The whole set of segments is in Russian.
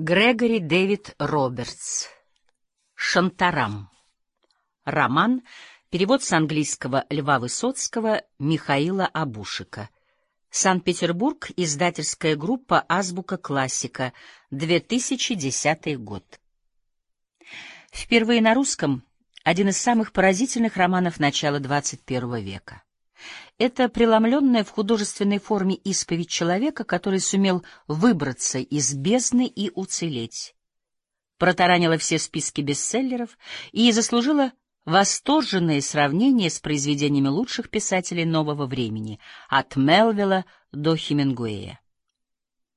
Грегори Дэвид Робертс. Шантарам. Роман. Перевод с английского Льва Высоцкого Михаила Абушика. Санкт-Петербург. Издательская группа «Азбука классика». 2010 год. Впервые на русском один из самых поразительных романов начала XXI века. Это преломленная в художественной форме исповедь человека, который сумел выбраться из бездны и уцелеть. Протаранила все списки бестселлеров и заслужила восторженные сравнения с произведениями лучших писателей нового времени, от Мелвилла до Хемингуэя.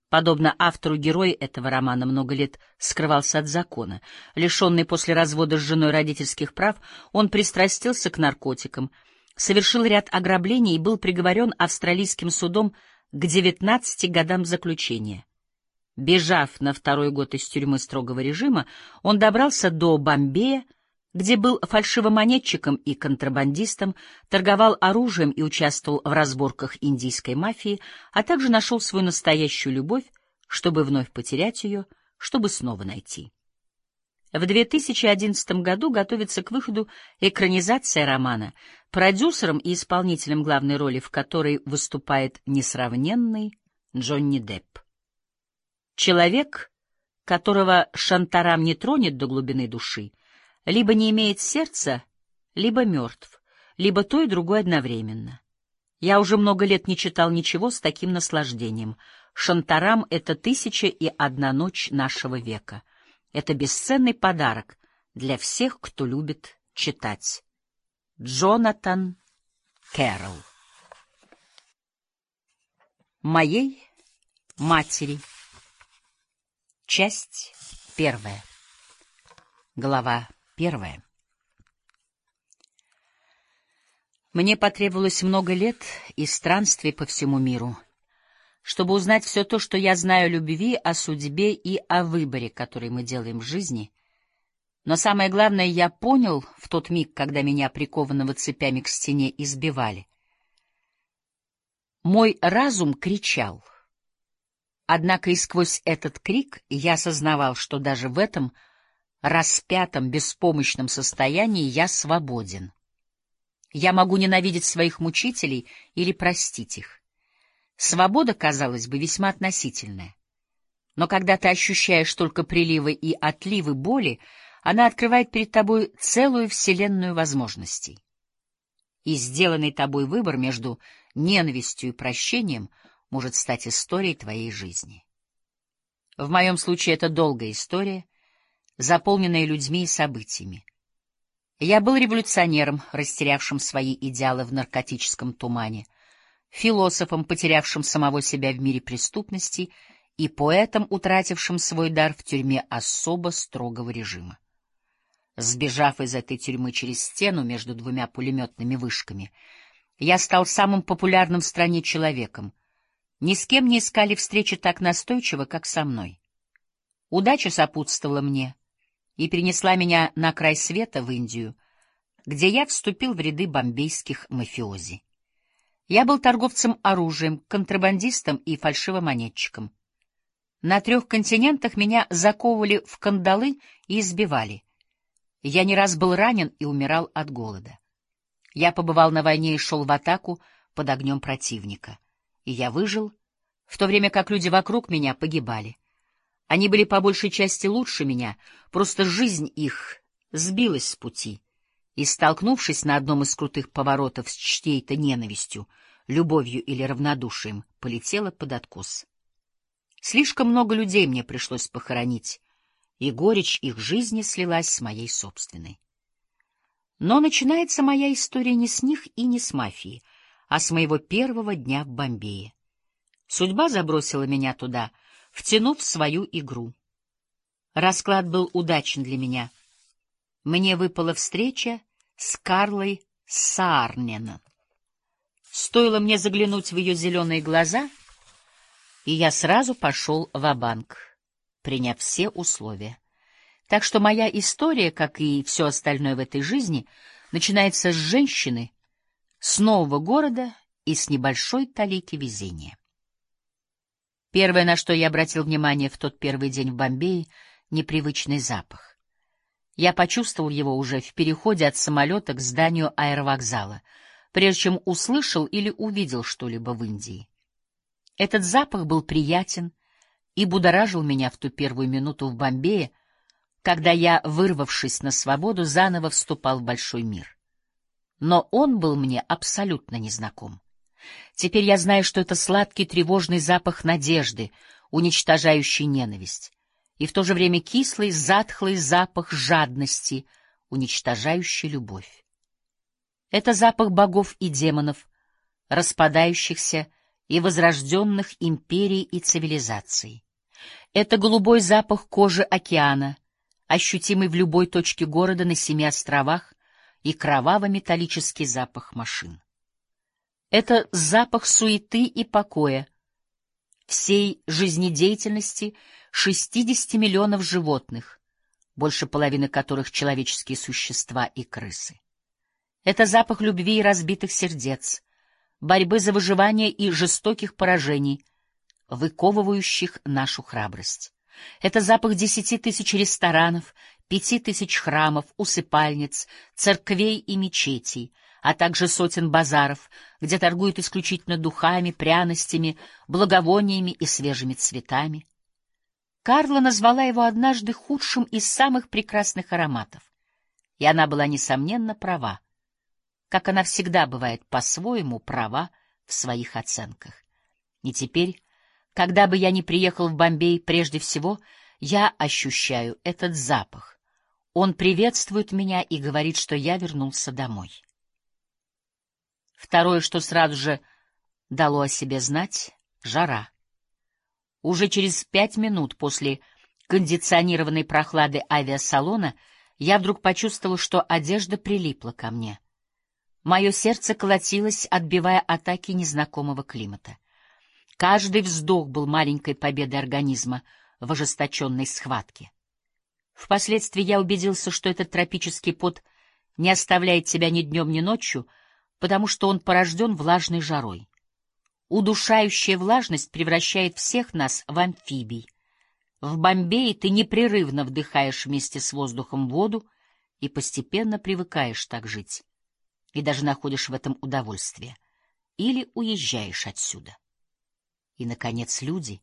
Подобно автору, герой этого романа много лет скрывался от закона. Лишенный после развода с женой родительских прав, он пристрастился к наркотикам — совершил ряд ограблений и был приговорен австралийским судом к 19 годам заключения. Бежав на второй год из тюрьмы строгого режима, он добрался до Бомбея, где был фальшивомонетчиком и контрабандистом, торговал оружием и участвовал в разборках индийской мафии, а также нашел свою настоящую любовь, чтобы вновь потерять ее, чтобы снова найти. В 2011 году готовится к выходу экранизация романа, продюсером и исполнителем главной роли в которой выступает несравненный Джонни Депп. Человек, которого Шантарам не тронет до глубины души, либо не имеет сердца, либо мертв, либо то и другое одновременно. Я уже много лет не читал ничего с таким наслаждением. Шантарам — это тысяча и одна ночь нашего века — это бесценный подарок для всех, кто любит читать. Джонатан Кэрролл. Моей матери. Часть первая. Глава первая. Мне потребовалось много лет и странствий по всему миру — чтобы узнать все то, что я знаю о любви, о судьбе и о выборе, который мы делаем в жизни. Но самое главное, я понял в тот миг, когда меня, прикованного цепями к стене, избивали. Мой разум кричал. Однако и сквозь этот крик я осознавал, что даже в этом распятом, беспомощном состоянии я свободен. Я могу ненавидеть своих мучителей или простить их. Свобода, казалось бы, весьма относительная. Но когда ты ощущаешь только приливы и отливы боли, она открывает перед тобой целую вселенную возможностей. И сделанный тобой выбор между ненавистью и прощением может стать историей твоей жизни. В моем случае это долгая история, заполненная людьми и событиями. Я был революционером, растерявшим свои идеалы в наркотическом тумане — философом, потерявшим самого себя в мире преступности, и поэтом, утратившим свой дар в тюрьме особо строгого режима. Сбежав из этой тюрьмы через стену между двумя пулеметными вышками, я стал самым популярным в стране человеком. Ни с кем не искали встречи так настойчиво, как со мной. Удача сопутствовала мне и перенесла меня на край света в Индию, где я вступил в ряды бомбейских мафиози. Я был торговцем оружием, контрабандистом и фальшивомонетчиком. На трех континентах меня заковывали в кандалы и избивали. Я не раз был ранен и умирал от голода. Я побывал на войне и шел в атаку под огнем противника. И я выжил, в то время как люди вокруг меня погибали. Они были по большей части лучше меня, просто жизнь их сбилась с пути и, столкнувшись на одном из крутых поворотов с чьей-то ненавистью, любовью или равнодушием, полетела под откос. Слишком много людей мне пришлось похоронить, и горечь их жизни слилась с моей собственной. Но начинается моя история не с них и не с мафией, а с моего первого дня в Бомбее. Судьба забросила меня туда, втянув в свою игру. Расклад был удачен для меня. Мне выпала встреча с Карлой Саарнен. Стоило мне заглянуть в ее зеленые глаза, и я сразу пошел в банк приняв все условия. Так что моя история, как и все остальное в этой жизни, начинается с женщины, с нового города и с небольшой талики везения. Первое, на что я обратил внимание в тот первый день в Бомбее — непривычный запах. Я почувствовал его уже в переходе от самолета к зданию аэровокзала, прежде чем услышал или увидел что-либо в Индии. Этот запах был приятен и будоражил меня в ту первую минуту в Бомбее, когда я, вырвавшись на свободу, заново вступал в большой мир. Но он был мне абсолютно незнаком. Теперь я знаю, что это сладкий тревожный запах надежды, уничтожающий ненависть, и в то же время кислый, затхлый запах жадности, уничтожающий любовь. Это запах богов и демонов, распадающихся и возрожденных империй и цивилизаций. Это голубой запах кожи океана, ощутимый в любой точке города на семи островах, и кроваво-металлический запах машин. Это запах суеты и покоя, всей жизнедеятельности 60 миллионов животных, больше половины которых человеческие существа и крысы. Это запах любви и разбитых сердец, борьбы за выживание и жестоких поражений, выковывающих нашу храбрость. Это запах десяти тысяч ресторанов, пяти тысяч храмов, усыпальниц, церквей и мечетей, а также сотен базаров, где торгуют исключительно духами, пряностями, благовониями и свежими цветами. Карла назвала его однажды худшим из самых прекрасных ароматов, и она была, несомненно, права, как она всегда бывает по-своему права в своих оценках. И теперь, когда бы я ни приехал в Бомбей, прежде всего я ощущаю этот запах. Он приветствует меня и говорит, что я вернулся домой. Второе, что сразу же дало о себе знать — жара. Уже через пять минут после кондиционированной прохлады авиасалона я вдруг почувствовал, что одежда прилипла ко мне. Мое сердце колотилось, отбивая атаки незнакомого климата. Каждый вздох был маленькой победой организма в ожесточенной схватке. Впоследствии я убедился, что этот тропический пот не оставляет тебя ни днем, ни ночью — потому что он порожден влажной жарой. Удушающая влажность превращает всех нас в амфибий. В Бомбее ты непрерывно вдыхаешь вместе с воздухом воду и постепенно привыкаешь так жить. И даже находишь в этом удовольствие. Или уезжаешь отсюда. И, наконец, люди.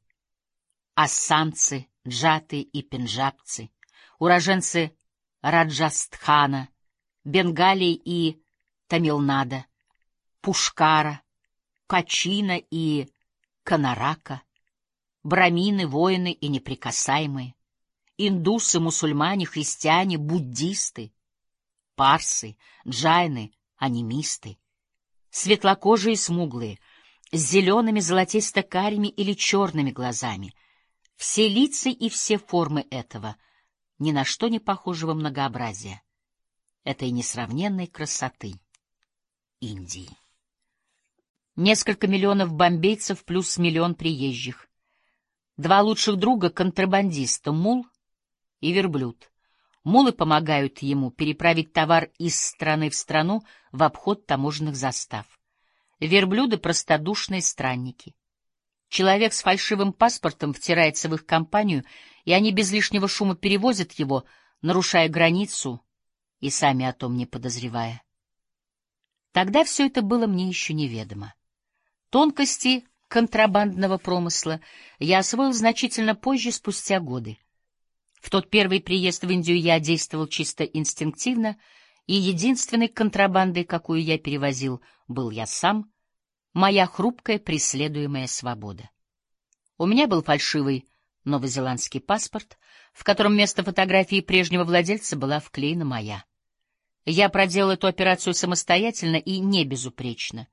Ассамцы, джаты и пенджабцы, уроженцы Раджастхана, Бенгалии и Тамилнада, Пушкара, Качина и Канарака, брамины, воины и неприкасаемые, индусы, мусульмане, христиане, буддисты, парсы, джайны, анимисты, светлокожие и смуглые, с зелеными золотисто-карими или черными глазами, все лица и все формы этого, ни на что не похожего многообразия, этой несравненной красоты. Индии. Несколько миллионов бомбейцев плюс миллион приезжих. Два лучших друга контрабандиста — мул и верблюд. Мулы помогают ему переправить товар из страны в страну в обход таможенных застав. Верблюды — простодушные странники. Человек с фальшивым паспортом втирается в их компанию, и они без лишнего шума перевозят его, нарушая границу и сами о том не подозревая. Тогда все это было мне еще неведомо. Тонкости контрабандного промысла я освоил значительно позже, спустя годы. В тот первый приезд в Индию я действовал чисто инстинктивно, и единственной контрабандой, какую я перевозил, был я сам, моя хрупкая преследуемая свобода. У меня был фальшивый новозеландский паспорт, в котором вместо фотографии прежнего владельца была вклеена моя. Я проделал эту операцию самостоятельно и не безупречно.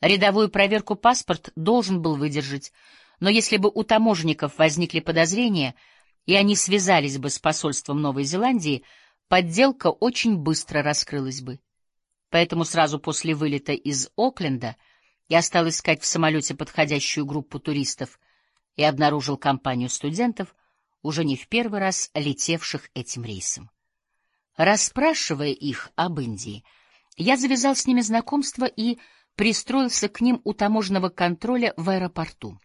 Рядовую проверку паспорт должен был выдержать, но если бы у таможенников возникли подозрения, и они связались бы с посольством Новой Зеландии, подделка очень быстро раскрылась бы. Поэтому сразу после вылета из Окленда я стал искать в самолете подходящую группу туристов и обнаружил компанию студентов, уже не в первый раз летевших этим рейсом. Расспрашивая их об Индии, я завязал с ними знакомство и пристроился к ним у таможенного контроля в аэропорту.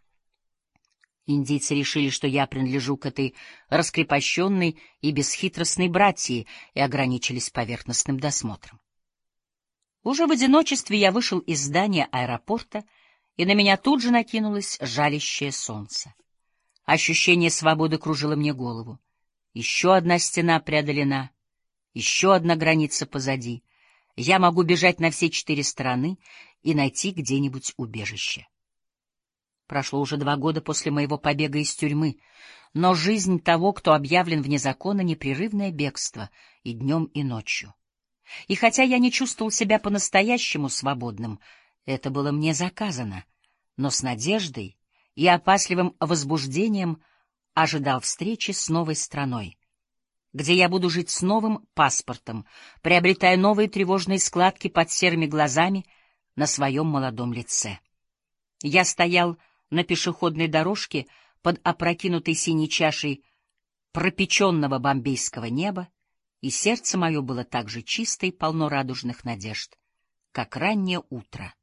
Индийцы решили, что я принадлежу к этой раскрепощенной и бесхитростной братьи и ограничились поверхностным досмотром. Уже в одиночестве я вышел из здания аэропорта, и на меня тут же накинулось жалящее солнце. Ощущение свободы кружило мне голову. Еще одна стена преодолена, еще одна граница позади. Я могу бежать на все четыре стороны и найти где-нибудь убежище. Прошло уже два года после моего побега из тюрьмы, но жизнь того, кто объявлен вне закона, — непрерывное бегство и днем, и ночью. И хотя я не чувствовал себя по-настоящему свободным, это было мне заказано, но с надеждой и опасливым возбуждением ожидал встречи с новой страной, где я буду жить с новым паспортом, приобретая новые тревожные складки под серыми глазами на своем молодом лице. Я стоял на пешеходной дорожке под опрокинутой синей чашей пропеченного бомбейского неба, и сердце мое было так же чисто и полно радужных надежд, как раннее утро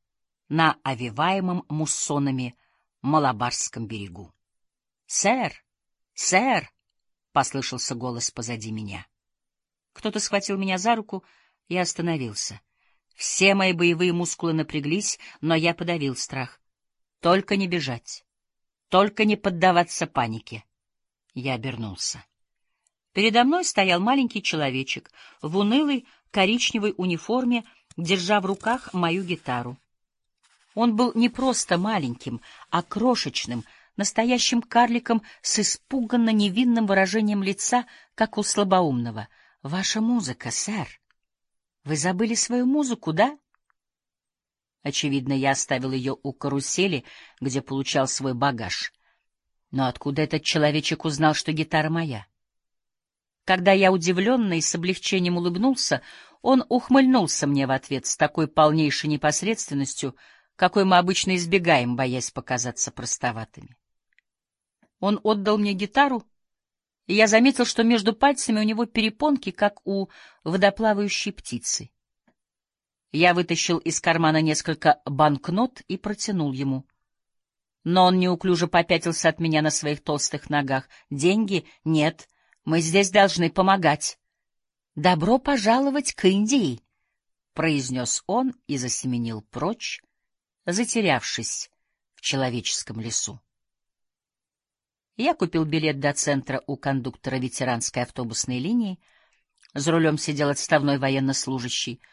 на овиваемом муссонами Малабарском берегу. — Сэр! Сэр! — послышался голос позади меня. Кто-то схватил меня за руку и остановился. Все мои боевые мускулы напряглись, но я подавил страх. Только не бежать. Только не поддаваться панике. Я обернулся. Передо мной стоял маленький человечек в унылой коричневой униформе, держа в руках мою гитару. Он был не просто маленьким, а крошечным, настоящим карликом с испуганно невинным выражением лица, как у слабоумного. — Ваша музыка, сэр. Вы забыли свою музыку, да? Очевидно, я оставил ее у карусели, где получал свой багаж. Но откуда этот человечек узнал, что гитара моя? Когда я удивленно и с облегчением улыбнулся, он ухмыльнулся мне в ответ с такой полнейшей непосредственностью, какой мы обычно избегаем, боясь показаться простоватыми. Он отдал мне гитару, и я заметил, что между пальцами у него перепонки, как у водоплавающей птицы. Я вытащил из кармана несколько банкнот и протянул ему. Но он неуклюже попятился от меня на своих толстых ногах. «Деньги? Нет. Мы здесь должны помогать». «Добро пожаловать к Индии», — произнес он и засеменил прочь, затерявшись в человеческом лесу. Я купил билет до центра у кондуктора ветеранской автобусной линии. За рулем сидел отставной военнослужащий —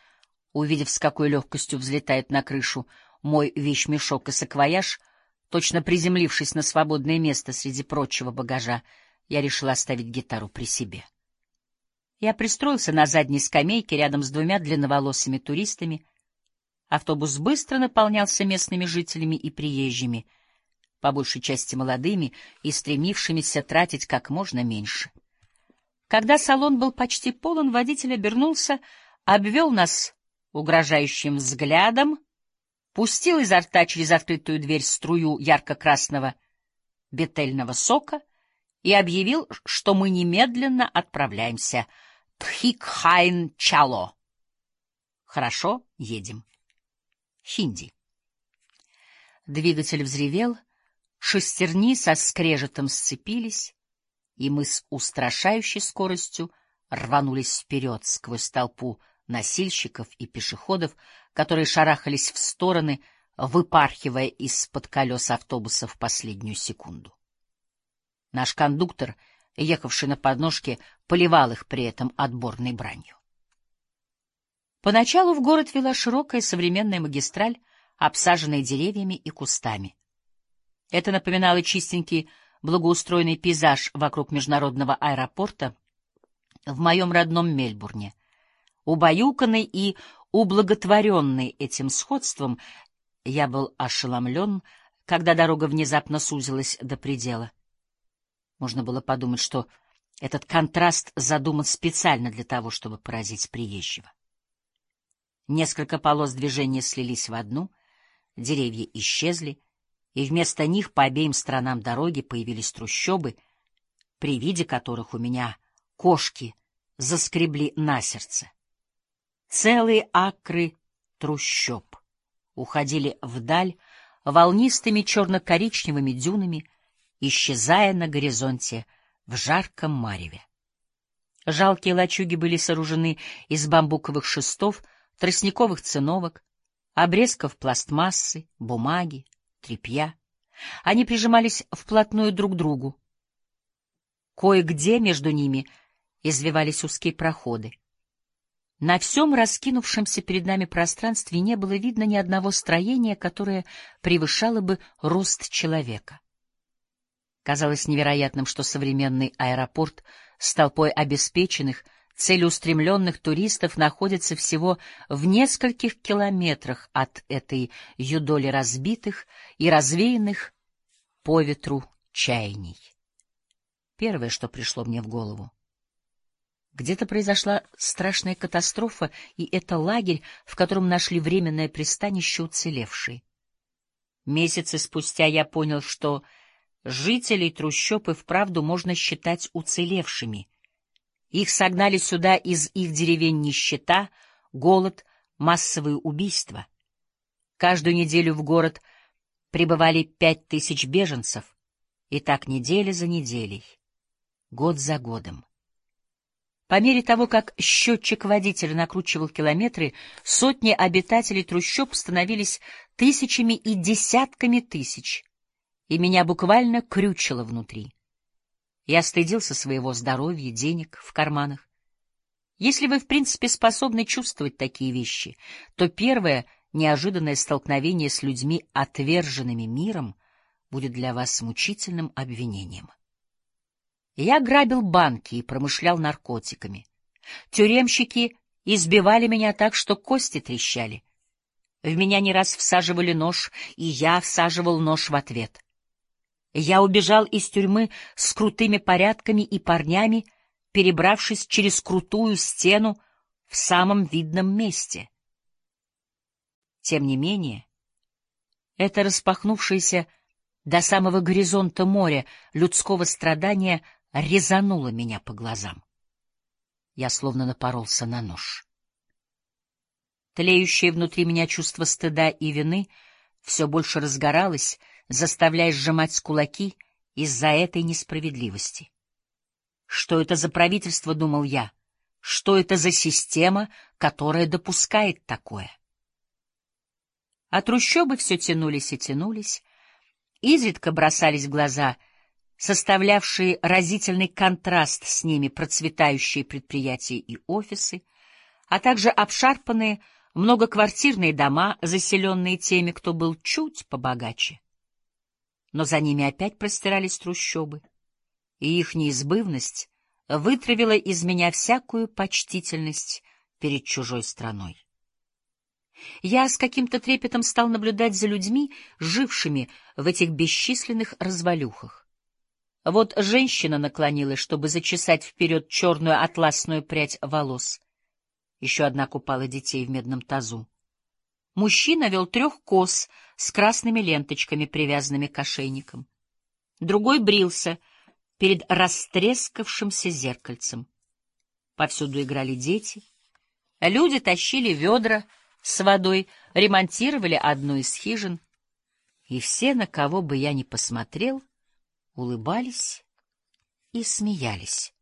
Увидев, с какой легкостью взлетает на крышу мой вещмешок и саквояж, точно приземлившись на свободное место среди прочего багажа, я решил оставить гитару при себе. Я пристроился на задней скамейке рядом с двумя длинноволосыми туристами. Автобус быстро наполнялся местными жителями и приезжими, по большей части молодыми и стремившимися тратить как можно меньше. Когда салон был почти полон, водитель обернулся, обвел нас угрожающим взглядом, пустил изо рта через открытую дверь струю ярко-красного бетельного сока и объявил, что мы немедленно отправляемся к Хикхайн-Чало. Хорошо, едем. Хинди. Двигатель взревел, шестерни со скрежетом сцепились, и мы с устрашающей скоростью рванулись вперед сквозь толпу носильщиков и пешеходов, которые шарахались в стороны, выпархивая из-под колес автобуса в последнюю секунду. Наш кондуктор, ехавший на подножке, поливал их при этом отборной бранью. Поначалу в город вела широкая современная магистраль, обсаженная деревьями и кустами. Это напоминало чистенький благоустроенный пейзаж вокруг международного аэропорта в моем родном Мельбурне — Убаюканный и ублаготворенный этим сходством, я был ошеломлен, когда дорога внезапно сузилась до предела. Можно было подумать, что этот контраст задуман специально для того, чтобы поразить приезжего. Несколько полос движения слились в одну, деревья исчезли, и вместо них по обеим сторонам дороги появились трущобы, при виде которых у меня кошки заскребли на сердце. Целые акры трущоб уходили вдаль волнистыми черно-коричневыми дюнами исчезая на горизонте в жарком мареве. Жалкие лачуги были сооружены из бамбуковых шестов, тростниковых циновок, обрезков пластмассы, бумаги, тряпья. Они прижимались вплотную друг к другу. Кое-где между ними извивались узкие проходы. На всем раскинувшемся перед нами пространстве не было видно ни одного строения, которое превышало бы рост человека. Казалось невероятным, что современный аэропорт с толпой обеспеченных, целеустремленных туристов находится всего в нескольких километрах от этой юдоли разбитых и развеянных по ветру чаяний. Первое, что пришло мне в голову. Где-то произошла страшная катастрофа, и это лагерь, в котором нашли временное пристанище уцелевшие. Месяцы спустя я понял, что Жителей трущоб и вправду можно считать уцелевшими. Их согнали сюда из их деревень нищета, голод, массовые убийства. Каждую неделю в город прибывали пять тысяч беженцев, и так неделя за неделей, год за годом. По мере того, как счетчик водителя накручивал километры, сотни обитателей трущоб становились тысячами и десятками тысяч и меня буквально крючило внутри. Я стыдился своего здоровья, денег в карманах. Если вы, в принципе, способны чувствовать такие вещи, то первое неожиданное столкновение с людьми, отверженными миром, будет для вас мучительным обвинением. Я грабил банки и промышлял наркотиками. Тюремщики избивали меня так, что кости трещали. В меня не раз всаживали нож, и я всаживал нож в ответ. Я убежал из тюрьмы с крутыми порядками и парнями, перебравшись через крутую стену в самом видном месте. Тем не менее, это распахнувшееся до самого горизонта море людского страдания резануло меня по глазам. Я словно напоролся на нож. Тлеющее внутри меня чувство стыда и вины все больше разгоралось, заставляя сжимать кулаки из-за этой несправедливости. Что это за правительство, думал я? Что это за система, которая допускает такое? А трущобы все тянулись и тянулись, изредка бросались в глаза, составлявшие разительный контраст с ними процветающие предприятия и офисы, а также обшарпанные многоквартирные дома, заселенные теми, кто был чуть побогаче но за ними опять простирались трущобы, и их неизбывность вытравила из меня всякую почтительность перед чужой страной. Я с каким-то трепетом стал наблюдать за людьми, жившими в этих бесчисленных развалюхах. Вот женщина наклонилась, чтобы зачесать вперед черную атласную прядь волос. Еще одна купала детей в медном тазу. Мужчина вел трех коз с красными ленточками, привязанными к ошейникам. Другой брился перед растрескавшимся зеркальцем. Повсюду играли дети. Люди тащили ведра с водой, ремонтировали одну из хижин. И все, на кого бы я ни посмотрел, улыбались и смеялись.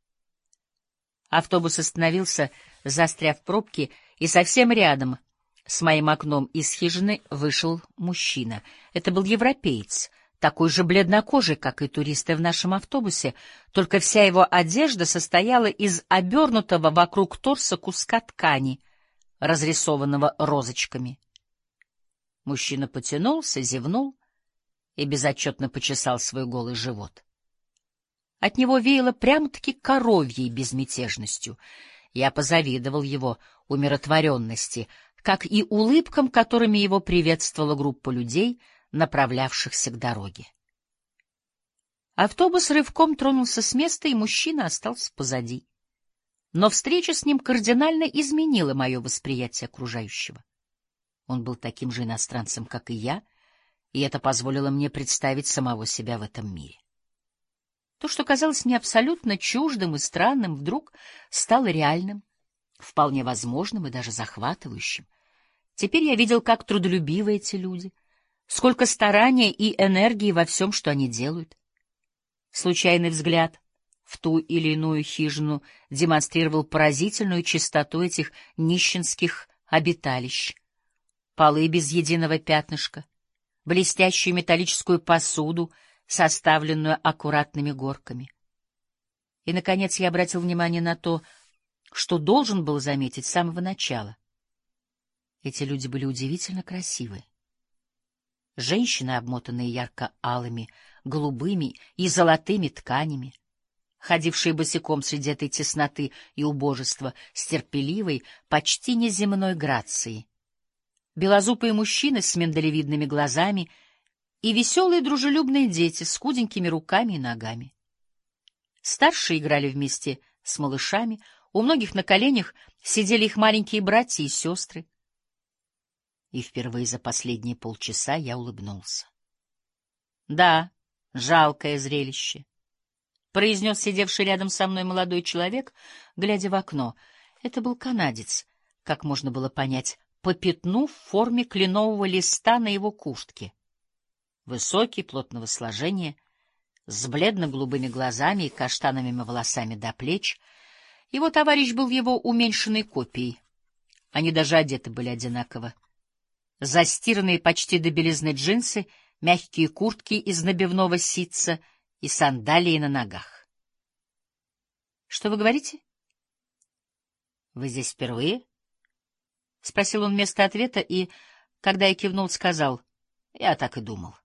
Автобус остановился, застряв в пробке, и совсем рядом — с моим окном из хижины вышел мужчина. Это был европеец, такой же бледнокожий, как и туристы в нашем автобусе, только вся его одежда состояла из обернутого вокруг торса куска ткани, разрисованного розочками. Мужчина потянулся, зевнул и безотчетно почесал свой голый живот. От него веяло прямо-таки коровьей безмятежностью. Я позавидовал его умиротворенности — как и улыбкам, которыми его приветствовала группа людей, направлявшихся к дороге. Автобус рывком тронулся с места, и мужчина остался позади. Но встреча с ним кардинально изменила мое восприятие окружающего. Он был таким же иностранцем, как и я, и это позволило мне представить самого себя в этом мире. То, что казалось мне абсолютно чуждым и странным, вдруг стало реальным, вполне возможным и даже захватывающим. Теперь я видел, как трудолюбивы эти люди, сколько старания и энергии во всем, что они делают. Случайный взгляд в ту или иную хижину демонстрировал поразительную чистоту этих нищенских обиталищ. Полы без единого пятнышка, блестящую металлическую посуду, составленную аккуратными горками. И, наконец, я обратил внимание на то, что должен был заметить с самого начала. Эти люди были удивительно красивы. Женщины, обмотанные ярко-алыми, голубыми и золотыми тканями, ходившие босиком среди этой тесноты и убожества с терпеливой, почти неземной грацией. Белозубые мужчины с миндалевидными глазами и веселые дружелюбные дети с худенькими руками и ногами. Старшие играли вместе с малышами, у многих на коленях сидели их маленькие братья и сестры и впервые за последние полчаса я улыбнулся. — Да, жалкое зрелище, — произнес сидевший рядом со мной молодой человек, глядя в окно. Это был канадец, как можно было понять, по пятну в форме кленового листа на его куртке. Высокий, плотного сложения, с бледно-голубыми глазами и каштановыми волосами до плеч. Его товарищ был его уменьшенной копией. Они даже одеты были одинаково застиранные почти до белизны джинсы, мягкие куртки из набивного ситца и сандалии на ногах. — Что вы говорите? — Вы здесь впервые? — спросил он вместо ответа и, когда я кивнул, сказал, — я так и думал.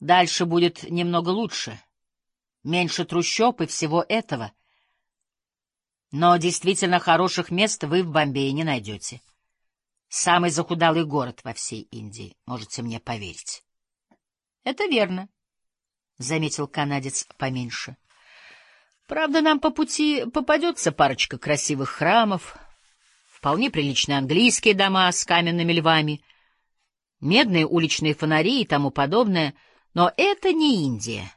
Дальше будет немного лучше, меньше трущоб и всего этого. Но действительно хороших мест вы в Бомбее не найдете. — Самый захудалый город во всей Индии, можете мне поверить. — Это верно, — заметил канадец поменьше. — Правда, нам по пути попадется парочка красивых храмов, вполне приличные английские дома с каменными львами, медные уличные фонари и тому подобное, но это не Индия.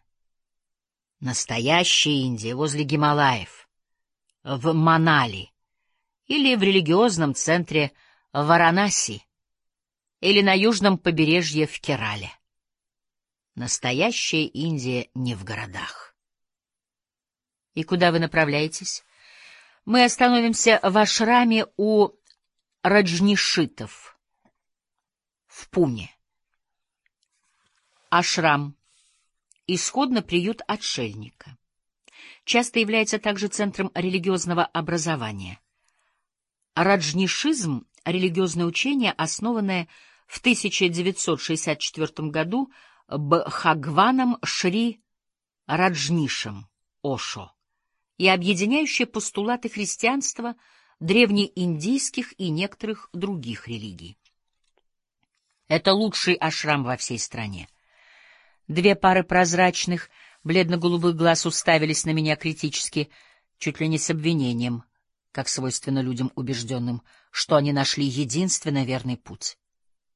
Настоящая Индия возле Гималаев, в Манали или в религиозном центре в Варанаси или на южном побережье в Керале. Настоящая Индия не в городах. И куда вы направляетесь? Мы остановимся в ашраме у раджнишитов в Пуне. Ашрам — исходно приют отшельника. Часто является также центром религиозного образования. Раджнишизм религиозное учение, основанное в 1964 году Бхагваном Шри Раджнишем Ошо и объединяющее постулаты христианства, древнеиндийских и некоторых других религий. Это лучший ашрам во всей стране. Две пары прозрачных, бледно-голубых глаз уставились на меня критически, чуть ли не с обвинением — как свойственно людям убежденным, что они нашли единственно верный путь.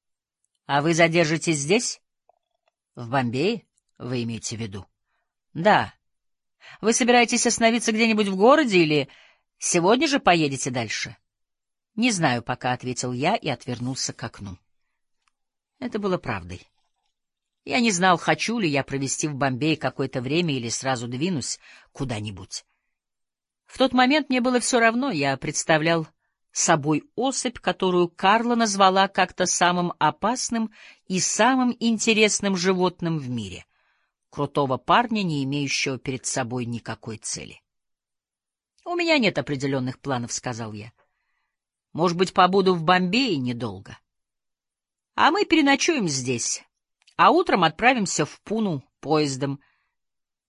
— А вы задержитесь здесь? — В Бомбее, вы имеете в виду? — Да. Вы собираетесь остановиться где-нибудь в городе или сегодня же поедете дальше? — Не знаю пока, — ответил я и отвернулся к окну. Это было правдой. Я не знал, хочу ли я провести в Бомбее какое-то время или сразу двинусь куда-нибудь. В тот момент мне было все равно, я представлял собой особь, которую Карла назвала как-то самым опасным и самым интересным животным в мире. Крутого парня, не имеющего перед собой никакой цели. — У меня нет определенных планов, — сказал я. — Может быть, побуду в Бомбее недолго. А мы переночуем здесь, а утром отправимся в Пуну поездом.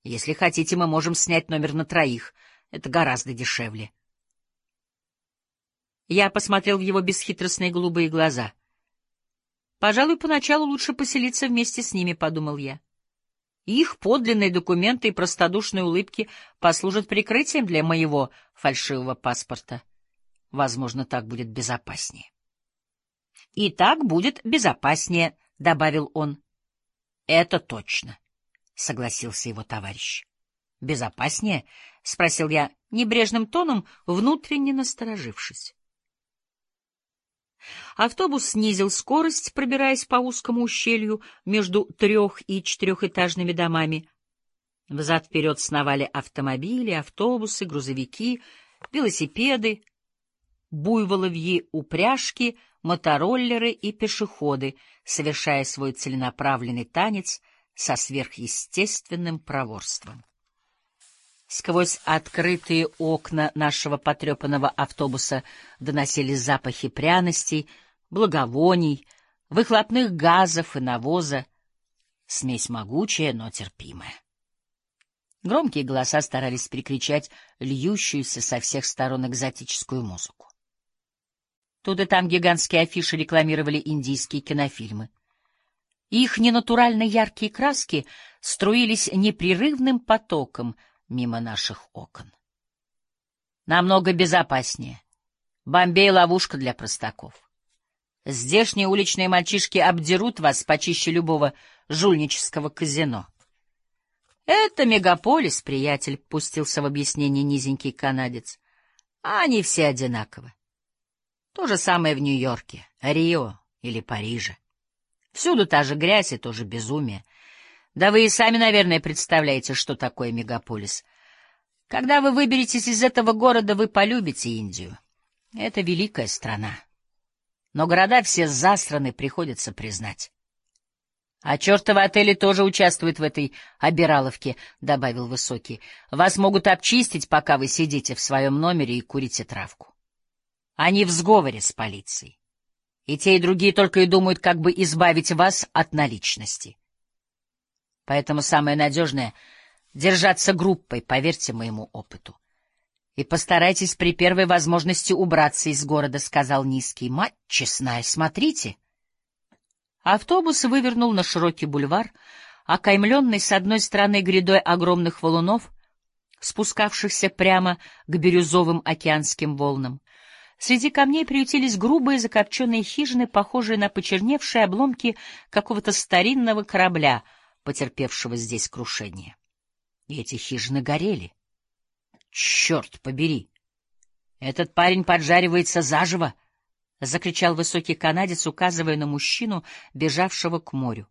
Если хотите, мы можем снять номер на троих — это гораздо дешевле. Я посмотрел в его бесхитростные голубые глаза. Пожалуй, поначалу лучше поселиться вместе с ними, — подумал я. Их подлинные документы и простодушные улыбки послужат прикрытием для моего фальшивого паспорта. Возможно, так будет безопаснее. — И так будет безопаснее, — добавил он. — Это точно, — согласился его товарищ. — Безопаснее? — спросил я небрежным тоном, внутренне насторожившись. Автобус снизил скорость, пробираясь по узкому ущелью между трех- и четырехэтажными домами. Взад-вперед сновали автомобили, автобусы, грузовики, велосипеды, буйволовьи упряжки, мотороллеры и пешеходы, совершая свой целенаправленный танец со сверхъестественным проворством. Сквозь открытые окна нашего потрепанного автобуса доносились запахи пряностей, благовоний, выхлопных газов и навоза, смесь могучая, но терпимая. Громкие голоса старались перекричать льющуюся со всех сторон экзотическую музыку. Тут и там гигантские афиши рекламировали индийские кинофильмы. Их ненатурально яркие краски струились непрерывным потоком — мимо наших окон. Намного безопаснее. Бомбей — ловушка для простаков. Здешние уличные мальчишки обдерут вас почище любого жульнического казино. Это мегаполис, приятель, — пустился в объяснение низенький канадец. А они все одинаковы. То же самое в Нью-Йорке, Рио или Париже. Всюду та же грязь и то же безумие. Да вы и сами, наверное, представляете, что такое мегаполис. Когда вы выберетесь из этого города, вы полюбите Индию. Это великая страна. Но города все засраны, приходится признать. — А чертовы отели тоже участвуют в этой обираловке, — добавил Высокий. — Вас могут обчистить, пока вы сидите в своем номере и курите травку. Они в сговоре с полицией. И те, и другие только и думают, как бы избавить вас от наличности. Поэтому самое надежное — держаться группой, поверьте моему опыту. И постарайтесь при первой возможности убраться из города, — сказал низкий. Мать честная, смотрите. Автобус вывернул на широкий бульвар, окаймленный с одной стороны грядой огромных валунов, спускавшихся прямо к бирюзовым океанским волнам. Среди камней приютились грубые закопченные хижины, похожие на почерневшие обломки какого-то старинного корабля — потерпевшего здесь крушение. И эти хижины горели. Черт побери! Этот парень поджаривается заживо! — закричал высокий канадец, указывая на мужчину, бежавшего к морю.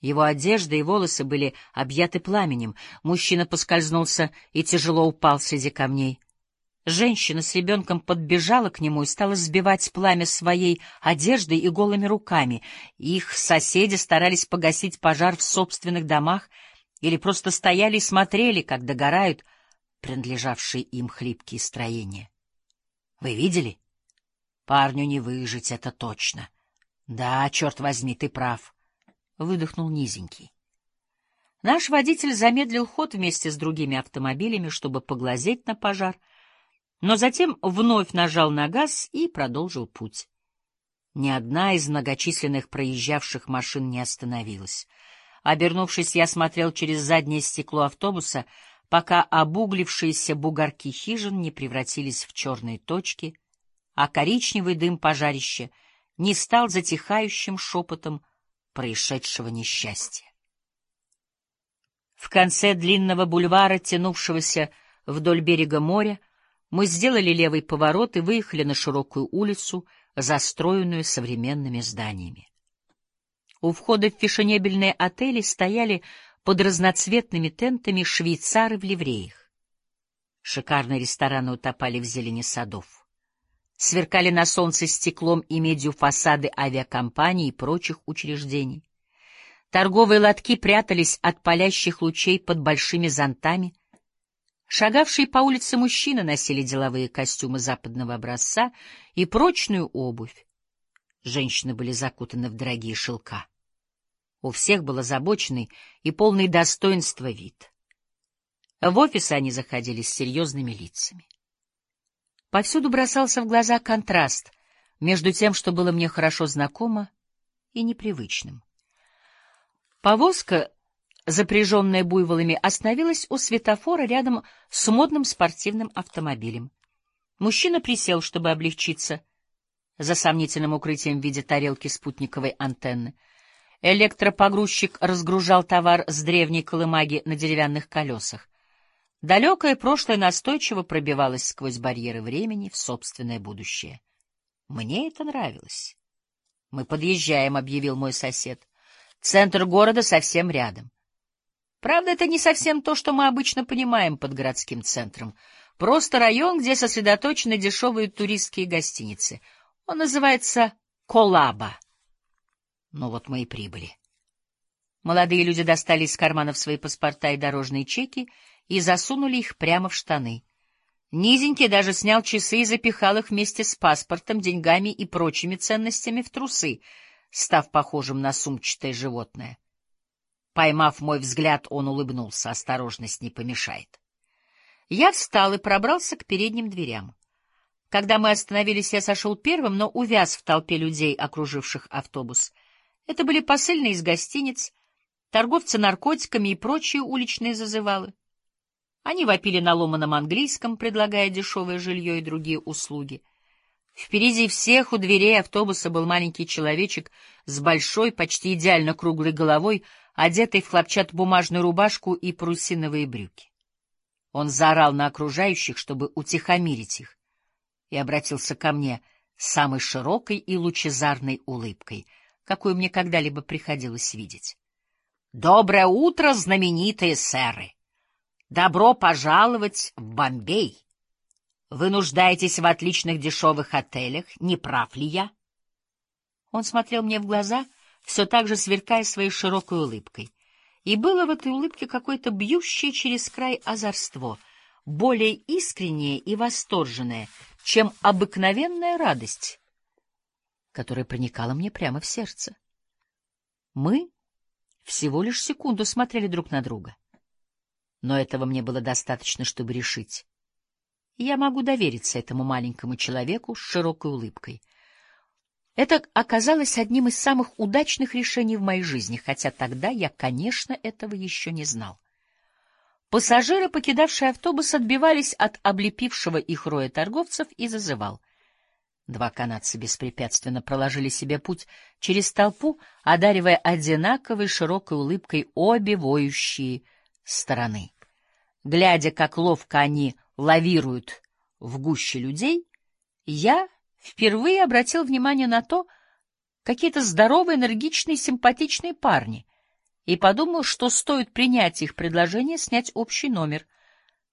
Его одежда и волосы были объяты пламенем. Мужчина поскользнулся и тяжело упал среди камней. Женщина с ребенком подбежала к нему и стала сбивать пламя своей одеждой и голыми руками. Их соседи старались погасить пожар в собственных домах или просто стояли и смотрели, как догорают принадлежавшие им хлипкие строения. Вы видели? Парню не выжить, это точно. Да, черт возьми, ты прав. Выдохнул низенький. Наш водитель замедлил ход вместе с другими автомобилями, чтобы поглазеть на пожар — но затем вновь нажал на газ и продолжил путь. Ни одна из многочисленных проезжавших машин не остановилась. Обернувшись, я смотрел через заднее стекло автобуса, пока обуглившиеся бугорки хижин не превратились в черные точки, а коричневый дым пожарища не стал затихающим шепотом происшедшего несчастья. В конце длинного бульвара, тянувшегося вдоль берега моря, мы сделали левый поворот и выехали на широкую улицу, застроенную современными зданиями. У входа в фешенебельные отели стояли под разноцветными тентами швейцары в ливреях. Шикарные рестораны утопали в зелени садов. Сверкали на солнце стеклом и медью фасады авиакомпаний и прочих учреждений. Торговые лотки прятались от палящих лучей под большими зонтами — Шагавшие по улице мужчины носили деловые костюмы западного образца и прочную обувь. Женщины были закутаны в дорогие шелка. У всех был озабоченный и полный достоинства вид. В офисы они заходили с серьезными лицами. Повсюду бросался в глаза контраст между тем, что было мне хорошо знакомо, и непривычным. Повозка запряженная буйволами, остановилась у светофора рядом с модным спортивным автомобилем. Мужчина присел, чтобы облегчиться за сомнительным укрытием в виде тарелки спутниковой антенны. Электропогрузчик разгружал товар с древней колымаги на деревянных колесах. Далекое прошлое настойчиво пробивалось сквозь барьеры времени в собственное будущее. Мне это нравилось. — Мы подъезжаем, — объявил мой сосед. — Центр города совсем рядом. Правда, это не совсем то, что мы обычно понимаем под городским центром. Просто район, где сосредоточены дешевые туристские гостиницы. Он называется Колаба. Ну вот мы и прибыли. Молодые люди достали из карманов свои паспорта и дорожные чеки и засунули их прямо в штаны. Низенький даже снял часы и запихал их вместе с паспортом, деньгами и прочими ценностями в трусы, став похожим на сумчатое животное. Поймав мой взгляд, он улыбнулся. Осторожность не помешает. Я встал и пробрался к передним дверям. Когда мы остановились, я сошел первым, но увяз в толпе людей, окруживших автобус. Это были посыльные из гостиниц, торговцы наркотиками и прочие уличные зазывалы. Они вопили на ломаном английском, предлагая дешевое жилье и другие услуги. Впереди всех у дверей автобуса был маленький человечек с большой, почти идеально круглой головой, одетый в хлопчатобумажную рубашку и парусиновые брюки. Он заорал на окружающих, чтобы утихомирить их, и обратился ко мне с самой широкой и лучезарной улыбкой, какую мне когда-либо приходилось видеть. «Доброе утро, знаменитые сэры! Добро пожаловать в Бомбей! Вы нуждаетесь в отличных дешевых отелях, не прав ли я?» Он смотрел мне в глаза, все так же сверкая своей широкой улыбкой. И было в этой улыбке какое-то бьющее через край озорство, более искреннее и восторженное, чем обыкновенная радость, которая проникала мне прямо в сердце. Мы всего лишь секунду смотрели друг на друга. Но этого мне было достаточно, чтобы решить. Я могу довериться этому маленькому человеку с широкой улыбкой. Это оказалось одним из самых удачных решений в моей жизни, хотя тогда я, конечно, этого еще не знал. Пассажиры, покидавшие автобус, отбивались от облепившего их роя торговцев и зазывал. Два канадца беспрепятственно проложили себе путь через толпу, одаривая одинаковой широкой улыбкой обе воющие стороны. Глядя, как ловко они лавируют в гуще людей, я впервые обратил внимание на то, какие-то здоровые, энергичные, симпатичные парни, и подумал, что стоит принять их предложение снять общий номер —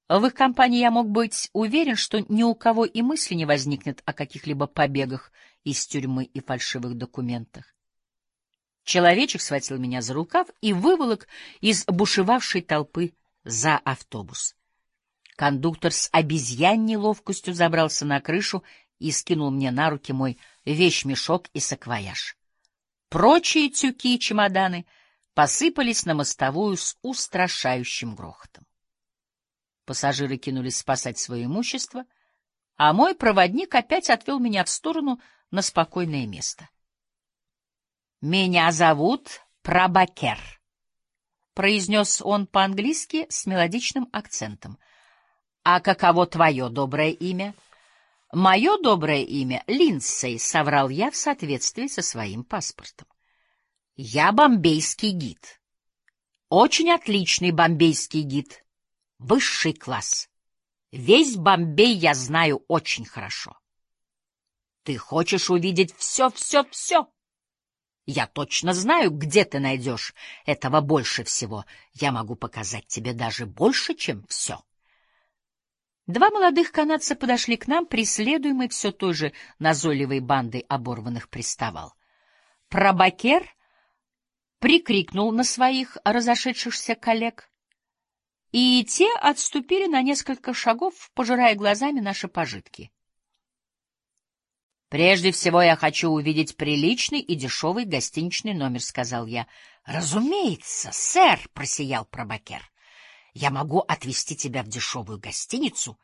в их компании я мог быть уверен, что ни у кого и мысли не возникнет о каких-либо побегах из тюрьмы и фальшивых документах. Человечек схватил меня за рукав и выволок из бушевавшей толпы за автобус. Кондуктор с обезьянней ловкостью забрался на крышу и скинул мне на руки мой вещмешок и саквояж. Прочие тюки и чемоданы посыпались на мостовую с устрашающим грохотом. Пассажиры кинулись спасать свое имущество, а мой проводник опять отвел меня в сторону на спокойное место. «Меня зовут Прабакер», — произнес он по-английски с мелодичным акцентом. «А каково твое доброе имя?» «Мое доброе имя — Линдсей», — соврал я в соответствии со своим паспортом. «Я бомбейский гид. Очень отличный бомбейский гид. Высший класс. Весь Бомбей я знаю очень хорошо. Ты хочешь увидеть все-все-все? Я точно знаю, где ты найдешь этого больше всего. Я могу показать тебе даже больше, чем все. Два молодых канадца подошли к нам, преследуемые все той же назойливой бандой оборванных приставал. Пробакер прикрикнул на своих разошедшихся коллег — и те отступили на несколько шагов, пожирая глазами наши пожитки. «Прежде всего я хочу увидеть приличный и дешевый гостиничный номер», — сказал я. «Разумеется, сэр», — просиял пробакер. «Я могу отвезти тебя в дешевую гостиницу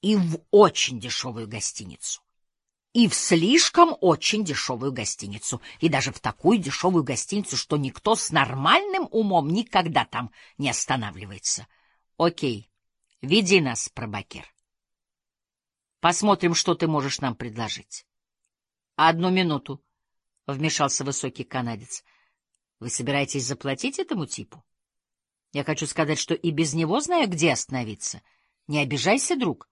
и в очень дешевую гостиницу, и в слишком очень дешевую гостиницу, и даже в такую дешевую гостиницу, что никто с нормальным умом никогда там не останавливается». Окей, веди нас, пробакер. Посмотрим, что ты можешь нам предложить. Одну минуту, — вмешался высокий канадец. Вы собираетесь заплатить этому типу? Я хочу сказать, что и без него знаю, где остановиться. Не обижайся, друг.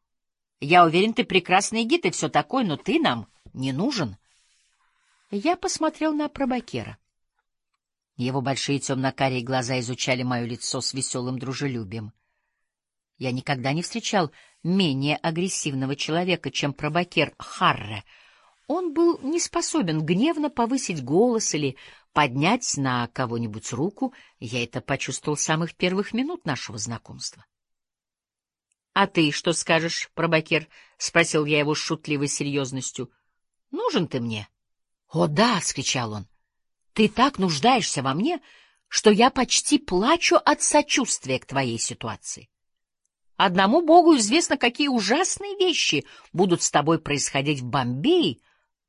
Я уверен, ты прекрасный гид и все такое, но ты нам не нужен. Я посмотрел на пробакера. Его большие темно-карие глаза изучали мое лицо с веселым дружелюбием. Я никогда не встречал менее агрессивного человека, чем пробакер Харре. Он был не способен гневно повысить голос или поднять на кого-нибудь руку. Я это почувствовал с самых первых минут нашего знакомства. — А ты что скажешь, пробакер? — спросил я его с шутливой серьезностью. — Нужен ты мне? — О, да! — вскричал он. — Ты так нуждаешься во мне, что я почти плачу от сочувствия к твоей ситуации. Одному Богу известно, какие ужасные вещи будут с тобой происходить в Бомбее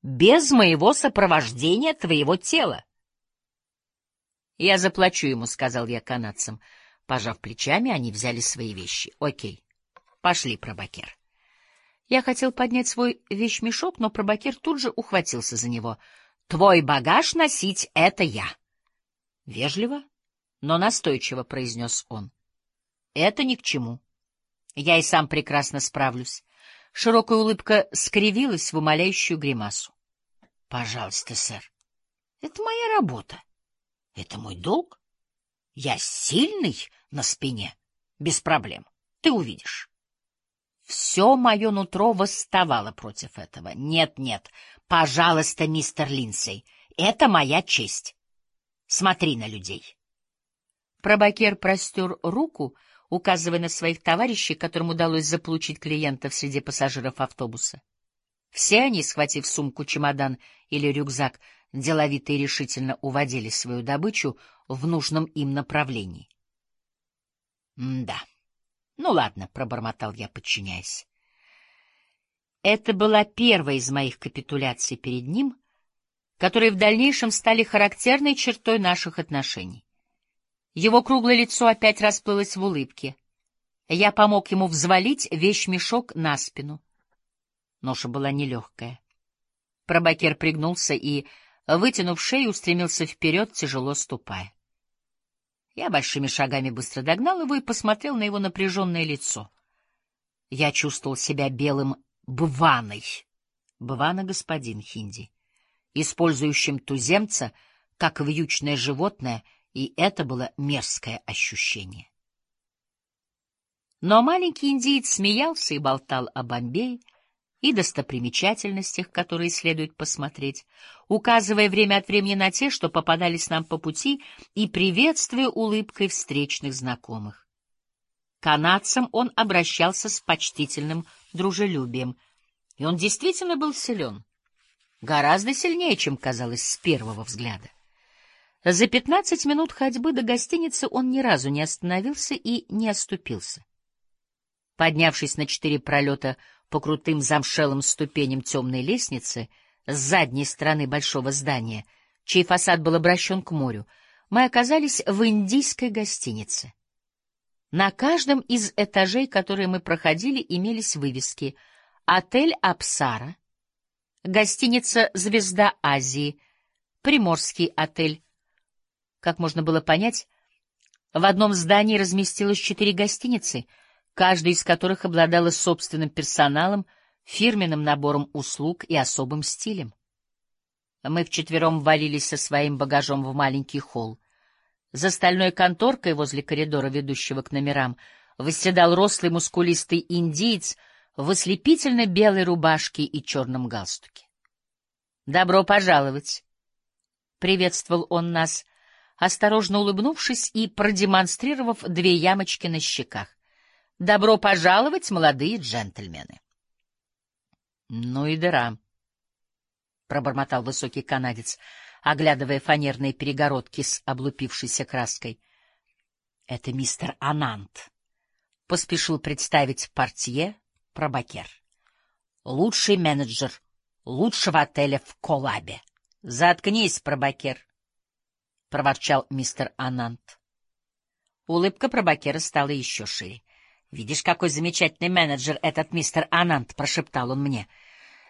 без моего сопровождения твоего тела. — Я заплачу ему, — сказал я канадцам. Пожав плечами, они взяли свои вещи. — Окей. Пошли, пробакер. Я хотел поднять свой вещмешок, но пробакер тут же ухватился за него. Твой багаж носить — это я. Вежливо, но настойчиво произнес он. Это ни к чему. Я и сам прекрасно справлюсь. Широкая улыбка скривилась в умоляющую гримасу. — Пожалуйста, сэр. Это моя работа. Это мой долг. Я сильный на спине. Без проблем. Ты увидишь. Все мое нутро восставало против этого. Нет, нет, пожалуйста, мистер Линсей, это моя честь. Смотри на людей. Пробакер простер руку, указывая на своих товарищей, которым удалось заполучить клиентов среди пассажиров автобуса. Все они, схватив сумку, чемодан или рюкзак, деловито и решительно уводили свою добычу в нужном им направлении. Да. Ну ладно, пробормотал я, подчиняясь. Это была первая из моих капитуляций перед ним, которые в дальнейшем стали характерной чертой наших отношений. Его круглое лицо опять расплылось в улыбке. Я помог ему взвалить вещмешок на спину. Ноша была нелегкая. Пробакер пригнулся и, вытянув шею, устремился вперед, тяжело ступая. Я большими шагами быстро догнал его и посмотрел на его напряженное лицо. Я чувствовал себя белым бваной, бвана господин хинди, использующим туземца как вьючное животное, и это было мерзкое ощущение. Но маленький индиец смеялся и болтал о Бомбее, и достопримечательностях, которые следует посмотреть, указывая время от времени на те, что попадались нам по пути, и приветствуя улыбкой встречных знакомых. Канадцам он обращался с почтительным дружелюбием, и он действительно был силен, гораздо сильнее, чем казалось с первого взгляда. За пятнадцать минут ходьбы до гостиницы он ни разу не остановился и не оступился. Поднявшись на четыре пролета по крутым замшелым ступеням темной лестницы с задней стороны большого здания, чей фасад был обращен к морю, мы оказались в индийской гостинице. На каждом из этажей, которые мы проходили, имелись вывески «Отель Апсара», «Гостиница Звезда Азии», «Приморский отель». Как можно было понять, в одном здании разместилось четыре гостиницы — каждая из которых обладала собственным персоналом, фирменным набором услуг и особым стилем. Мы вчетвером ввалились со своим багажом в маленький холл. За стальной конторкой возле коридора, ведущего к номерам, восседал рослый мускулистый индиец в ослепительно белой рубашке и черном галстуке. «Добро пожаловать!» — приветствовал он нас, осторожно улыбнувшись и продемонстрировав две ямочки на щеках. Добро пожаловать, молодые джентльмены. — Ну и дыра, — пробормотал высокий канадец, оглядывая фанерные перегородки с облупившейся краской. — Это мистер Анант, — поспешил представить портье Пробакер. — Лучший менеджер лучшего отеля в Колабе. — Заткнись, Пробакер, — проворчал мистер Анант. Улыбка Пробакера стала еще шире. «Видишь, какой замечательный менеджер этот мистер Анант», — прошептал он мне.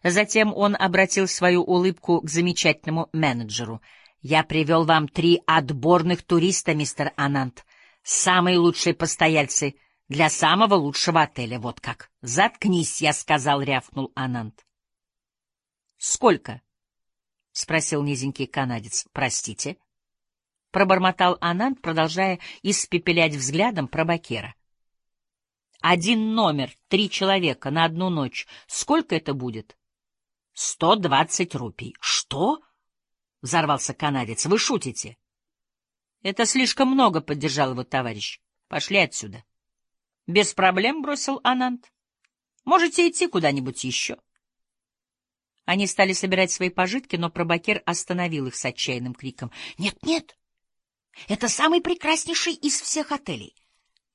Затем он обратил свою улыбку к замечательному менеджеру. «Я привел вам три отборных туриста, мистер Анант. Самые лучшие постояльцы для самого лучшего отеля. Вот как. Заткнись, я сказал, — рявкнул Анант. «Сколько?» — спросил низенький канадец. «Простите?» — пробормотал Ананд, продолжая испепелять взглядом пробакера. «Один номер, три человека на одну ночь. Сколько это будет?» «Сто двадцать рупий». «Что?» — взорвался канадец. «Вы шутите?» «Это слишком много», — поддержал его товарищ. «Пошли отсюда». «Без проблем», — бросил Ананд. «Можете идти куда-нибудь еще». Они стали собирать свои пожитки, но пробакер остановил их с отчаянным криком. «Нет, нет! Это самый прекраснейший из всех отелей.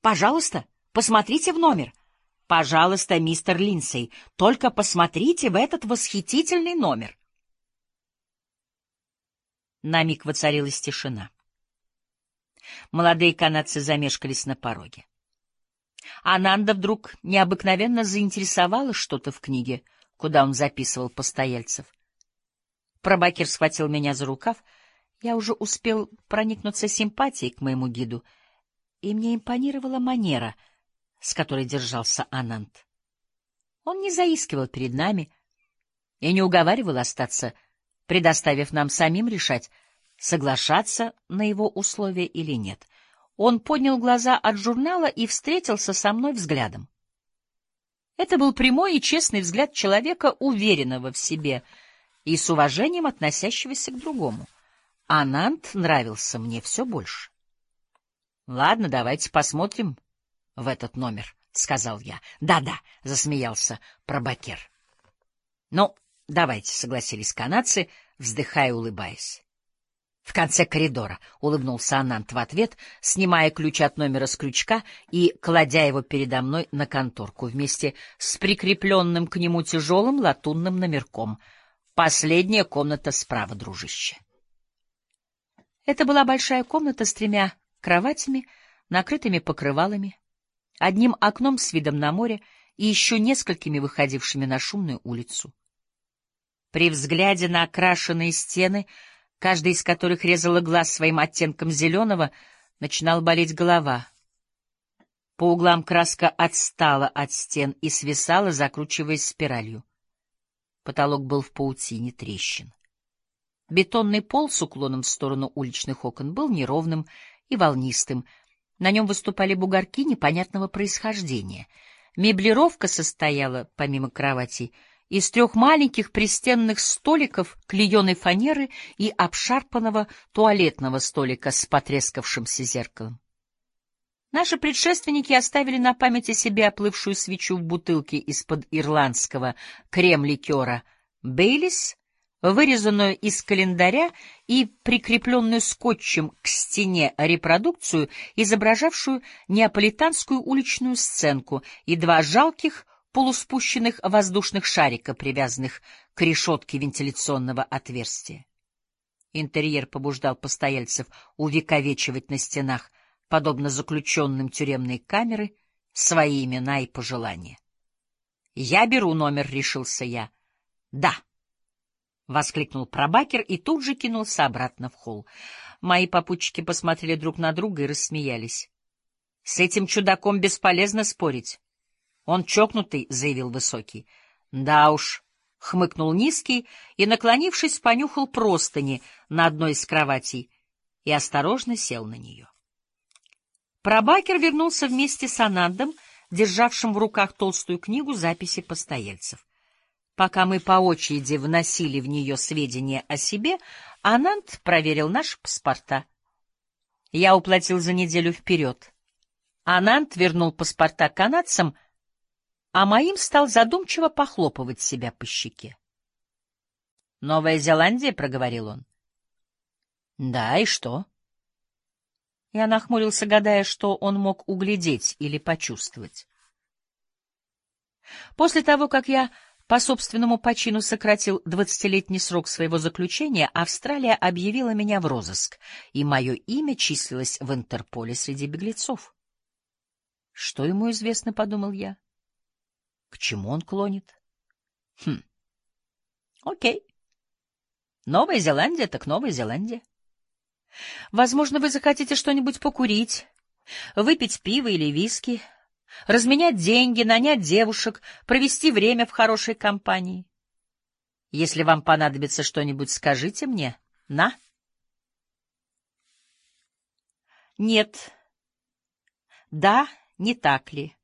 Пожалуйста, посмотрите в номер. Пожалуйста, мистер Линсей, только посмотрите в этот восхитительный номер». На миг воцарилась тишина. Молодые канадцы замешкались на пороге. Ананда вдруг необыкновенно заинтересовала что-то в книге, куда он записывал постояльцев. Пробакер схватил меня за рукав. Я уже успел проникнуться симпатией к моему гиду, и мне импонировала манера, с которой держался Ананд. Он не заискивал перед нами и не уговаривал остаться, предоставив нам самим решать, соглашаться на его условия или нет. Он поднял глаза от журнала и встретился со мной взглядом. Это был прямой и честный взгляд человека, уверенного в себе и с уважением относящегося к другому. Анант нравился мне все больше. — Ладно, давайте посмотрим в этот номер, — сказал я. «Да, — Да-да, — засмеялся пробакер. — Ну, давайте, — согласились канадцы, вздыхая и улыбаясь. В конце коридора улыбнулся Анант в ответ, снимая ключ от номера с крючка и кладя его передо мной на конторку вместе с прикрепленным к нему тяжелым латунным номерком. Последняя комната справа, дружище. Это была большая комната с тремя кроватями, накрытыми покрывалами, одним окном с видом на море и еще несколькими выходившими на шумную улицу. При взгляде на окрашенные стены — каждый из которых резала глаз своим оттенком зеленого, начинала болеть голова. По углам краска отстала от стен и свисала, закручиваясь спиралью. Потолок был в паутине трещин. Бетонный пол с уклоном в сторону уличных окон был неровным и волнистым. На нем выступали бугорки непонятного происхождения. Меблировка состояла, помимо кроватей, из трех маленьких пристенных столиков клееной фанеры и обшарпанного туалетного столика с потрескавшимся зеркалом. Наши предшественники оставили на память о себе оплывшую свечу в бутылке из-под ирландского крем-ликера «Бейлис», вырезанную из календаря и прикрепленную скотчем к стене репродукцию, изображавшую неаполитанскую уличную сценку, и два жалких полуспущенных воздушных шарика, привязанных к решетке вентиляционного отверстия. Интерьер побуждал постояльцев увековечивать на стенах, подобно заключенным тюремной камеры, свои имена и пожелания. «Я беру номер», — решился я. «Да», — воскликнул пробакер и тут же кинулся обратно в холл. Мои попутчики посмотрели друг на друга и рассмеялись. «С этим чудаком бесполезно спорить. Он чокнутый, — заявил высокий. — Да уж, — хмыкнул низкий и, наклонившись, понюхал простыни на одной из кроватей и осторожно сел на нее. Пробакер вернулся вместе с Анандом, державшим в руках толстую книгу записи постояльцев. Пока мы по очереди вносили в нее сведения о себе, Ананд проверил наши паспорта. Я уплатил за неделю вперед. Ананд вернул паспорта канадцам — а моим стал задумчиво похлопывать себя по щеке. «Новая Зеландия», — проговорил он. «Да, и что?» Я нахмурился, гадая, что он мог углядеть или почувствовать. После того, как я по собственному почину сократил двадцатилетний срок своего заключения, Австралия объявила меня в розыск, и мое имя числилось в Интерполе среди беглецов. Что ему известно, — подумал я. К чему он клонит? Хм. Окей. Новая Зеландия так Новая Зеландия. Возможно, вы захотите что-нибудь покурить, выпить пиво или виски, разменять деньги, нанять девушек, провести время в хорошей компании. Если вам понадобится что-нибудь, скажите мне. На. Нет. Да, не так ли?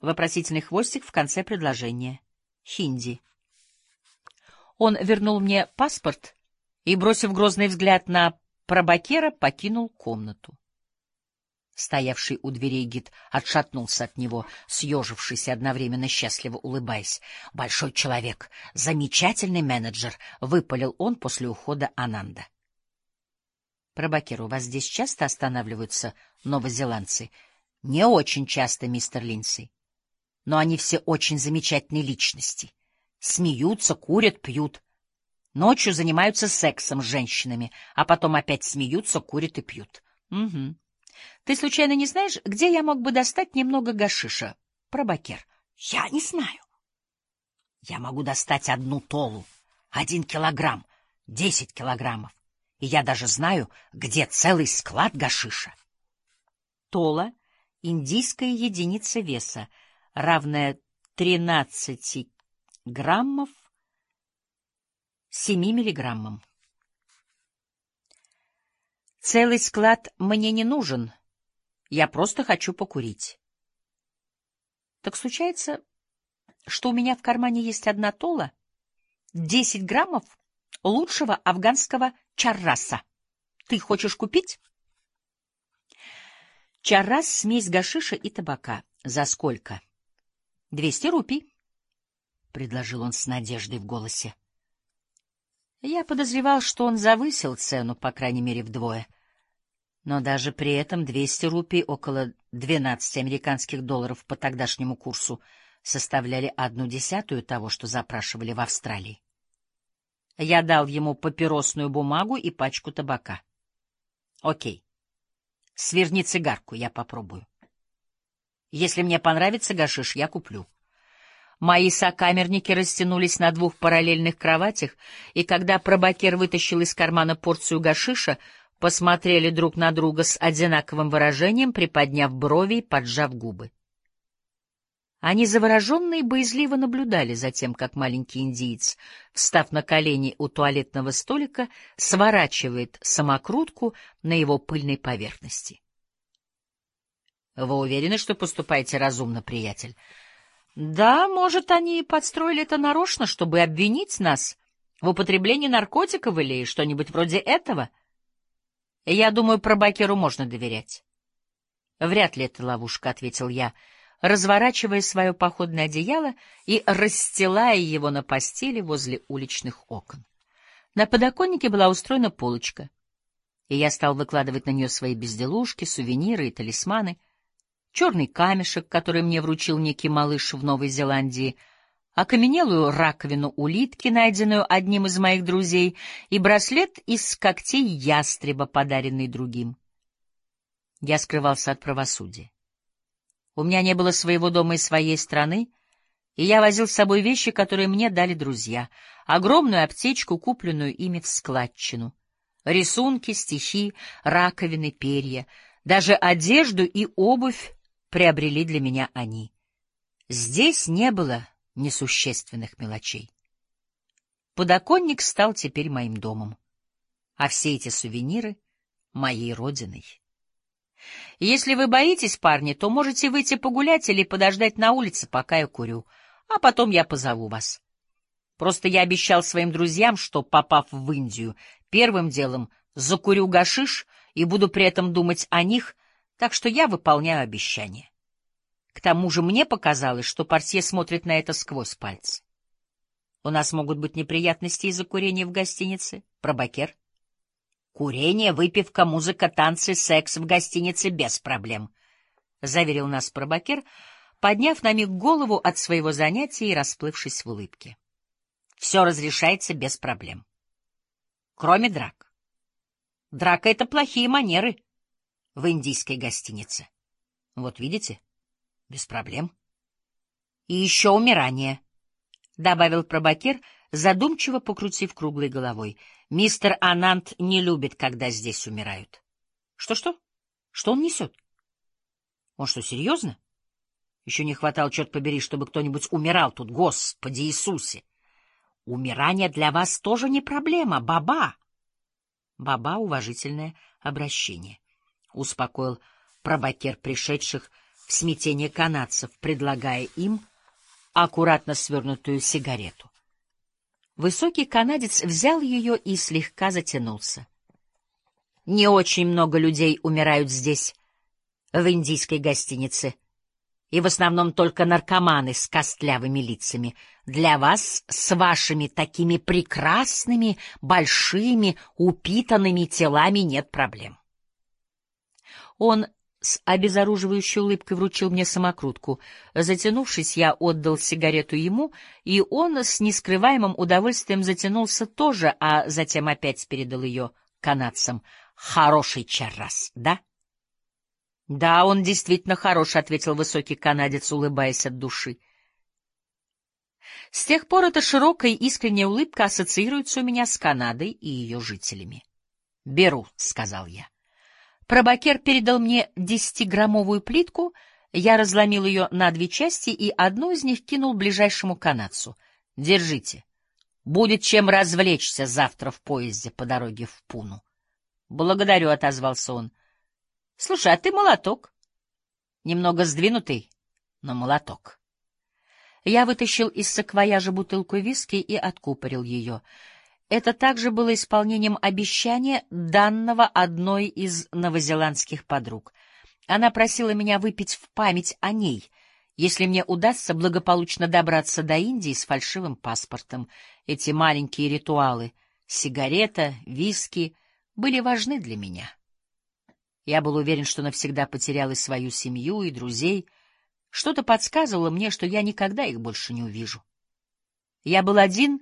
Вопросительный хвостик в конце предложения. Хинди. Он вернул мне паспорт и, бросив грозный взгляд на пробакера, покинул комнату. Стоявший у дверей гид отшатнулся от него, съежившись и одновременно счастливо улыбаясь. «Большой человек, замечательный менеджер», — выпалил он после ухода Ананда. «Пробакер, у вас здесь часто останавливаются новозеландцы?» «Не очень часто, мистер Линдси. Но они все очень замечательные личности. Смеются, курят, пьют. Ночью занимаются сексом с женщинами, а потом опять смеются, курят и пьют. Угу. Ты случайно не знаешь, где я мог бы достать немного гашиша? Пробакер. Я не знаю. Я могу достать одну толу, один килограмм, десять килограммов. И я даже знаю, где целый склад гашиша. Тола — индийская единица веса, равная 13 граммов 7 миллиграммам. Целый склад мне не нужен. Я просто хочу покурить. Так случается, что у меня в кармане есть одна тола, десять граммов лучшего афганского чарраса. Ты хочешь купить? Чаррас — смесь гашиша и табака. За сколько? Двести рупий, — предложил он с надеждой в голосе. Я подозревал, что он завысил цену, по крайней мере, вдвое. Но даже при этом 200 рупий, около 12 американских долларов по тогдашнему курсу, составляли одну десятую того, что запрашивали в Австралии. Я дал ему папиросную бумагу и пачку табака. Окей. Сверни цигарку, я попробую. Если мне понравится гашиш, я куплю. Мои сокамерники растянулись на двух параллельных кроватях, и когда пробакер вытащил из кармана порцию гашиша, посмотрели друг на друга с одинаковым выражением, приподняв брови и поджав губы. Они завороженно и боязливо наблюдали за тем, как маленький индиец, встав на колени у туалетного столика, сворачивает самокрутку на его пыльной поверхности. — Вы уверены, что поступаете разумно, приятель? — Да, может, они подстроили это нарочно, чтобы обвинить нас в употреблении наркотиков или что-нибудь вроде этого — я думаю, про Бакеру можно доверять. Вряд ли это ловушка, — ответил я, разворачивая свое походное одеяло и расстилая его на постели возле уличных окон. На подоконнике была устроена полочка, и я стал выкладывать на нее свои безделушки, сувениры и талисманы, черный камешек, который мне вручил некий малыш в Новой Зеландии — окаменелую раковину улитки, найденную одним из моих друзей, и браслет из когтей ястреба, подаренный другим. Я скрывался от правосудия. У меня не было своего дома и своей страны, и я возил с собой вещи, которые мне дали друзья, огромную аптечку, купленную ими в складчину, рисунки, стихи, раковины, перья, даже одежду и обувь приобрели для меня они. Здесь не было несущественных мелочей. Подоконник стал теперь моим домом, а все эти сувениры — моей родиной. Если вы боитесь, парни, то можете выйти погулять или подождать на улице, пока я курю, а потом я позову вас. Просто я обещал своим друзьям, что, попав в Индию, первым делом закурю гашиш и буду при этом думать о них, так что я выполняю обещание. К тому же мне показалось, что портье смотрит на это сквозь пальцы. У нас могут быть неприятности из-за курения в гостинице. Пробакер. Курение, выпивка, музыка, танцы, секс в гостинице без проблем, — заверил нас пробакер, подняв на миг голову от своего занятия и расплывшись в улыбке. Все разрешается без проблем. Кроме драк. Драка — это плохие манеры в индийской гостинице. Вот видите? Без проблем. И еще умирание, — добавил пробакер, задумчиво покрутив круглой головой. Мистер Анант не любит, когда здесь умирают. Что-что? Что он несет? Он что, серьезно? Еще не хватало, черт побери, чтобы кто-нибудь умирал тут, Господи Иисусе! Умирание для вас тоже не проблема, баба. Баба — уважительное обращение. успокоил пробакер пришедших в смятение канадцев, предлагая им аккуратно свернутую сигарету. Высокий канадец взял ее и слегка затянулся. Не очень много людей умирают здесь, в индийской гостинице, и в основном только наркоманы с костлявыми лицами. Для вас с вашими такими прекрасными, большими, упитанными телами нет проблем. Он с обезоруживающей улыбкой вручил мне самокрутку. Затянувшись, я отдал сигарету ему, и он с нескрываемым удовольствием затянулся тоже, а затем опять передал ее канадцам — Хороший чаррас, да? — Да, он действительно хорош, — ответил высокий канадец, улыбаясь от души. С тех пор эта широкая искренняя улыбка ассоциируется у меня с Канадой и ее жителями. — Беру, — сказал я. Пробакер передал мне десятиграммовую плитку, я разломил ее на две части и одну из них кинул ближайшему канадцу. — Держите. Будет чем развлечься завтра в поезде по дороге в Пуну. — Благодарю, — отозвался он. — Слушай, а ты молоток. Немного сдвинутый, но молоток. Я вытащил из саквояжа бутылку виски и откупорил ее. Это также было исполнением обещания, данного одной из новозеландских подруг. Она просила меня выпить в память о ней, если мне удастся благополучно добраться до Индии с фальшивым паспортом. Эти маленькие ритуалы — сигарета, виски — были важны для меня. Я был уверен, что навсегда потерял и свою семью, и друзей. Что-то подсказывало мне, что я никогда их больше не увижу. Я был один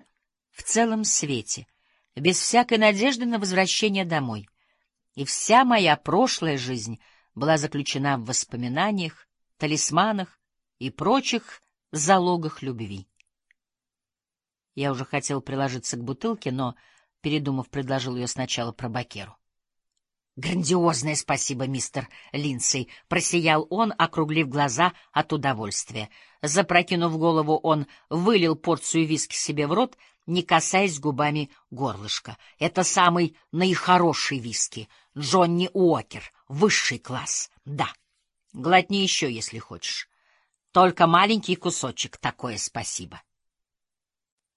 в целом свете, без всякой надежды на возвращение домой. И вся моя прошлая жизнь была заключена в воспоминаниях, талисманах и прочих залогах любви. Я уже хотел приложиться к бутылке, но передумав, предложил ее сначала пробакеру. «Грандиозное спасибо, мистер Линдсей!» — просиял он, округлив глаза от удовольствия. Запрокинув голову, он вылил порцию виски себе в рот, не касаясь губами горлышка. «Это самый наихороший виски. Джонни Уокер. Высший класс. Да. Глотни еще, если хочешь. Только маленький кусочек. Такое спасибо».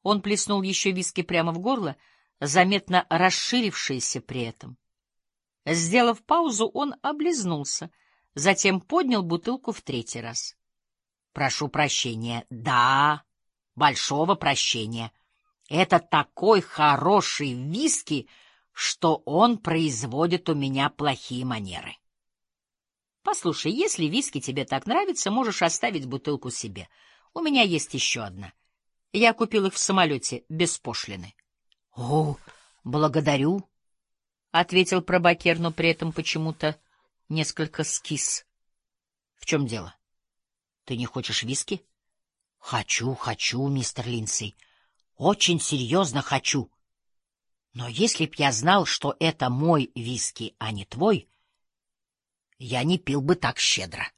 Он плеснул еще виски прямо в горло — заметно расширившееся при этом. Сделав паузу, он облизнулся, затем поднял бутылку в третий раз. — Прошу прощения. Да, большого прощения. Это такой хороший виски, что он производит у меня плохие манеры. Послушай, если виски тебе так нравится, можешь оставить бутылку себе. У меня есть еще одна. Я купил их в самолете без пошлины. — О, благодарю, — ответил пробакер, но при этом почему-то несколько скис. — В чем дело? Ты не хочешь виски? — Хочу, хочу, мистер Линдсей. Очень серьезно хочу. Но если б я знал, что это мой виски, а не твой, я не пил бы так щедро.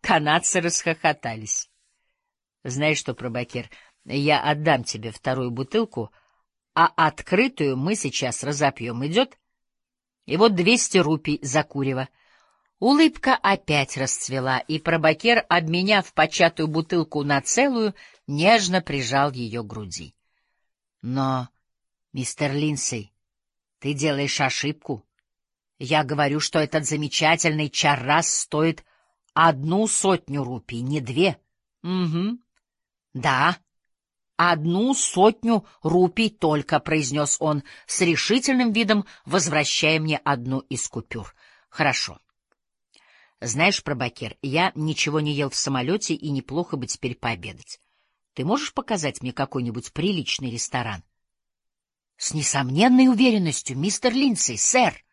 Канадцы расхохотались. — Знаешь что, пробакер, я отдам тебе вторую бутылку — а открытую мы сейчас разопьем. Идет? И вот двести рупий за курево. Улыбка опять расцвела, и пробакер, обменяв початую бутылку на целую, нежно прижал ее к груди. Но, мистер Линсей, ты делаешь ошибку. Я говорю, что этот замечательный чаррас стоит одну сотню рупий, не две. Угу. Да, «Одну сотню рупий только», — произнес он с решительным видом, возвращая мне одну из купюр. «Хорошо. Знаешь, пробакер, я ничего не ел в самолете, и неплохо бы теперь пообедать. Ты можешь показать мне какой-нибудь приличный ресторан?» «С несомненной уверенностью, мистер Линдсей, сэр!»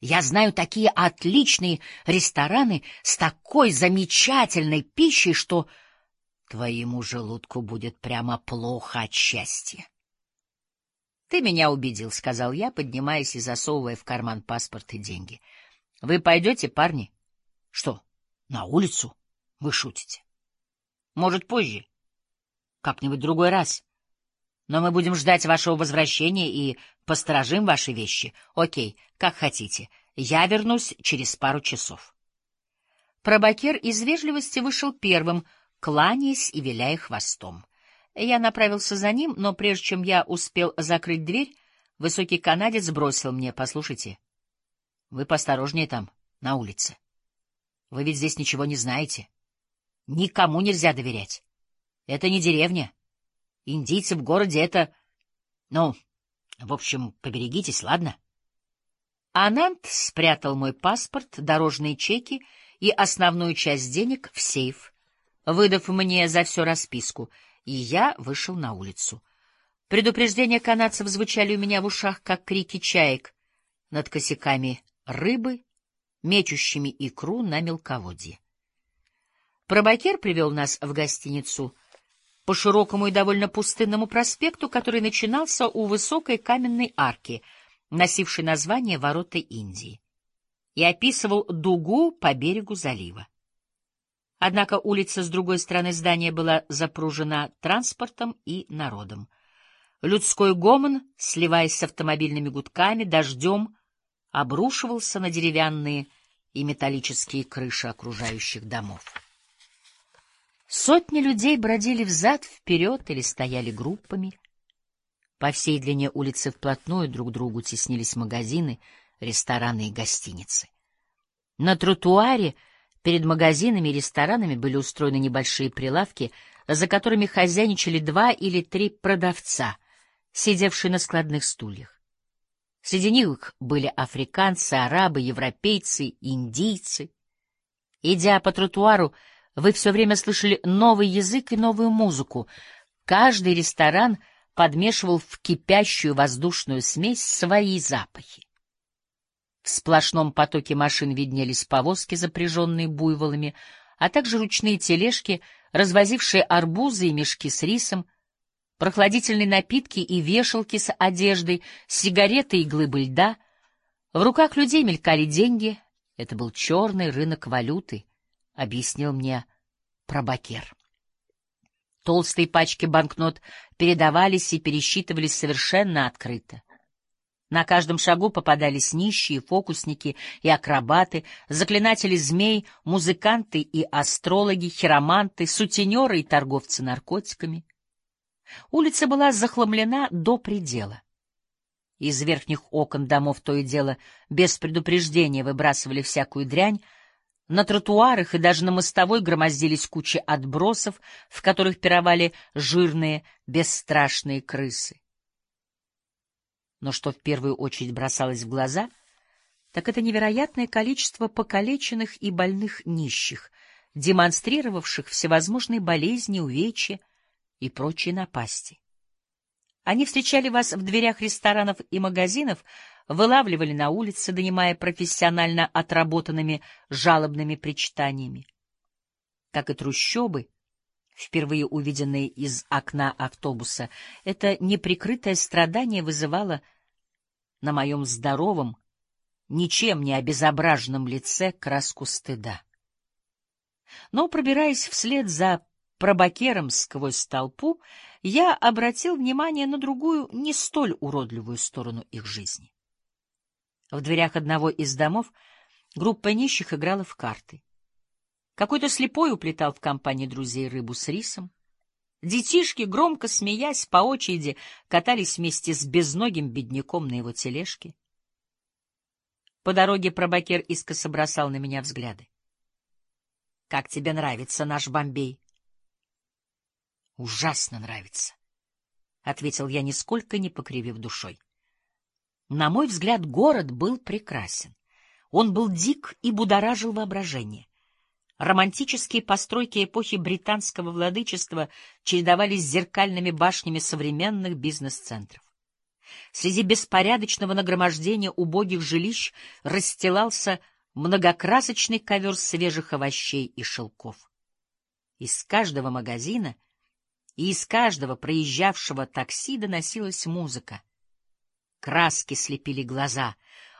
Я знаю такие отличные рестораны с такой замечательной пищей, что Твоему желудку будет прямо плохо от счастья. — Ты меня убедил, — сказал я, поднимаясь и засовывая в карман паспорт и деньги. — Вы пойдете, парни? — Что, на улицу? Вы шутите? — Может, позже. Как-нибудь другой раз. Но мы будем ждать вашего возвращения и посторожим ваши вещи. Окей, как хотите. Я вернусь через пару часов. Пробакер из вежливости вышел первым, кланяясь и виляя хвостом. Я направился за ним, но прежде чем я успел закрыть дверь, высокий канадец бросил мне, послушайте, вы посторожнее там, на улице. Вы ведь здесь ничего не знаете. Никому нельзя доверять. Это не деревня. Индийцы в городе — это... Ну, в общем, поберегитесь, ладно? Анант спрятал мой паспорт, дорожные чеки и основную часть денег в сейф, выдав мне за все расписку, и я вышел на улицу. Предупреждения канадцев звучали у меня в ушах, как крики чаек над косяками рыбы, мечущими икру на мелководье. Пробакер привел нас в гостиницу по широкому и довольно пустынному проспекту, который начинался у высокой каменной арки, носившей название «Ворота Индии», и описывал дугу по берегу залива. Однако улица с другой стороны здания была запружена транспортом и народом. Людской гомон, сливаясь с автомобильными гудками, дождем, обрушивался на деревянные и металлические крыши окружающих домов. Сотни людей бродили взад-вперед или стояли группами. По всей длине улицы вплотную друг к другу теснились магазины, рестораны и гостиницы. На тротуаре перед магазинами и ресторанами были устроены небольшие прилавки, за которыми хозяйничали два или три продавца, сидевшие на складных стульях. Среди них были африканцы, арабы, европейцы, индийцы. Идя по тротуару, вы все время слышали новый язык и новую музыку. Каждый ресторан подмешивал в кипящую воздушную смесь свои запахи. В сплошном потоке машин виднелись повозки, запряженные буйволами, а также ручные тележки, развозившие арбузы и мешки с рисом, прохладительные напитки и вешалки с одеждой, сигареты и глыбы льда. В руках людей мелькали деньги. Это был черный рынок валюты, — объяснил мне пробакер. Толстые пачки банкнот передавались и пересчитывались совершенно открыто. На каждом шагу попадались нищие, фокусники и акробаты, заклинатели змей, музыканты и астрологи, хироманты, сутенеры и торговцы наркотиками. Улица была захламлена до предела. Из верхних окон домов то и дело без предупреждения выбрасывали всякую дрянь, на тротуарах и даже на мостовой громоздились кучи отбросов, в которых пировали жирные, бесстрашные крысы. Но что в первую очередь бросалось в глаза, так это невероятное количество покалеченных и больных нищих, демонстрировавших всевозможные болезни, увечья и прочие напасти. Они встречали вас в дверях ресторанов и магазинов, вылавливали на улице, донимая профессионально отработанными жалобными причитаниями. Как и трущобы, впервые увиденные из окна автобуса, это неприкрытое страдание вызывало на моем здоровом, ничем не обезображенном лице краску стыда. Но, пробираясь вслед за пробакером сквозь толпу, я обратил внимание на другую, не столь уродливую сторону их жизни. В дверях одного из домов группа нищих играла в карты. Какой-то слепой уплетал в компании друзей рыбу с рисом. Детишки, громко смеясь, по очереди катались вместе с безногим бедняком на его тележке. По дороге пробакер искоса бросал на меня взгляды. — Как тебе нравится наш Бомбей? — Ужасно нравится, — ответил я, нисколько не покривив душой. На мой взгляд, город был прекрасен. Он был дик и будоражил воображение. Романтические постройки эпохи британского владычества чередовались с зеркальными башнями современных бизнес-центров. Среди беспорядочного нагромождения убогих жилищ расстилался многокрасочный ковер свежих овощей и шелков. Из каждого магазина и из каждого проезжавшего такси доносилась музыка. Краски слепили глаза,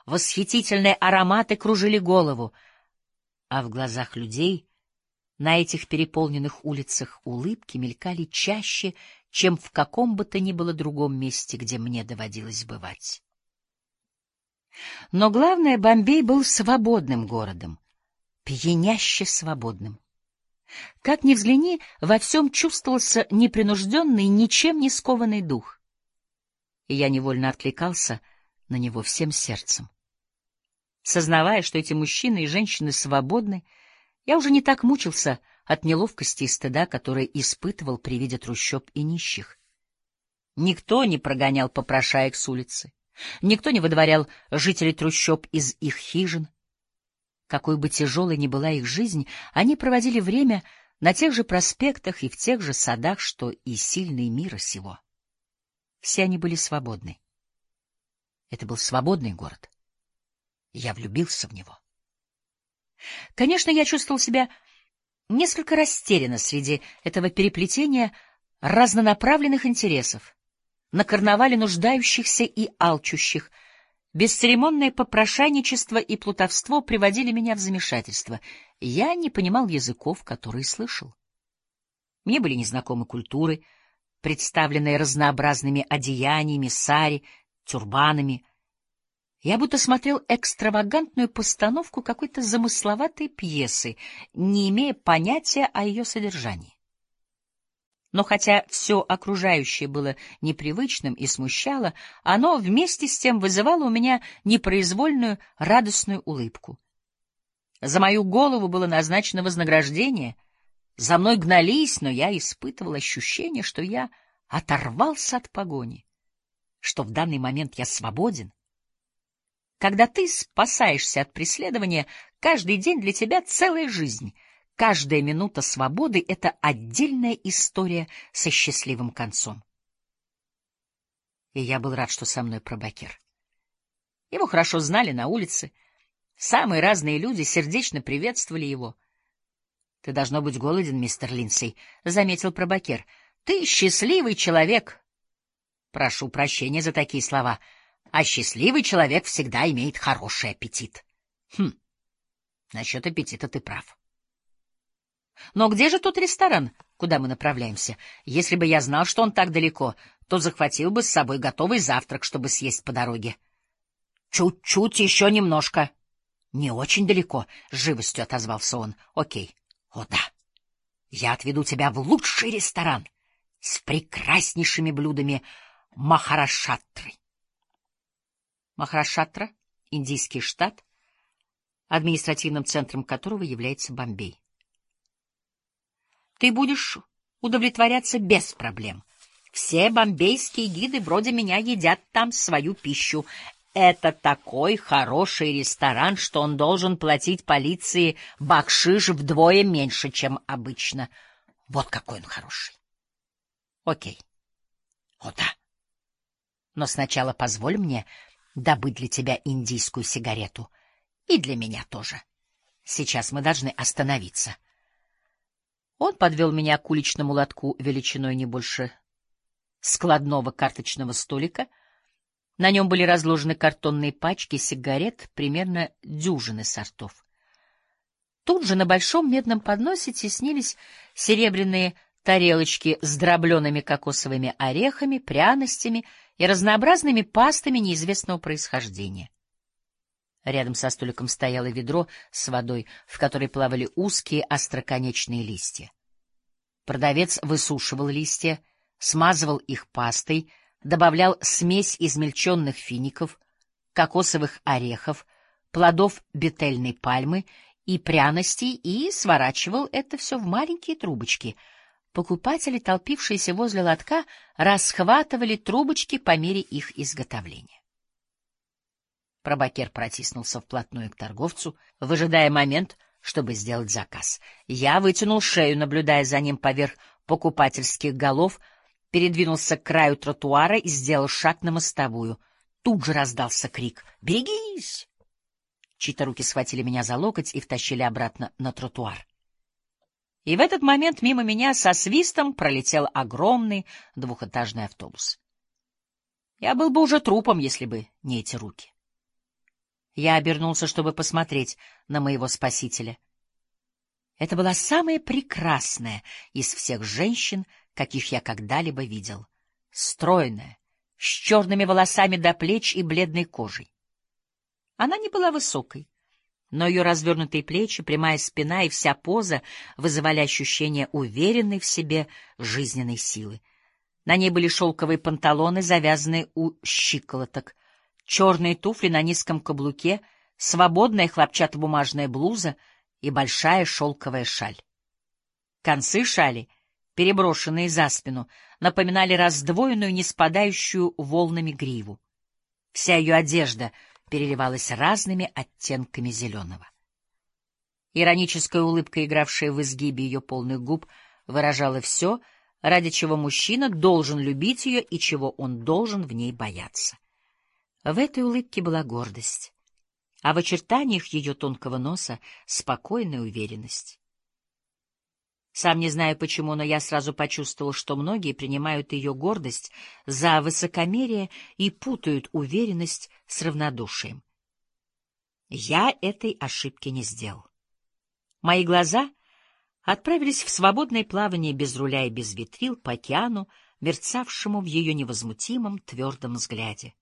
восхитительные ароматы кружили голову, а в глазах людей на этих переполненных улицах улыбки мелькали чаще, чем в каком бы то ни было другом месте, где мне доводилось бывать. Но главное, Бомбей был свободным городом, пьяняще свободным. Как ни взгляни, во всем чувствовался непринужденный, ничем не скованный дух. И я невольно откликался на него всем сердцем. Сознавая, что эти мужчины и женщины свободны, я уже не так мучился от неловкости и стыда, которые испытывал при виде трущоб и нищих. Никто не прогонял попрошаек с улицы, никто не выдворял жителей трущоб из их хижин. Какой бы тяжелой ни была их жизнь, они проводили время на тех же проспектах и в тех же садах, что и сильные мира сего. Все они были свободны. Это был свободный город. Я влюбился в него. Конечно, я чувствовал себя несколько растерянно среди этого переплетения разнонаправленных интересов, на карнавале нуждающихся и алчущих — Бесцеремонное попрошайничество и плутовство приводили меня в замешательство. Я не понимал языков, которые слышал. Мне были незнакомы культуры, представленные разнообразными одеяниями, сари, тюрбанами. Я будто смотрел экстравагантную постановку какой-то замысловатой пьесы, не имея понятия о ее содержании. Но хотя все окружающее было непривычным и смущало, оно вместе с тем вызывало у меня непроизвольную радостную улыбку. За мою голову было назначено вознаграждение, за мной гнались, но я испытывал ощущение, что я оторвался от погони, что в данный момент я свободен. Когда ты спасаешься от преследования, каждый день для тебя целая жизнь — Каждая минута свободы — это отдельная история со счастливым концом. И я был рад, что со мной пробакер. Его хорошо знали на улице. Самые разные люди сердечно приветствовали его. — Ты должно быть голоден, мистер Линдсей, — заметил пробакер. — Ты счастливый человек. Прошу прощения за такие слова. А счастливый человек всегда имеет хороший аппетит. Хм, насчет аппетита ты прав. Но где же тот ресторан, куда мы направляемся? Если бы я знал, что он так далеко, то захватил бы с собой готовый завтрак, чтобы съесть по дороге. Чуть-чуть, еще немножко. Не очень далеко, — с живостью отозвался он. Окей. О, да. Я отведу тебя в лучший ресторан с прекраснейшими блюдами Махарашатры. Махарашатра — индийский штат, административным центром которого является Бомбей ты будешь удовлетворяться без проблем. Все бомбейские гиды вроде меня едят там свою пищу. Это такой хороший ресторан, что он должен платить полиции бакшиш вдвое меньше, чем обычно. Вот какой он хороший. Окей. О, да. Но сначала позволь мне добыть для тебя индийскую сигарету. И для меня тоже. Сейчас мы должны остановиться. — он подвел меня к уличному лотку величиной не больше складного карточного столика. На нем были разложены картонные пачки сигарет, примерно дюжины сортов. Тут же на большом медном подносе теснились серебряные тарелочки с дробленными кокосовыми орехами, пряностями и разнообразными пастами неизвестного происхождения. Рядом со столиком стояло ведро с водой, в которой плавали узкие остроконечные листья. Продавец высушивал листья, смазывал их пастой, добавлял смесь измельченных фиников, кокосовых орехов, плодов бетельной пальмы и пряностей и сворачивал это все в маленькие трубочки. Покупатели, толпившиеся возле лотка, расхватывали трубочки по мере их изготовления. Пробакер протиснулся вплотную к торговцу, выжидая момент, чтобы сделать заказ. Я вытянул шею, наблюдая за ним поверх покупательских голов, передвинулся к краю тротуара и сделал шаг на мостовую. Тут же раздался крик «Берегись!». Чьи-то руки схватили меня за локоть и втащили обратно на тротуар. И в этот момент мимо меня со свистом пролетел огромный двухэтажный автобус. Я был бы уже трупом, если бы не эти руки. Я обернулся, чтобы посмотреть на моего спасителя. Это была самая прекрасная из всех женщин, каких я когда-либо видел. Стройная, с черными волосами до плеч и бледной кожей. Она не была высокой, но ее развернутые плечи, прямая спина и вся поза вызывали ощущение уверенной в себе жизненной силы. На ней были шелковые панталоны, завязанные у щиколоток, черные туфли на низком каблуке, свободная хлопчатобумажная блуза и большая шелковая шаль. Концы шали, переброшенные за спину, напоминали раздвоенную, не спадающую волнами гриву. Вся ее одежда переливалась разными оттенками зеленого. Ироническая улыбка, игравшая в изгибе ее полных губ, выражала все, ради чего мужчина должен любить ее и чего он должен в ней бояться. В этой улыбке была гордость, а в очертаниях ее тонкого носа — спокойная уверенность. Сам не знаю почему, но я сразу почувствовал, что многие принимают ее гордость за высокомерие и путают уверенность с равнодушием. Я этой ошибки не сделал. Мои глаза отправились в свободное плавание без руля и без ветрил по океану, мерцавшему в ее невозмутимом твердом взгляде.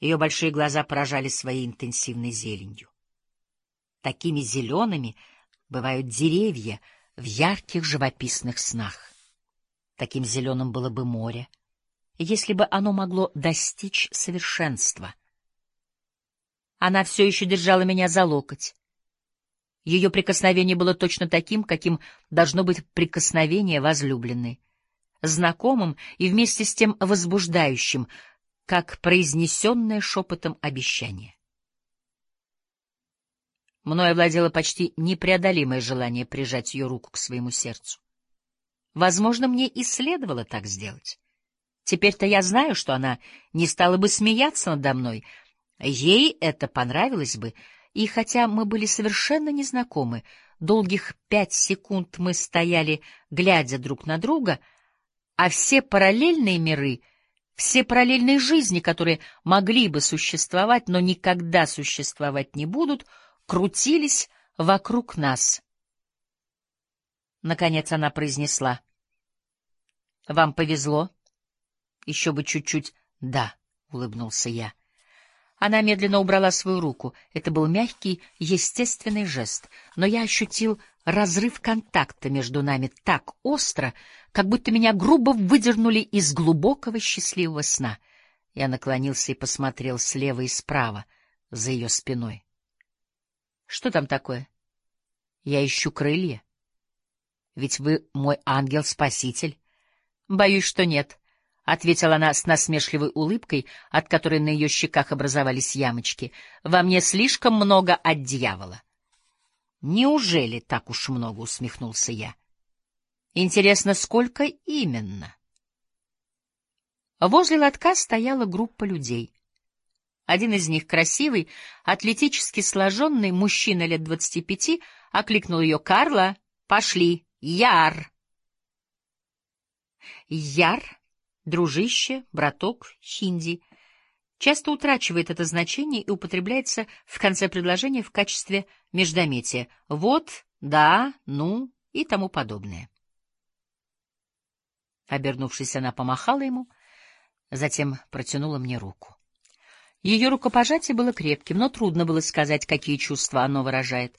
Ее большие глаза поражали своей интенсивной зеленью. Такими зелеными бывают деревья — в ярких живописных снах. Таким зеленым было бы море, если бы оно могло достичь совершенства. Она все еще держала меня за локоть. Ее прикосновение было точно таким, каким должно быть прикосновение возлюбленной, знакомым и вместе с тем возбуждающим, как произнесенное шепотом обещание. Мною овладело почти непреодолимое желание прижать ее руку к своему сердцу. Возможно, мне и следовало так сделать. Теперь-то я знаю, что она не стала бы смеяться надо мной. Ей это понравилось бы, и хотя мы были совершенно незнакомы, долгих пять секунд мы стояли, глядя друг на друга, а все параллельные миры, все параллельные жизни, которые могли бы существовать, но никогда существовать не будут — крутились вокруг нас. Наконец она произнесла. — Вам повезло. Еще бы чуть-чуть. — Да, — улыбнулся я. Она медленно убрала свою руку. Это был мягкий, естественный жест, но я ощутил разрыв контакта между нами так остро, как будто меня грубо выдернули из глубокого счастливого сна. Я наклонился и посмотрел слева и справа, за ее спиной. Что там такое? Я ищу крылья. Ведь вы мой ангел-спаситель. Боюсь, что нет, — ответила она с насмешливой улыбкой, от которой на ее щеках образовались ямочки. Во мне слишком много от дьявола. Неужели так уж много, — усмехнулся я. Интересно, сколько именно? Возле лотка стояла группа людей. Один из них, красивый, атлетически сложенный мужчина лет двадцати пяти, окликнул ее «Карла, пошли, Яр!» Яр, дружище, браток, хинди, часто утрачивает это значение и употребляется в конце предложения в качестве междометия «вот», «да», «ну» и тому подобное. Обернувшись, она помахала ему, затем протянула мне руку. Ее рукопожатие было крепким, но трудно было сказать, какие чувства оно выражает.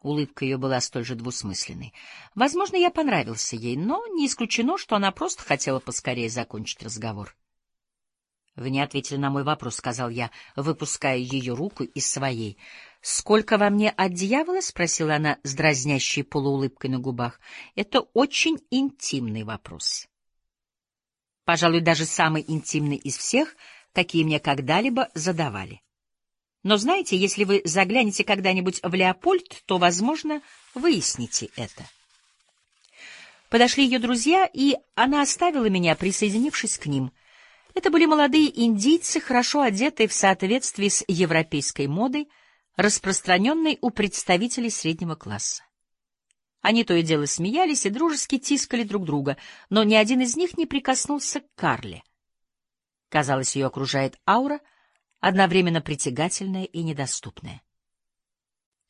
Улыбка ее была столь же двусмысленной. Возможно, я понравился ей, но не исключено, что она просто хотела поскорее закончить разговор. — Вы не ответили на мой вопрос, — сказал я, выпуская ее руку из своей. — Сколько во мне от дьявола? — спросила она с дразнящей полуулыбкой на губах. — Это очень интимный вопрос. Пожалуй, даже самый интимный из всех — какие мне когда-либо задавали. Но знаете, если вы заглянете когда-нибудь в Леопольд, то, возможно, выясните это. Подошли ее друзья, и она оставила меня, присоединившись к ним. Это были молодые индийцы, хорошо одетые в соответствии с европейской модой, распространенной у представителей среднего класса. Они то и дело смеялись и дружески тискали друг друга, но ни один из них не прикоснулся к Карле — Казалось, ее окружает аура, одновременно притягательная и недоступная.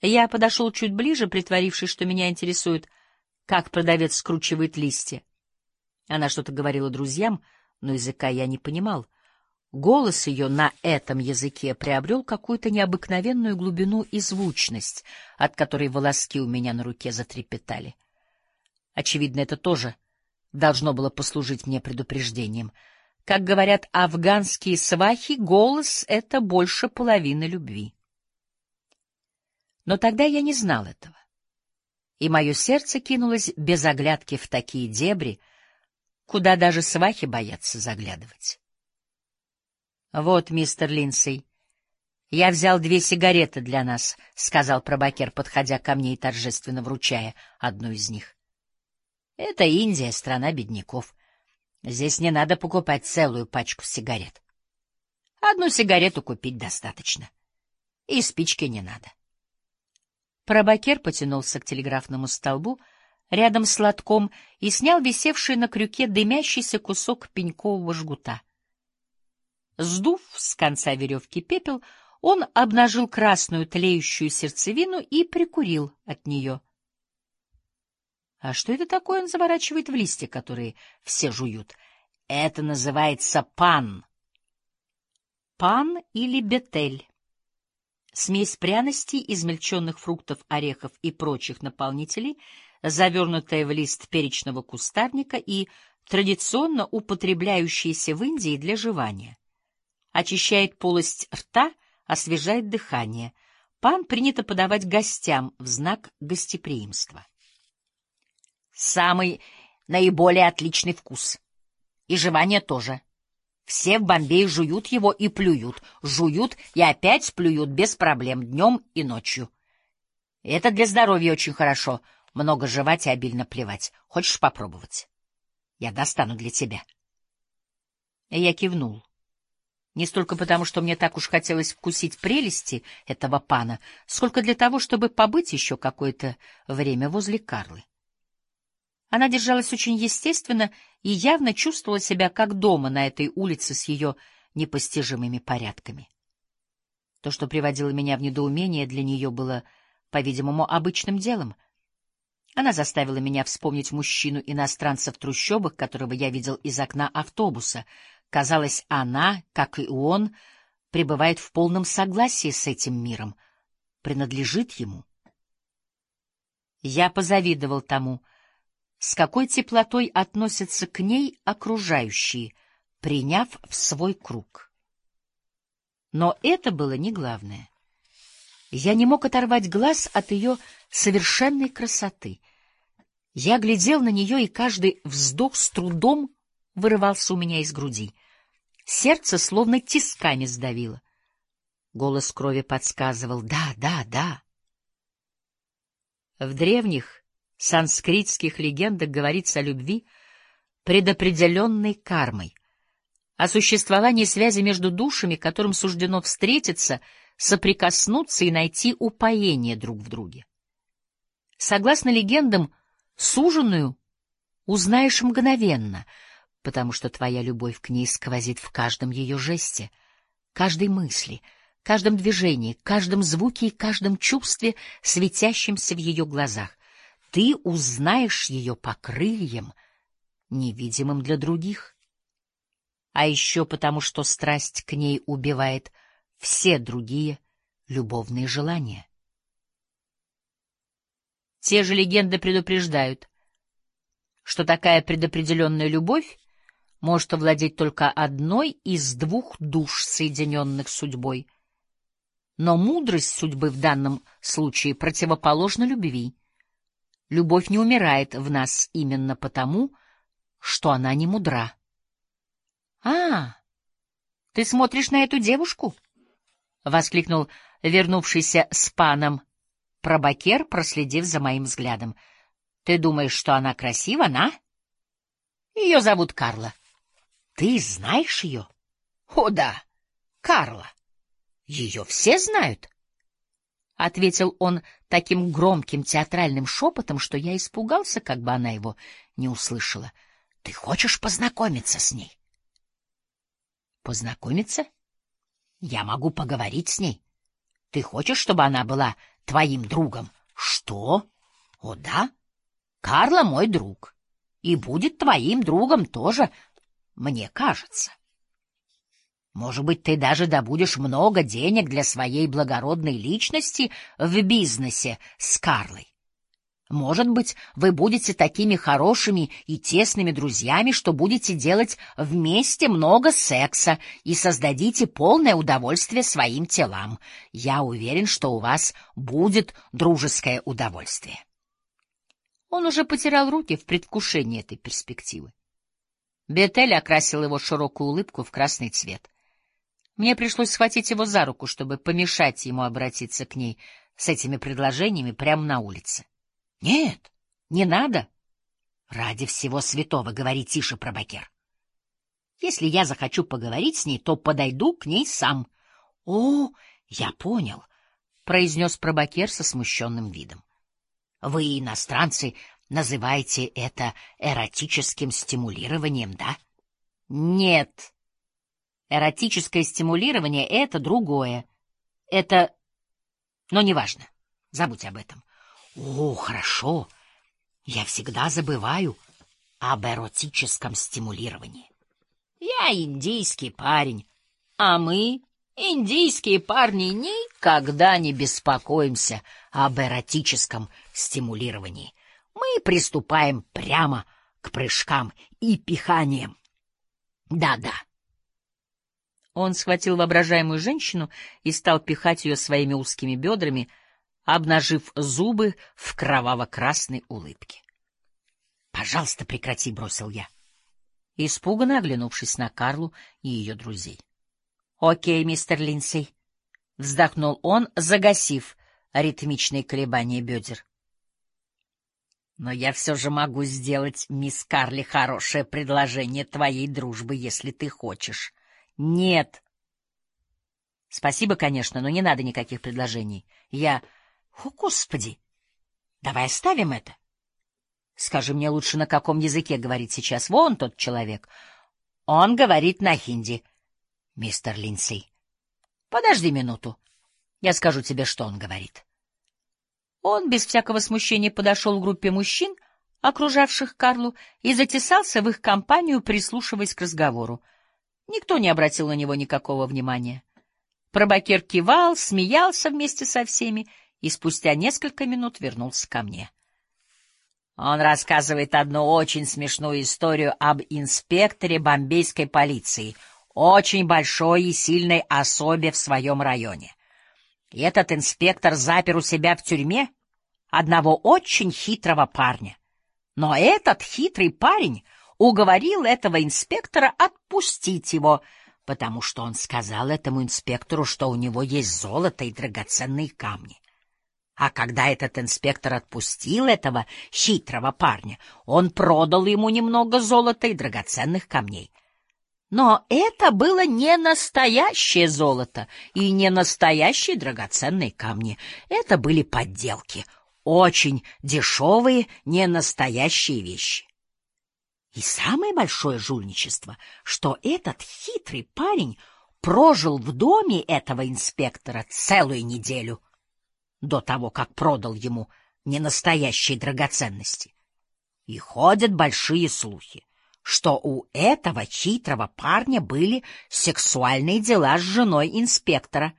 Я подошел чуть ближе, притворившись, что меня интересует, как продавец скручивает листья. Она что-то говорила друзьям, но языка я не понимал. Голос ее на этом языке приобрел какую-то необыкновенную глубину и звучность, от которой волоски у меня на руке затрепетали. Очевидно, это тоже должно было послужить мне предупреждением. Как говорят афганские свахи, голос — это больше половины любви. Но тогда я не знал этого, и мое сердце кинулось без оглядки в такие дебри, куда даже свахи боятся заглядывать. Вот, мистер Линдсей, я взял две сигареты для нас, сказал пробакер, подходя ко мне и торжественно вручая одну из них. Это Индия, страна бедняков. Здесь не надо покупать целую пачку сигарет. Одну сигарету купить достаточно. И спички не надо. Пробакер потянулся к телеграфному столбу рядом с лотком и снял висевший на крюке дымящийся кусок пенькового жгута. Сдув с конца веревки пепел, он обнажил красную тлеющую сердцевину и прикурил от нее. А что это такое он заворачивает в листья, которые все жуют? Это называется пан. Пан или бетель. Смесь пряностей, измельченных фруктов, орехов и прочих наполнителей, завернутая в лист перечного кустарника и традиционно употребляющаяся в Индии для жевания очищает полость рта, освежает дыхание. Пан принято подавать гостям в знак гостеприимства. Самый наиболее отличный вкус. И жевание тоже. Все в Бомбее жуют его и плюют, жуют и опять плюют без проблем днем и ночью. Это для здоровья очень хорошо. Много жевать и обильно плевать. Хочешь попробовать? Я достану для тебя. Я кивнул. Не столько потому, что мне так уж хотелось вкусить прелести этого пана, сколько для того, чтобы побыть еще какое-то время возле Карлы. Она держалась очень естественно и явно чувствовала себя как дома на этой улице с ее непостижимыми порядками. То, что приводило меня в недоумение, для нее было, по-видимому, обычным делом. Она заставила меня вспомнить мужчину-иностранца в трущобах, которого я видел из окна автобуса — Казалось, она, как и он, пребывает в полном согласии с этим миром, принадлежит ему. Я позавидовал тому, с какой теплотой относятся к ней окружающие, приняв в свой круг. Но это было не главное. Я не мог оторвать глаз от ее совершенной красоты. Я глядел на нее, и каждый вздох с трудом вырывался у меня из груди. Сердце словно тисками сдавило. Голос крови подсказывал «да, да, да». В древних санскритских легендах говорится о любви, предопределенной кармой, о существовании связи между душами, которым суждено встретиться, соприкоснуться и найти упоение друг в друге. Согласно легендам, суженую узнаешь мгновенно — потому что твоя любовь к ней сквозит в каждом ее жесте, каждой мысли, каждом движении, каждом звуке и каждом чувстве, светящемся в ее глазах. Ты узнаешь ее по крыльям, невидимым для других. А еще потому, что страсть к ней убивает все другие любовные желания. Те же легенды предупреждают, что такая предопределенная любовь может овладеть только одной из двух душ, соединенных судьбой. Но мудрость судьбы в данном случае противоположна любви. Любовь не умирает в нас именно потому, что она не мудра. — А, ты смотришь на эту девушку? — воскликнул вернувшийся с паном пробакер, проследив за моим взглядом. — Ты думаешь, что она красива, на? Ее зовут Карла. — ты знаешь ее? О, да, Карла. Ее все знают. — ответил он таким громким театральным шепотом, что я испугался, как бы она его не услышала. — Ты хочешь познакомиться с ней? — Познакомиться? Я могу поговорить с ней. Ты хочешь, чтобы она была твоим другом? — Что? — О, да. Карла мой друг. И будет твоим другом тоже, мне кажется. Может быть, ты даже добудешь много денег для своей благородной личности в бизнесе с Карлой. Может быть, вы будете такими хорошими и тесными друзьями, что будете делать вместе много секса и создадите полное удовольствие своим телам. Я уверен, что у вас будет дружеское удовольствие. Он уже потерял руки в предвкушении этой перспективы. Бетель окрасил его широкую улыбку в красный цвет. Мне пришлось схватить его за руку, чтобы помешать ему обратиться к ней с этими предложениями прямо на улице. — Нет, не надо. — Ради всего святого, говори тише, пробакер. Если я захочу поговорить с ней, то подойду к ней сам. — О, я понял, — произнес пробакер со смущенным видом. — Вы, иностранцы, называете это эротическим стимулированием, да? — Нет. Эротическое стимулирование — это другое. Это... Но неважно. Забудь об этом. О, хорошо. Я всегда забываю об эротическом стимулировании. Я индийский парень, а мы, индийские парни, никогда не беспокоимся об эротическом стимулировании. Мы приступаем прямо к прыжкам и пиханиям. Да-да. Он схватил воображаемую женщину и стал пихать ее своими узкими бедрами, обнажив зубы в кроваво-красной улыбке. «Пожалуйста, прекрати», — бросил я, испуганно оглянувшись на Карлу и ее друзей. «Окей, мистер Линдсей», — вздохнул он, загасив ритмичные колебания бедер. «Но я все же могу сделать, мисс Карли, хорошее предложение твоей дружбы, если ты хочешь». «Нет». «Спасибо, конечно, но не надо никаких предложений. Я...» О, Господи! Давай оставим это. Скажи мне лучше, на каком языке говорит сейчас вон тот человек. Он говорит на хинди, мистер Линдсей. Подожди минуту. Я скажу тебе, что он говорит. Он без всякого смущения подошел к группе мужчин, окружавших Карлу, и затесался в их компанию, прислушиваясь к разговору. Никто не обратил на него никакого внимания. Пробакер кивал, смеялся вместе со всеми и спустя несколько минут вернулся ко мне. Он рассказывает одну очень смешную историю об инспекторе бомбейской полиции, очень большой и сильной особе в своем районе. Этот инспектор запер у себя в тюрьме одного очень хитрого парня. Но этот хитрый парень уговорил этого инспектора отпустить его, потому что он сказал этому инспектору, что у него есть золото и драгоценные камни. А когда этот инспектор отпустил этого хитрого парня, он продал ему немного золота и драгоценных камней. Но это было не настоящее золото и не настоящие драгоценные камни. Это были подделки, очень дешевые, не настоящие вещи. И самое большое жульничество, что этот хитрый парень прожил в доме этого инспектора целую неделю — до того, как продал ему ненастоящие драгоценности. И ходят большие слухи, что у этого хитрого парня были сексуальные дела с женой инспектора.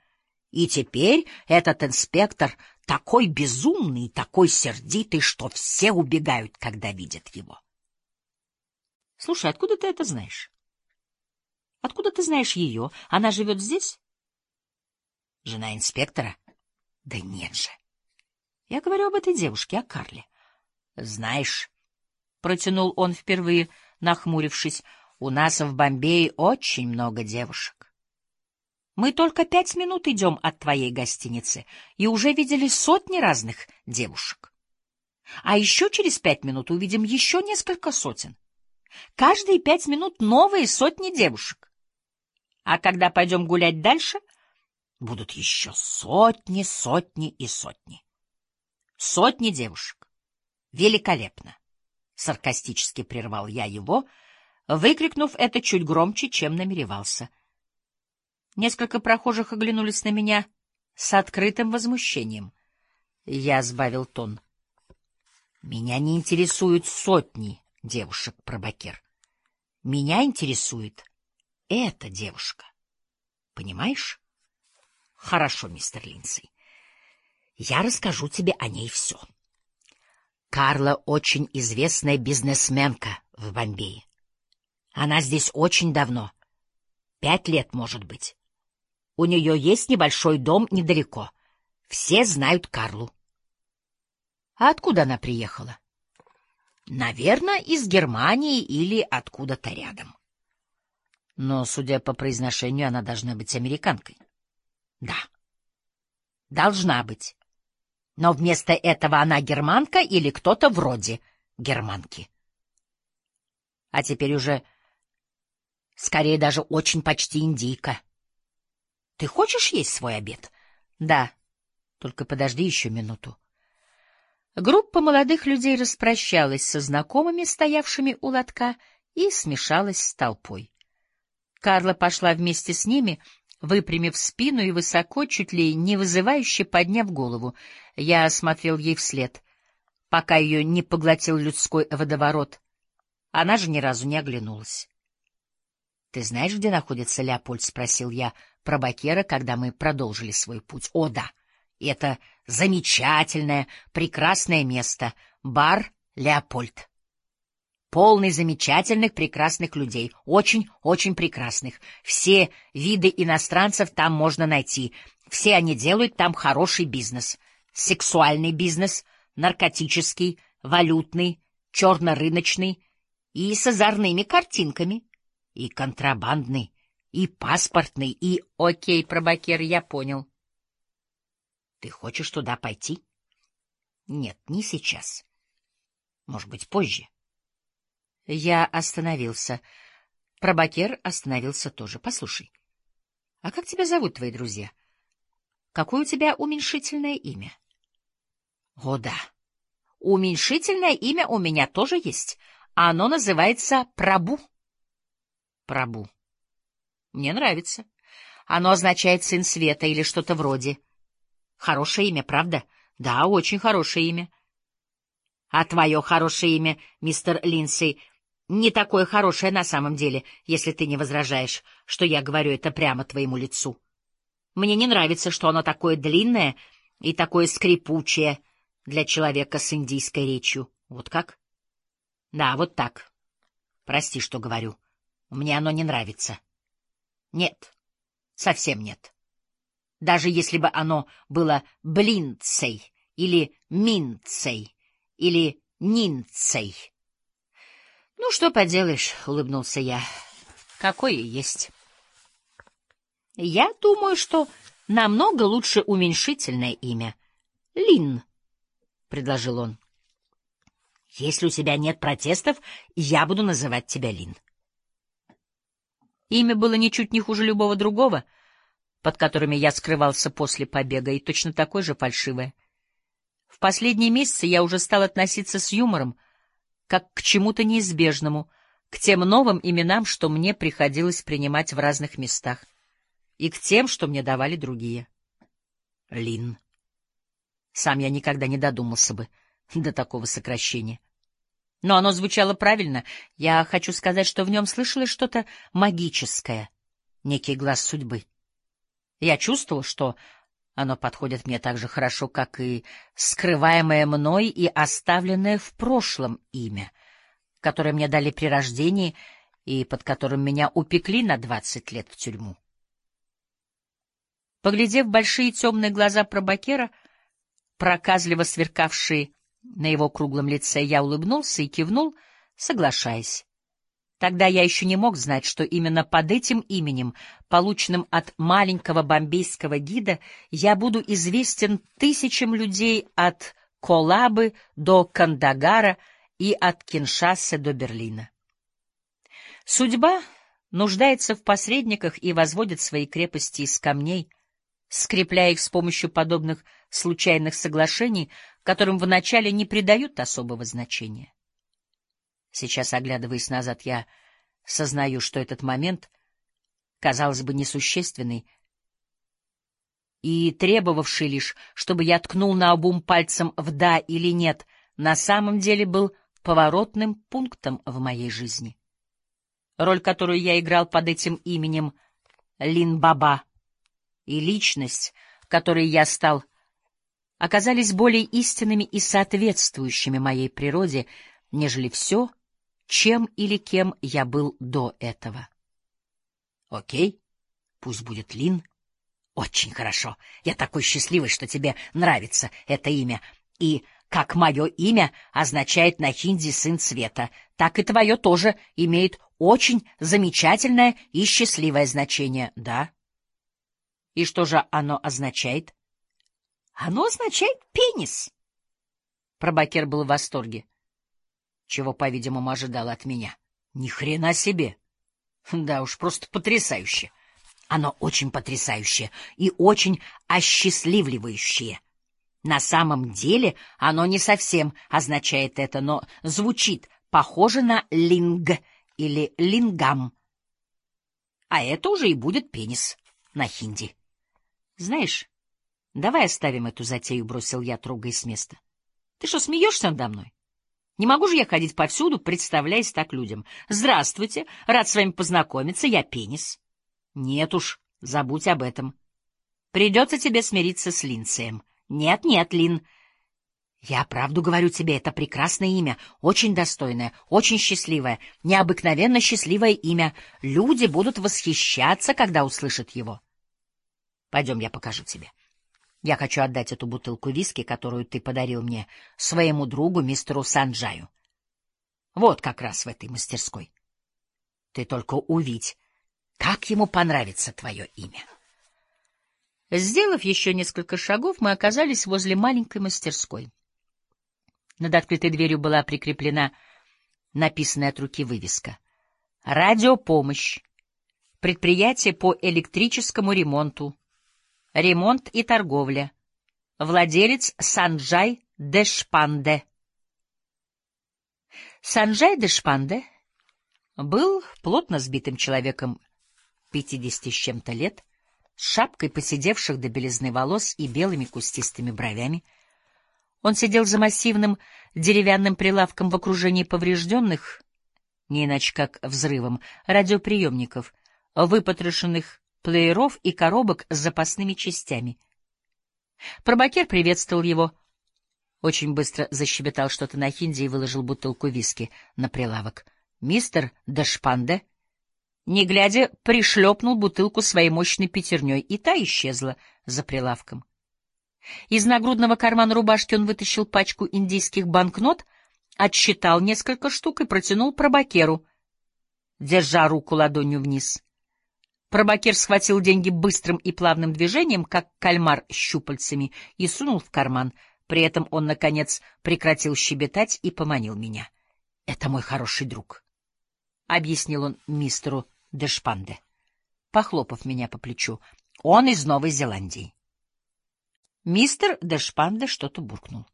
И теперь этот инспектор такой безумный и такой сердитый, что все убегают, когда видят его. Слушай, откуда ты это знаешь? Откуда ты знаешь ее? Она живет здесь? Жена инспектора? Да нет же. Я говорю об этой девушке, о Карле. Знаешь, протянул он впервые, нахмурившись, у нас в Бомбее очень много девушек. Мы только пять минут идем от твоей гостиницы и уже видели сотни разных девушек. А еще через пять минут увидим еще несколько сотен. Каждые пять минут новые сотни девушек. А когда пойдем гулять дальше — будут еще сотни, сотни и сотни. Сотни девушек. Великолепно! Саркастически прервал я его, выкрикнув это чуть громче, чем намеревался. Несколько прохожих оглянулись на меня с открытым возмущением. Я сбавил тон. Меня не интересуют сотни девушек, пробакер. Меня интересует эта девушка. Понимаешь? Хорошо, мистер Линдсей. Я расскажу тебе о ней все. Карла очень известная бизнесменка в Бомбее. Она здесь очень давно. Пять лет, может быть. У нее есть небольшой дом недалеко. Все знают Карлу. А откуда она приехала? Наверное, из Германии или откуда-то рядом. Но, судя по произношению, она должна быть американкой. Да, должна быть. Но вместо этого она германка или кто-то вроде германки. А теперь уже скорее даже очень почти индийка. Ты хочешь есть свой обед? Да. Только подожди еще минуту. Группа молодых людей распрощалась со знакомыми, стоявшими у лотка, и смешалась с толпой. Карла пошла вместе с ними, выпрямив спину и высоко, чуть ли не вызывающе подняв голову. Я смотрел ей вслед, пока ее не поглотил людской водоворот. Она же ни разу не оглянулась. — Ты знаешь, где находится Леопольд? — спросил я про Бакера, когда мы продолжили свой путь. — О, да, это замечательное, прекрасное место. Бар Леопольд полный замечательных, прекрасных людей, очень-очень прекрасных. Все виды иностранцев там можно найти. Все они делают там хороший бизнес. Сексуальный бизнес, наркотический, валютный, черно-рыночный и с озорными картинками, и контрабандный, и паспортный, и... Окей, пробакер, я понял. Ты хочешь туда пойти? Нет, не сейчас. Может быть, позже. Я остановился. Пробакер остановился тоже. Послушай, а как тебя зовут твои друзья? Какое у тебя уменьшительное имя? О, да. Уменьшительное имя у меня тоже есть. Оно называется Прабу. Прабу. Мне нравится. Оно означает сын света или что-то вроде. Хорошее имя, правда? Да, очень хорошее имя. А твое хорошее имя, мистер Линдсей, не такое хорошее на самом деле, если ты не возражаешь, что я говорю это прямо твоему лицу. Мне не нравится, что оно такое длинное и такое скрипучее для человека с индийской речью. Вот как? Да, вот так. Прости, что говорю. Мне оно не нравится. Нет, совсем нет. Даже если бы оно было блинцей или минцей или нинцей. — Ну, что поделаешь, — улыбнулся я. — Какое есть. — Я думаю, что намного лучше уменьшительное имя. — Лин, — предложил он. — Если у тебя нет протестов, я буду называть тебя Лин. Имя было ничуть не хуже любого другого, под которыми я скрывался после побега, и точно такое же фальшивое. В последние месяцы я уже стал относиться с юмором, как к чему-то неизбежному, к тем новым именам, что мне приходилось принимать в разных местах, и к тем, что мне давали другие. Лин. Сам я никогда не додумался бы до такого сокращения. Но оно звучало правильно. Я хочу сказать, что в нем слышалось что-то магическое, некий глаз судьбы. Я чувствовал, что оно подходит мне так же хорошо, как и скрываемое мной и оставленное в прошлом имя, которое мне дали при рождении и под которым меня упекли на двадцать лет в тюрьму. Поглядев большие темные глаза пробакера, проказливо сверкавшие на его круглом лице, я улыбнулся и кивнул, соглашаясь. Тогда я еще не мог знать, что именно под этим именем, полученным от маленького бомбейского гида, я буду известен тысячам людей от Колабы до Кандагара и от Киншасы до Берлина. Судьба нуждается в посредниках и возводит свои крепости из камней, скрепляя их с помощью подобных случайных соглашений, которым вначале не придают особого значения. Сейчас, оглядываясь назад, я сознаю, что этот момент, казалось бы, несущественный и требовавший лишь, чтобы я ткнул на обум пальцем в «да» или «нет», на самом деле был поворотным пунктом в моей жизни. Роль, которую я играл под этим именем Лин Баба и личность, которой я стал, оказались более истинными и соответствующими моей природе, нежели все, чем или кем я был до этого. Окей, пусть будет Лин. Очень хорошо. Я такой счастливый, что тебе нравится это имя. И как мое имя означает на хинди «сын света», так и твое тоже имеет очень замечательное и счастливое значение, да? И что же оно означает? Оно означает пенис. Пробакер был в восторге, чего, по-видимому, ожидал от меня. Ни хрена себе! Да уж, просто потрясающе! Оно очень потрясающее и очень осчастливливающее. На самом деле оно не совсем означает это, но звучит похоже на линг или лингам. А это уже и будет пенис на хинди. Знаешь, давай оставим эту затею, бросил я, трогаясь с места. Ты что, смеешься надо мной? Не могу же я ходить повсюду, представляясь так людям. Здравствуйте, рад с вами познакомиться, я пенис. Нет уж, забудь об этом. Придется тебе смириться с Линцеем. Нет, нет, Лин. Я правду говорю тебе, это прекрасное имя, очень достойное, очень счастливое, необыкновенно счастливое имя. Люди будут восхищаться, когда услышат его. Пойдем, я покажу тебе. Я хочу отдать эту бутылку виски, которую ты подарил мне, своему другу, мистеру Санджаю. Вот как раз в этой мастерской. Ты только увидь, как ему понравится твое имя. Сделав еще несколько шагов, мы оказались возле маленькой мастерской. Над открытой дверью была прикреплена написанная от руки вывеска. «Радиопомощь. Предприятие по электрическому ремонту. Ремонт и торговля. Владелец Санджай Дешпанде». Санджай Дешпанде был плотно сбитым человеком пятидесяти с чем-то лет, с шапкой поседевших до белизны волос и белыми кустистыми бровями. Он сидел за массивным деревянным прилавком в окружении поврежденных, не иначе как взрывом, радиоприемников, выпотрошенных плееров и коробок с запасными частями. Пробакер приветствовал его, очень быстро защебетал что-то на хинди и выложил бутылку виски на прилавок. «Мистер Дашпанде?» не глядя, пришлепнул бутылку своей мощной пятерней, и та исчезла за прилавком. Из нагрудного кармана рубашки он вытащил пачку индийских банкнот, отсчитал несколько штук и протянул пробакеру, держа руку ладонью вниз. Пробакер схватил деньги быстрым и плавным движением, как кальмар щупальцами, и сунул в карман. При этом он, наконец, прекратил щебетать и поманил меня. — Это мой хороший друг, — объяснил он мистеру Дешпанде, похлопав меня по плечу. Он из Новой Зеландии. Мистер Дешпанде что-то буркнул.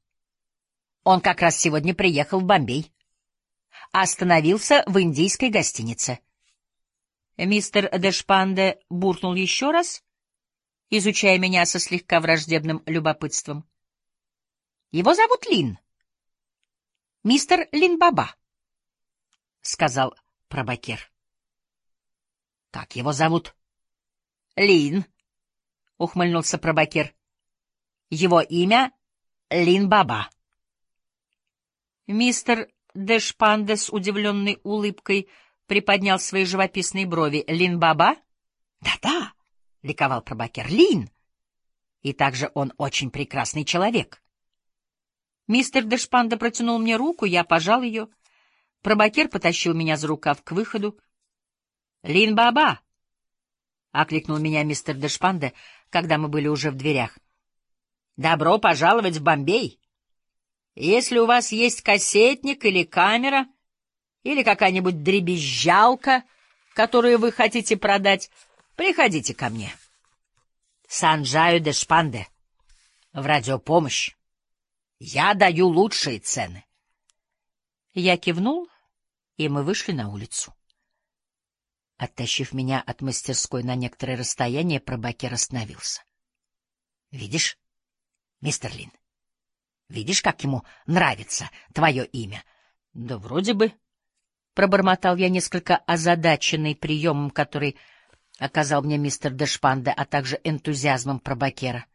Он как раз сегодня приехал в Бомбей. Остановился в индийской гостинице. Мистер Дешпанде буркнул еще раз, изучая меня со слегка враждебным любопытством. Его зовут Лин. Мистер Лин Баба, — сказал Пробакер. Как его зовут? Лин, ухмыльнулся пробакер. Его имя Лин Баба. Мистер Дэшпанде с удивленной улыбкой приподнял свои живописные брови. Лин Баба? Да-да, ликовал пробакер. Лин. И также он очень прекрасный человек. Мистер Дэшпанда протянул мне руку, я пожал ее. Пробакер потащил меня за рукав к выходу. Лин-баба! — окликнул меня мистер Дешпанде, когда мы были уже в дверях. — Добро пожаловать в Бомбей! Если у вас есть кассетник или камера, или какая-нибудь дребезжалка, которую вы хотите продать, приходите ко мне. Санджаю Дешпанде. В радиопомощь. Я даю лучшие цены. Я кивнул, и мы вышли на улицу. Оттащив меня от мастерской на некоторое расстояние, пробакер остановился. — Видишь, мистер Лин, видишь, как ему нравится твое имя? — Да вроде бы, — пробормотал я несколько озадаченный приемом, который оказал мне мистер Дешпанде, а также энтузиазмом пробакера.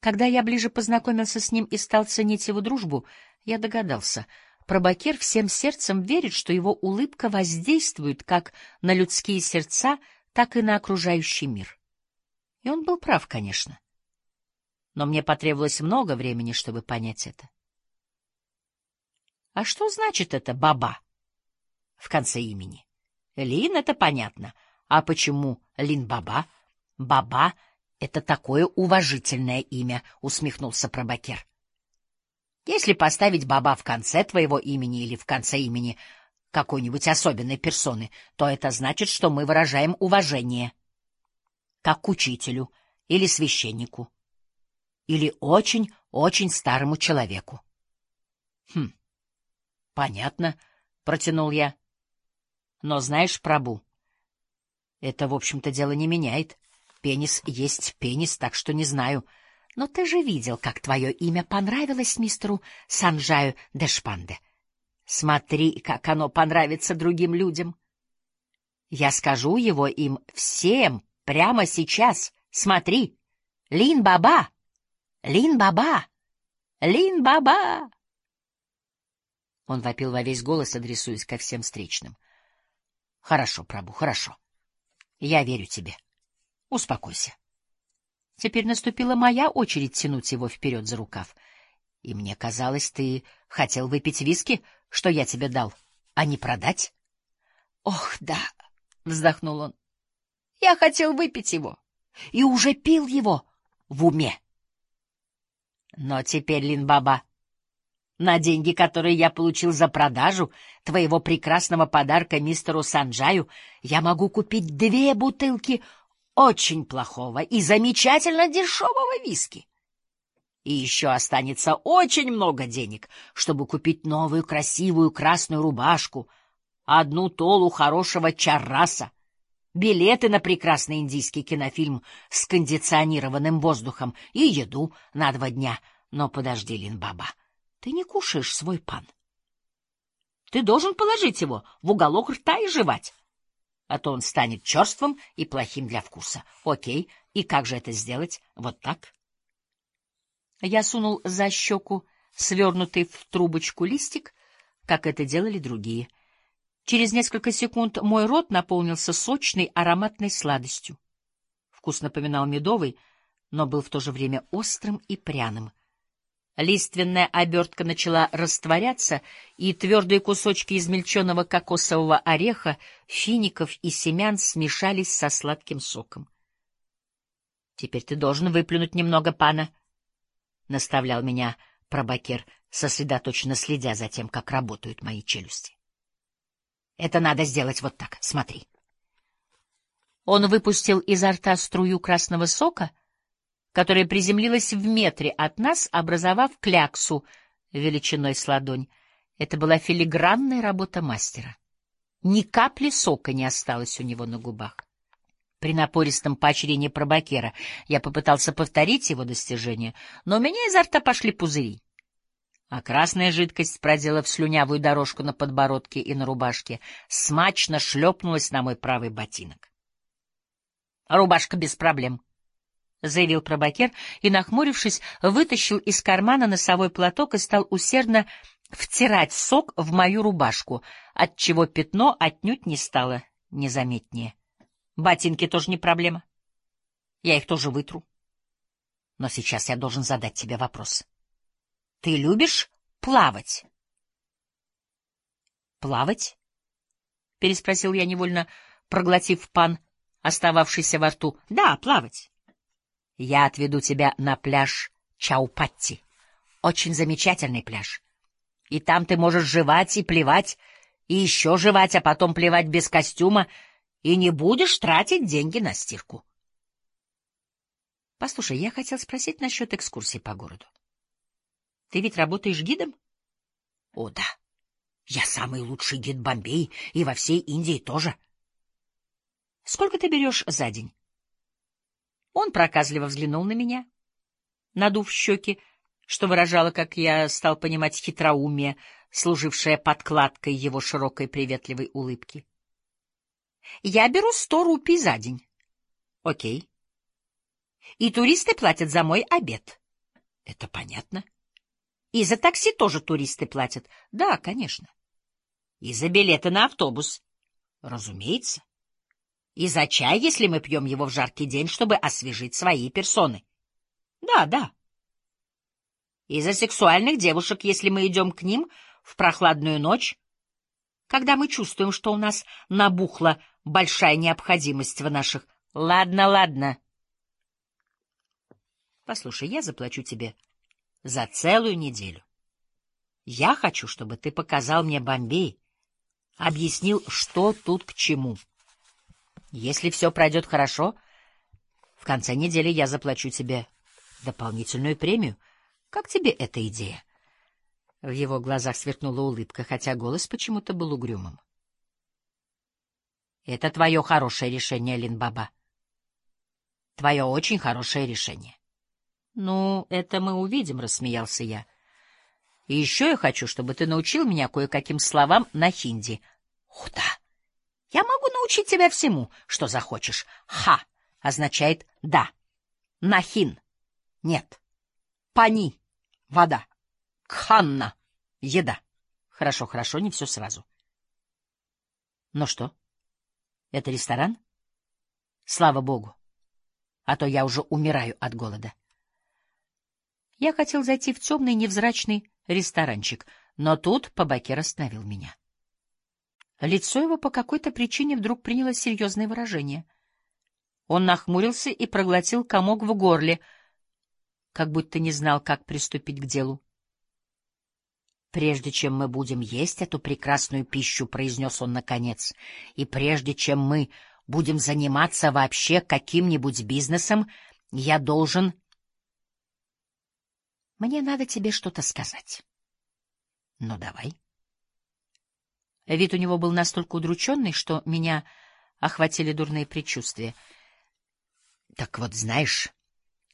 Когда я ближе познакомился с ним и стал ценить его дружбу, я догадался — Пробакер всем сердцем верит, что его улыбка воздействует как на людские сердца, так и на окружающий мир. И он был прав, конечно. Но мне потребовалось много времени, чтобы понять это. А что значит это «баба» в конце имени? Лин — это понятно. А почему Лин-баба? Баба — это такое уважительное имя, — усмехнулся Пробакер. Если поставить баба в конце твоего имени или в конце имени какой-нибудь особенной персоны, то это значит, что мы выражаем уважение, как учителю или священнику, или очень-очень старому человеку. — Хм, понятно, — протянул я. — Но знаешь, Прабу, это, в общем-то, дело не меняет. Пенис есть пенис, так что не знаю — но ты же видел, как твое имя понравилось мистеру Санжаю Дешпанде. Смотри, как оно понравится другим людям. Я скажу его им всем прямо сейчас. Смотри, Лин-баба, Лин-баба, Лин-баба. Он вопил во весь голос, адресуясь ко всем встречным. — Хорошо, Прабу, хорошо. Я верю тебе. Успокойся. Теперь наступила моя очередь тянуть его вперед за рукав. И мне казалось, ты хотел выпить виски, что я тебе дал, а не продать. — Ох, да, — вздохнул он, — я хотел выпить его и уже пил его в уме. Но теперь, Линбаба, на деньги, которые я получил за продажу твоего прекрасного подарка мистеру Санджаю, я могу купить две бутылки очень плохого и замечательно дешевого виски. И еще останется очень много денег, чтобы купить новую красивую красную рубашку, одну толу хорошего чарраса, билеты на прекрасный индийский кинофильм с кондиционированным воздухом и еду на два дня. Но подожди, Линбаба, ты не кушаешь свой пан. Ты должен положить его в уголок рта и жевать а то он станет черствым и плохим для вкуса. Окей, и как же это сделать? Вот так? Я сунул за щеку свернутый в трубочку листик, как это делали другие. Через несколько секунд мой рот наполнился сочной ароматной сладостью. Вкус напоминал медовый, но был в то же время острым и пряным. Лиственная обертка начала растворяться, и твердые кусочки измельченного кокосового ореха, фиников и семян смешались со сладким соком. — Теперь ты должен выплюнуть немного, пана, — наставлял меня пробакер, сосредоточенно следя за тем, как работают мои челюсти. — Это надо сделать вот так, смотри. Он выпустил изо рта струю красного сока — которая приземлилась в метре от нас, образовав кляксу величиной с ладонь. Это была филигранная работа мастера. Ни капли сока не осталось у него на губах. При напористом поощрении пробакера я попытался повторить его достижение, но у меня изо рта пошли пузыри. А красная жидкость, проделав слюнявую дорожку на подбородке и на рубашке, смачно шлепнулась на мой правый ботинок. Рубашка без проблем —— заявил пробакер и, нахмурившись, вытащил из кармана носовой платок и стал усердно втирать сок в мою рубашку, отчего пятно отнюдь не стало незаметнее. Ботинки тоже не проблема. Я их тоже вытру. Но сейчас я должен задать тебе вопрос. Ты любишь плавать? Плавать? — переспросил я невольно, проглотив пан, остававшийся во рту. — Да, плавать. Я отведу тебя на пляж Чаупатти. Очень замечательный пляж. И там ты можешь жевать и плевать, и еще жевать, а потом плевать без костюма, и не будешь тратить деньги на стирку. Послушай, я хотел спросить насчет экскурсии по городу. Ты ведь работаешь гидом? О, да. Я самый лучший гид Бомбей и во всей Индии тоже. Сколько ты берешь за день? Он проказливо взглянул на меня, надув щеки, что выражало, как я стал понимать, хитроумие, служившее подкладкой его широкой приветливой улыбки. Я беру сто рупий за день. Окей. И туристы платят за мой обед. Это понятно. И за такси тоже туристы платят. Да, конечно. И за билеты на автобус. Разумеется. И за чай, если мы пьем его в жаркий день, чтобы освежить свои персоны. Да, да. И за сексуальных девушек, если мы идем к ним в прохладную ночь, когда мы чувствуем, что у нас набухла большая необходимость в наших... Ладно, ладно. Послушай, я заплачу тебе за целую неделю. Я хочу, чтобы ты показал мне Бомбей, объяснил, что тут к чему. Если все пройдет хорошо, в конце недели я заплачу тебе дополнительную премию. Как тебе эта идея? В его глазах сверкнула улыбка, хотя голос почему-то был угрюмым. Это твое хорошее решение, Линбаба. Твое очень хорошее решение. Ну, это мы увидим, рассмеялся я. И еще я хочу, чтобы ты научил меня кое-каким словам на хинди. Да! Я могу научить тебя всему, что захочешь. Ха означает да. Нахин — нет. Пани — вода. Кханна — еда. Хорошо, хорошо, не все сразу. Ну что, это ресторан? Слава богу. А то я уже умираю от голода. Я хотел зайти в темный невзрачный ресторанчик, но тут Побакер остановил меня. Лицо его по какой-то причине вдруг приняло серьезное выражение. Он нахмурился и проглотил комок в горле, как будто не знал, как приступить к делу. «Прежде чем мы будем есть эту прекрасную пищу», — произнес он наконец, — «и прежде чем мы будем заниматься вообще каким-нибудь бизнесом, я должен...» «Мне надо тебе что-то сказать». «Ну, давай». Вид у него был настолько удрученный, что меня охватили дурные предчувствия. — Так вот, знаешь,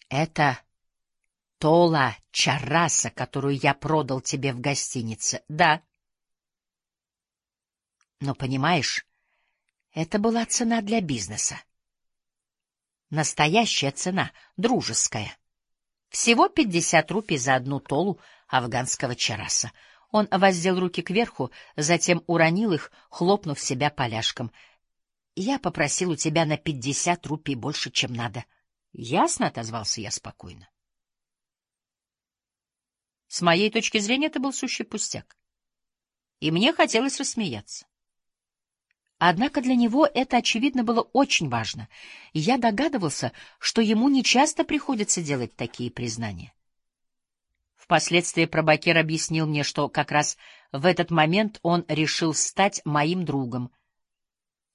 это Тола Чараса, которую я продал тебе в гостинице. Да. Но, понимаешь, это была цена для бизнеса. Настоящая цена, дружеская. Всего пятьдесят рупий за одну толу афганского чараса. Он воздел руки кверху, затем уронил их, хлопнув себя поляшком. — Я попросил у тебя на пятьдесят рупий больше, чем надо. — Ясно, — отозвался я спокойно. С моей точки зрения это был сущий пустяк. И мне хотелось рассмеяться. Однако для него это, очевидно, было очень важно, и я догадывался, что ему нечасто приходится делать такие признания. Впоследствии Пробакер объяснил мне, что как раз в этот момент он решил стать моим другом.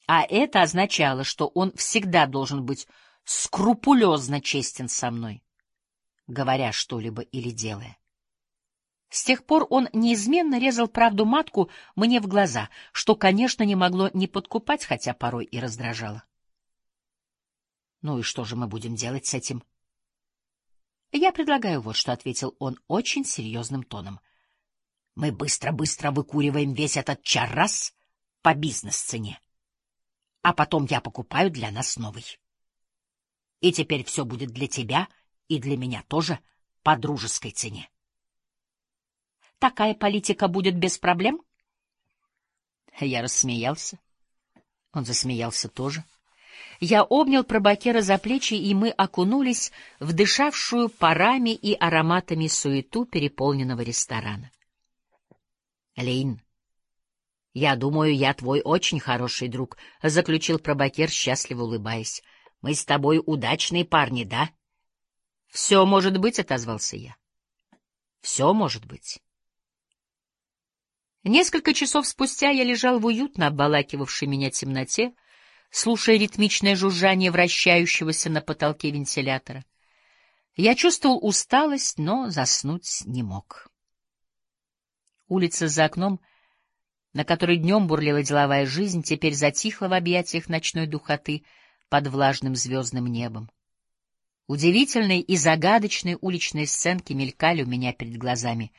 А это означало, что он всегда должен быть скрупулезно честен со мной, говоря что-либо или делая. С тех пор он неизменно резал правду матку мне в глаза, что, конечно, не могло не подкупать, хотя порой и раздражало. Ну и что же мы будем делать с этим? Я предлагаю вот что, — ответил он очень серьезным тоном. Мы быстро-быстро выкуриваем весь этот чаррас по бизнес-цене, а потом я покупаю для нас новый. И теперь все будет для тебя и для меня тоже по дружеской цене. Такая политика будет без проблем? Я рассмеялся. Он засмеялся тоже. — я обнял Пробакера за плечи, и мы окунулись в дышавшую парами и ароматами суету переполненного ресторана. — Лейн, я думаю, я твой очень хороший друг, — заключил Пробакер, счастливо улыбаясь. — Мы с тобой удачные парни, да? — Все может быть, — отозвался я. — Все может быть. Несколько часов спустя я лежал в уютно обволакивавшей меня темноте, — слушая ритмичное жужжание вращающегося на потолке вентилятора. Я чувствовал усталость, но заснуть не мог. Улица за окном, на которой днем бурлила деловая жизнь, теперь затихла в объятиях ночной духоты под влажным звездным небом. Удивительные и загадочные уличные сценки мелькали у меня перед глазами,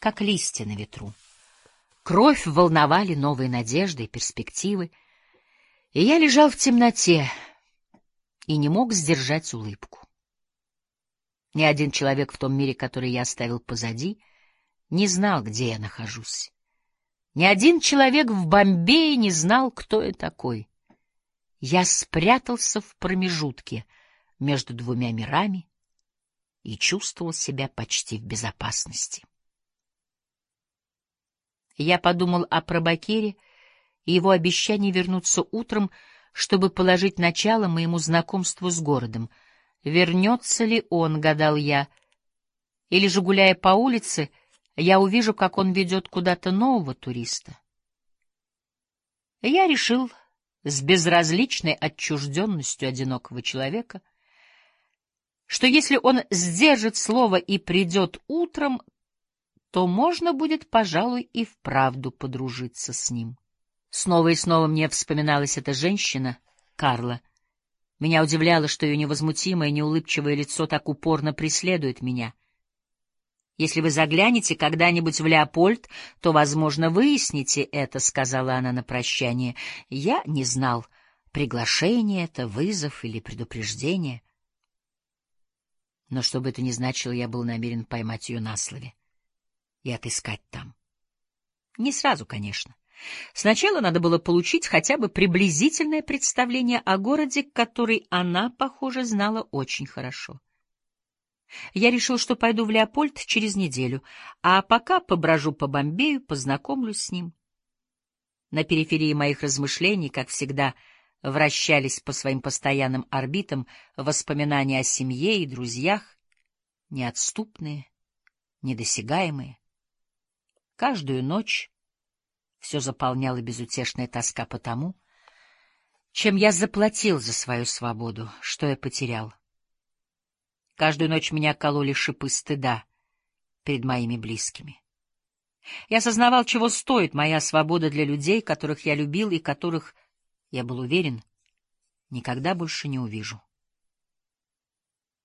как листья на ветру. Кровь волновали новые надежды и перспективы — И я лежал в темноте и не мог сдержать улыбку. Ни один человек в том мире, который я оставил позади, не знал, где я нахожусь. Ни один человек в Бомбее не знал, кто я такой. Я спрятался в промежутке между двумя мирами и чувствовал себя почти в безопасности. Я подумал о Пробакере и его обещании вернуться утром, чтобы положить начало моему знакомству с городом. Вернется ли он, гадал я, или же, гуляя по улице, я увижу, как он ведет куда-то нового туриста. Я решил с безразличной отчужденностью одинокого человека, что если он сдержит слово и придет утром, то можно будет, пожалуй, и вправду подружиться с ним. Снова и снова мне вспоминалась эта женщина, Карла. Меня удивляло, что ее невозмутимое, неулыбчивое лицо так упорно преследует меня. «Если вы заглянете когда-нибудь в Леопольд, то, возможно, выясните это», — сказала она на прощание. Я не знал, приглашение это, вызов или предупреждение. Но что бы это ни значило, я был намерен поймать ее на слове и отыскать там. Не сразу, конечно. Сначала надо было получить хотя бы приблизительное представление о городе, который она, похоже, знала очень хорошо. Я решил, что пойду в Леопольд через неделю, а пока поброжу по Бомбею, познакомлюсь с ним. На периферии моих размышлений, как всегда, вращались по своим постоянным орбитам воспоминания о семье и друзьях, неотступные, недосягаемые. Каждую ночь все заполняла безутешная тоска по тому, чем я заплатил за свою свободу, что я потерял. Каждую ночь меня кололи шипы стыда перед моими близкими. Я осознавал, чего стоит моя свобода для людей, которых я любил и которых, я был уверен, никогда больше не увижу.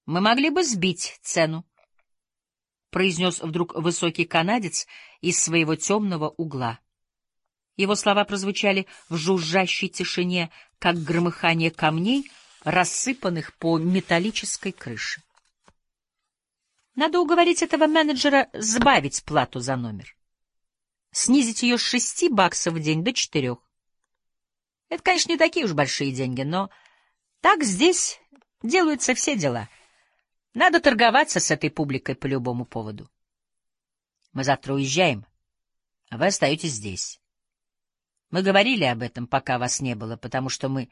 Мы могли бы сбить цену, произнес вдруг высокий канадец из своего темного угла. Его слова прозвучали в жужжащей тишине, как громыхание камней, рассыпанных по металлической крыше. Надо уговорить этого менеджера сбавить плату за номер. Снизить ее с шести баксов в день до четырех. Это, конечно, не такие уж большие деньги, но так здесь делаются все дела — надо торговаться с этой публикой по любому поводу. Мы завтра уезжаем, а вы остаетесь здесь. Мы говорили об этом, пока вас не было, потому что мы,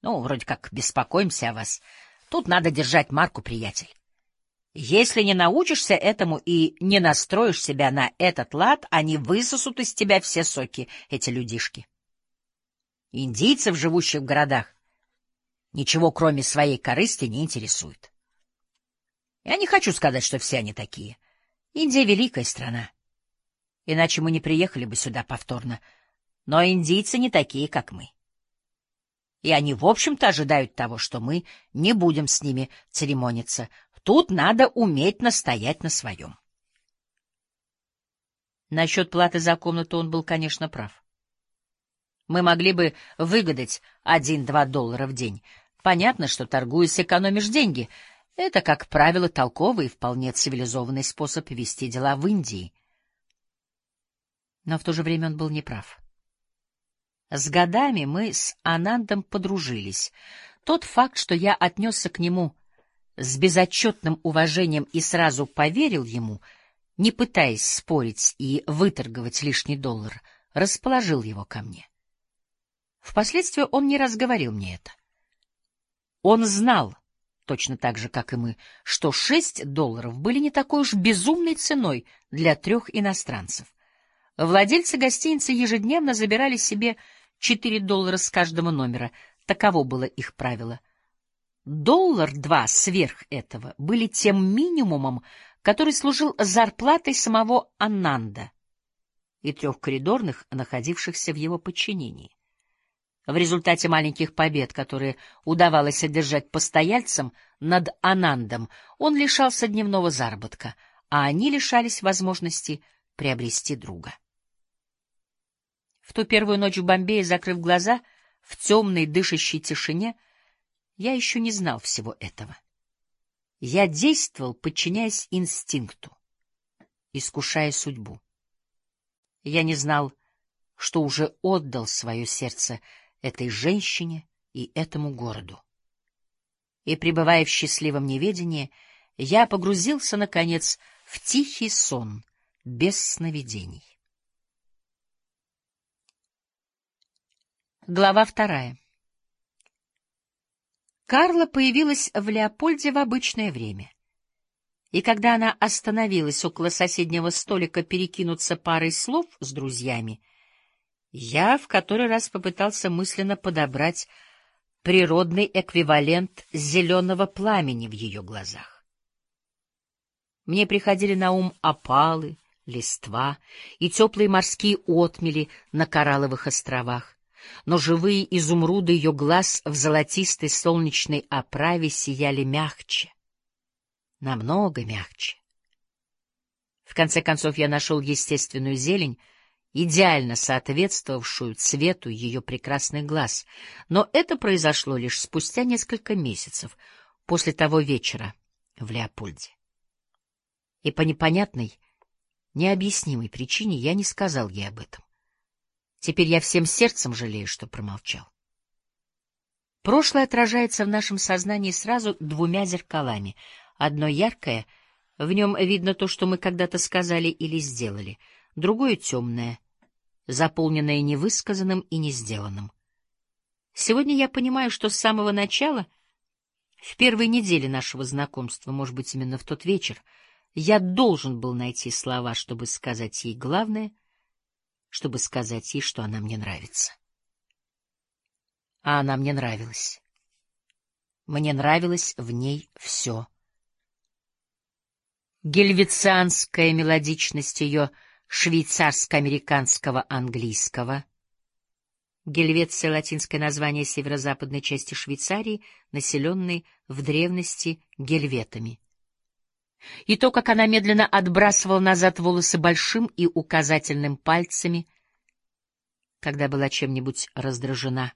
ну, вроде как беспокоимся о вас. Тут надо держать марку, приятель. Если не научишься этому и не настроишь себя на этот лад, они высосут из тебя все соки, эти людишки. Индийцев, живущих в городах, ничего кроме своей корысти не интересует. Я не хочу сказать, что все они такие. Индия — великая страна. Иначе мы не приехали бы сюда повторно. Но индийцы не такие, как мы. И они, в общем-то, ожидают того, что мы не будем с ними церемониться. Тут надо уметь настоять на своем. Насчет платы за комнату он был, конечно, прав. Мы могли бы выгадать один-два доллара в день. Понятно, что, торгуясь, экономишь деньги — это, как правило, толковый и вполне цивилизованный способ вести дела в Индии. Но в то же время он был неправ. С годами мы с Анандом подружились. Тот факт, что я отнесся к нему с безотчетным уважением и сразу поверил ему, не пытаясь спорить и выторговать лишний доллар, расположил его ко мне. Впоследствии он не раз говорил мне это. Он знал, точно так же, как и мы, что шесть долларов были не такой уж безумной ценой для трех иностранцев. Владельцы гостиницы ежедневно забирали себе четыре доллара с каждого номера. Таково было их правило. Доллар-два сверх этого были тем минимумом, который служил зарплатой самого Аннанда и трех коридорных, находившихся в его подчинении. В результате маленьких побед, которые удавалось одержать постояльцам над Анандом, он лишался дневного заработка, а они лишались возможности приобрести друга. В ту первую ночь в Бомбее, закрыв глаза, в темной дышащей тишине, я еще не знал всего этого. Я действовал, подчиняясь инстинкту, искушая судьбу. Я не знал, что уже отдал свое сердце этой женщине и этому городу. И, пребывая в счастливом неведении, я погрузился, наконец, в тихий сон, без сновидений. Глава вторая. Карла появилась в Леопольде в обычное время. И когда она остановилась около соседнего столика перекинуться парой слов с друзьями, я в который раз попытался мысленно подобрать природный эквивалент зеленого пламени в ее глазах. Мне приходили на ум опалы, листва и теплые морские отмели на коралловых островах но живые изумруды ее глаз в золотистой солнечной оправе сияли мягче, намного мягче. В конце концов я нашел естественную зелень, идеально соответствовавшую цвету ее прекрасных глаз, но это произошло лишь спустя несколько месяцев после того вечера в Леопольде. И по непонятной, необъяснимой причине я не сказал ей об этом. Теперь я всем сердцем жалею, что промолчал. Прошлое отражается в нашем сознании сразу двумя зеркалами. Одно яркое, в нем видно то, что мы когда-то сказали или сделали, другое темное, заполненное невысказанным и не сделанным. Сегодня я понимаю, что с самого начала, в первой неделе нашего знакомства, может быть, именно в тот вечер, я должен был найти слова, чтобы сказать ей главное — чтобы сказать ей, что она мне нравится. А она мне нравилась. Мне нравилось в ней все. Гельвицианская мелодичность ее швейцарско-американского английского. Гельвеция — латинское название северо-западной части Швейцарии, населенной в древности гельветами и то, как она медленно отбрасывала назад волосы большим и указательным пальцами, когда была чем-нибудь раздражена.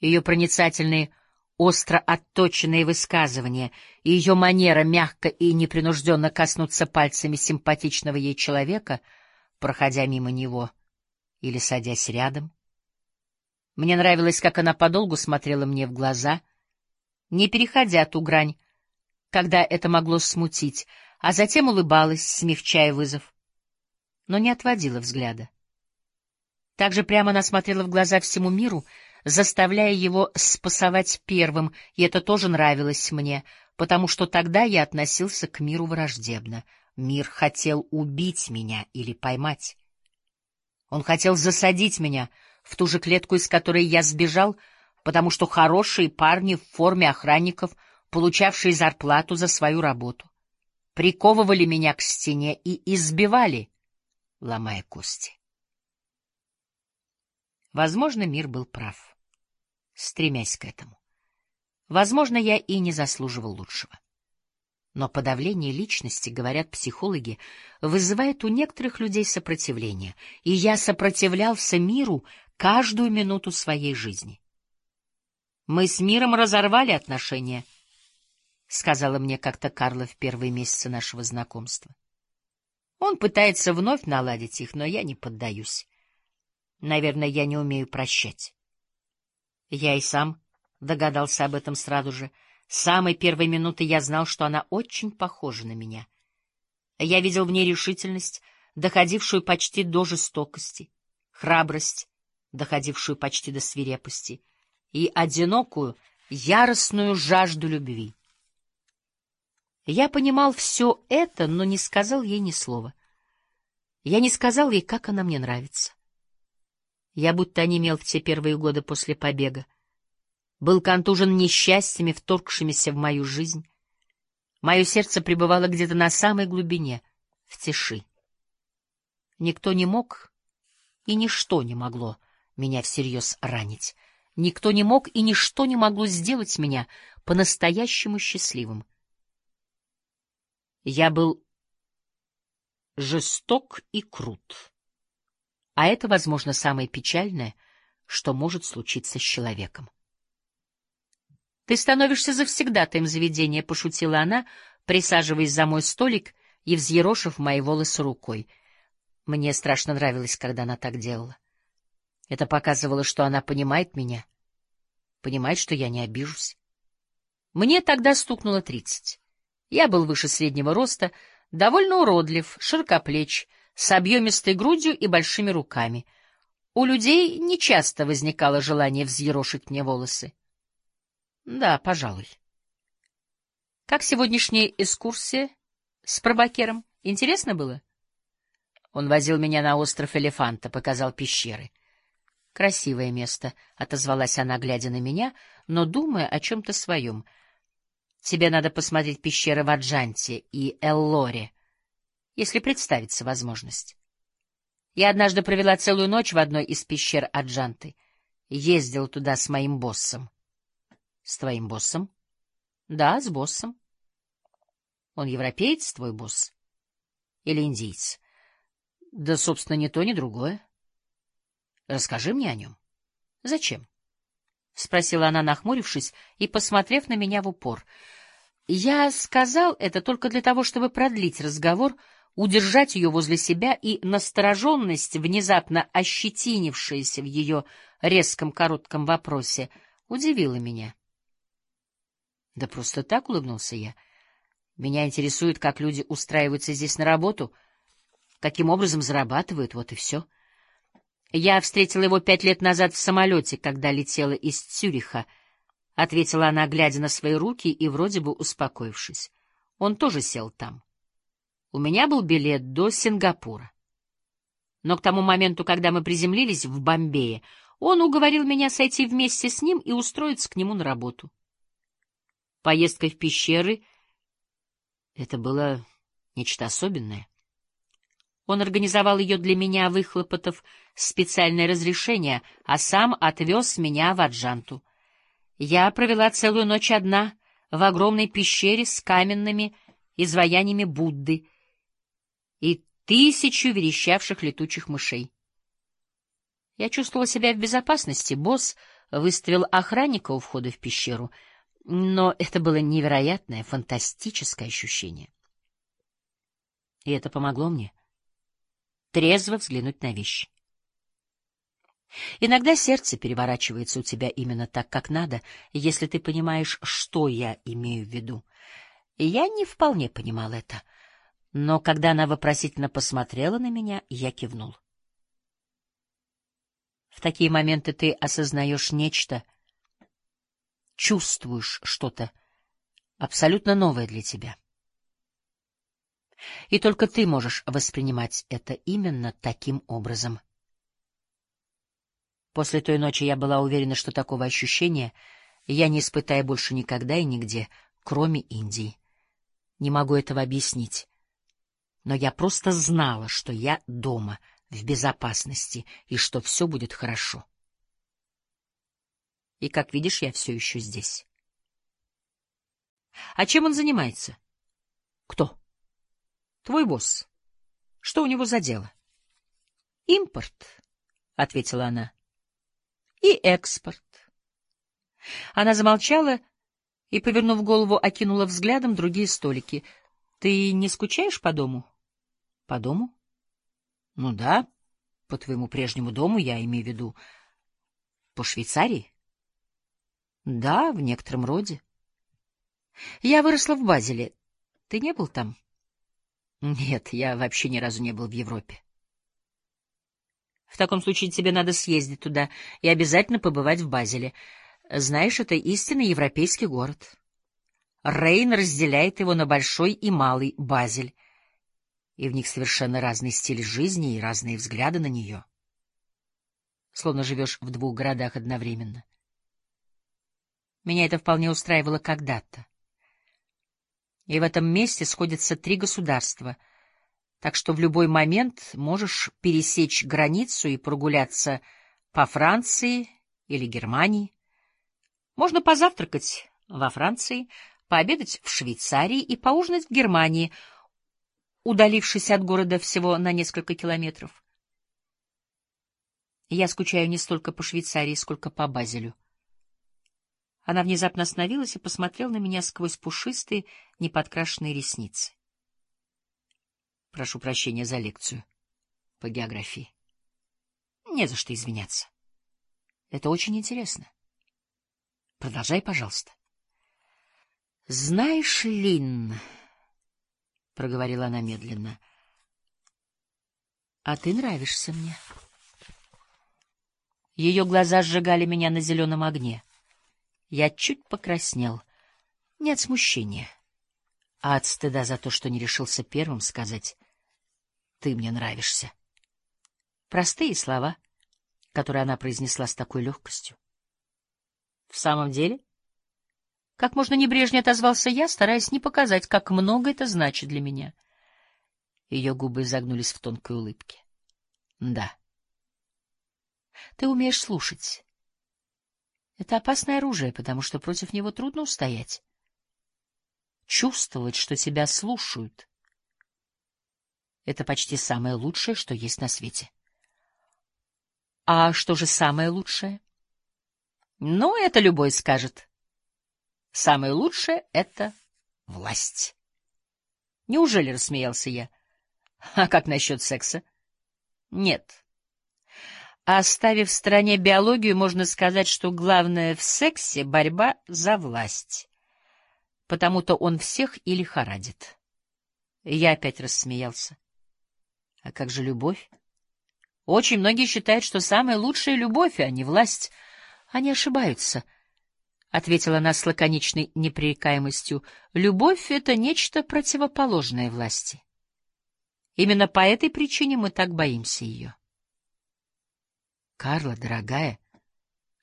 Ее проницательные, остро отточенные высказывания и ее манера мягко и непринужденно коснуться пальцами симпатичного ей человека, проходя мимо него или садясь рядом. Мне нравилось, как она подолгу смотрела мне в глаза, не переходя ту грань, когда это могло смутить, а затем улыбалась, смягчая вызов, но не отводила взгляда. Также прямо она смотрела в глаза всему миру, заставляя его спасовать первым, и это тоже нравилось мне, потому что тогда я относился к миру враждебно. Мир хотел убить меня или поймать. Он хотел засадить меня в ту же клетку, из которой я сбежал, потому что хорошие парни в форме охранников — получавшие зарплату за свою работу, приковывали меня к стене и избивали, ломая кости. Возможно, мир был прав, стремясь к этому. Возможно, я и не заслуживал лучшего. Но подавление личности, говорят психологи, вызывает у некоторых людей сопротивление, и я сопротивлялся миру каждую минуту своей жизни. Мы с миром разорвали отношения —— сказала мне как-то Карла в первые месяцы нашего знакомства. Он пытается вновь наладить их, но я не поддаюсь. Наверное, я не умею прощать. Я и сам догадался об этом сразу же. С самой первой минуты я знал, что она очень похожа на меня. Я видел в ней решительность, доходившую почти до жестокости, храбрость, доходившую почти до свирепости, и одинокую, яростную жажду любви. Я понимал все это, но не сказал ей ни слова. Я не сказал ей, как она мне нравится. Я будто онемел в те первые годы после побега. Был контужен несчастьями, вторгшимися в мою жизнь. Мое сердце пребывало где-то на самой глубине, в тиши. Никто не мог, и ничто не могло меня всерьез ранить. Никто не мог, и ничто не могло сделать меня по-настоящему счастливым. Я был жесток и крут. А это, возможно, самое печальное, что может случиться с человеком. «Ты становишься завсегдатаем заведения», — пошутила она, присаживаясь за мой столик и взъерошив мои волосы рукой. Мне страшно нравилось, когда она так делала. Это показывало, что она понимает меня, понимает, что я не обижусь. Мне тогда стукнуло тридцать. Я был выше среднего роста, довольно уродлив, широкоплеч, с объемистой грудью и большими руками. У людей нечасто возникало желание взъерошить мне волосы. Да, пожалуй. Как сегодняшняя экскурсия с пробакером? Интересно было? Он возил меня на остров Элефанта, показал пещеры. Красивое место, — отозвалась она, глядя на меня, но думая о чем-то своем. Тебе надо посмотреть пещеры в Аджанте и Эллоре, если представится возможность. Я однажды провела целую ночь в одной из пещер Аджанты. Ездил туда с моим боссом. — С твоим боссом? — Да, с боссом. — Он европеец, твой босс? Или индийец? — Да, собственно, ни то, ни другое. — Расскажи мне о нем. — Зачем? — спросила она, нахмурившись и посмотрев на меня в упор. Я сказал это только для того, чтобы продлить разговор, удержать ее возле себя, и настороженность, внезапно ощетинившаяся в ее резком коротком вопросе, удивила меня. — Да просто так улыбнулся я. Меня интересует, как люди устраиваются здесь на работу, каким образом зарабатывают, вот и все. Я встретила его пять лет назад в самолете, когда летела из Цюриха, — ответила она, глядя на свои руки и вроде бы успокоившись. Он тоже сел там. У меня был билет до Сингапура. Но к тому моменту, когда мы приземлились в Бомбее, он уговорил меня сойти вместе с ним и устроиться к нему на работу. Поездка в пещеры — это было нечто особенное. Он организовал ее для меня, выхлопотав специальное разрешение, а сам отвез меня в Аджанту. Я провела целую ночь одна в огромной пещере с каменными изваяниями Будды и тысячу верещавших летучих мышей. Я чувствовала себя в безопасности. Босс выставил охранника у входа в пещеру — но это было невероятное, фантастическое ощущение. И это помогло мне трезво взглянуть на вещи. Иногда сердце переворачивается у тебя именно так, как надо, если ты понимаешь, что я имею в виду. Я не вполне понимал это, но когда она вопросительно посмотрела на меня, я кивнул. В такие моменты ты осознаешь нечто — чувствуешь что-то абсолютно новое для тебя. И только ты можешь воспринимать это именно таким образом. После той ночи я была уверена, что такого ощущения я не испытаю больше никогда и нигде, кроме Индии. Не могу этого объяснить. Но я просто знала, что я дома, в безопасности, и что все будет хорошо. И, как видишь, я все еще здесь. А чем он занимается? Кто? Твой босс. Что у него за дело? Импорт, — ответила она. И экспорт. Она замолчала и, повернув голову, окинула взглядом другие столики. Ты не скучаешь по дому? По дому? Ну да, по твоему прежнему дому, я имею в виду. По Швейцарии? Да, в некотором роде. Я выросла в Базеле. Ты не был там? Нет, я вообще ни разу не был в Европе. В таком случае тебе надо съездить туда и обязательно побывать в Базеле. Знаешь, это истинно европейский город. Рейн разделяет его на большой и малый Базель, и в них совершенно разный стиль жизни и разные взгляды на нее. Словно живешь в двух городах одновременно. Меня это вполне устраивало когда-то. И в этом месте сходятся три государства, так что в любой момент можешь пересечь границу и прогуляться по Франции или Германии. Можно позавтракать во Франции, пообедать в Швейцарии и поужинать в Германии, удалившись от города всего на несколько километров. Я скучаю не столько по Швейцарии, сколько по Базелю. Она внезапно остановилась и посмотрела на меня сквозь пушистые, неподкрашенные ресницы. Прошу прощения за лекцию по географии. Не за что извиняться. Это очень интересно. Продолжай, пожалуйста. Знаешь, Лин, — проговорила она медленно, — а ты нравишься мне. Ее глаза сжигали меня на зеленом огне. Я чуть покраснел. Не от смущения, а от стыда за то, что не решился первым сказать «ты мне нравишься». Простые слова, которые она произнесла с такой легкостью. В самом деле? Как можно небрежнее отозвался я, стараясь не показать, как много это значит для меня. Ее губы загнулись в тонкой улыбке. Да. Ты умеешь слушать. Это опасное оружие, потому что против него трудно устоять. Чувствовать, что тебя слушают — это почти самое лучшее, что есть на свете. А что же самое лучшее? Ну, это любой скажет. Самое лучшее — это власть. Неужели, рассмеялся я. А как насчет секса? Нет. Оставив в стороне биологию, можно сказать, что главное в сексе — борьба за власть. Потому-то он всех и лихорадит. Я опять рассмеялся. А как же любовь? Очень многие считают, что самая лучшая — любовь, а не власть. Они ошибаются, — ответила она с лаконичной непререкаемостью. Любовь — это нечто противоположное власти. Именно по этой причине мы так боимся ее. Карла, дорогая,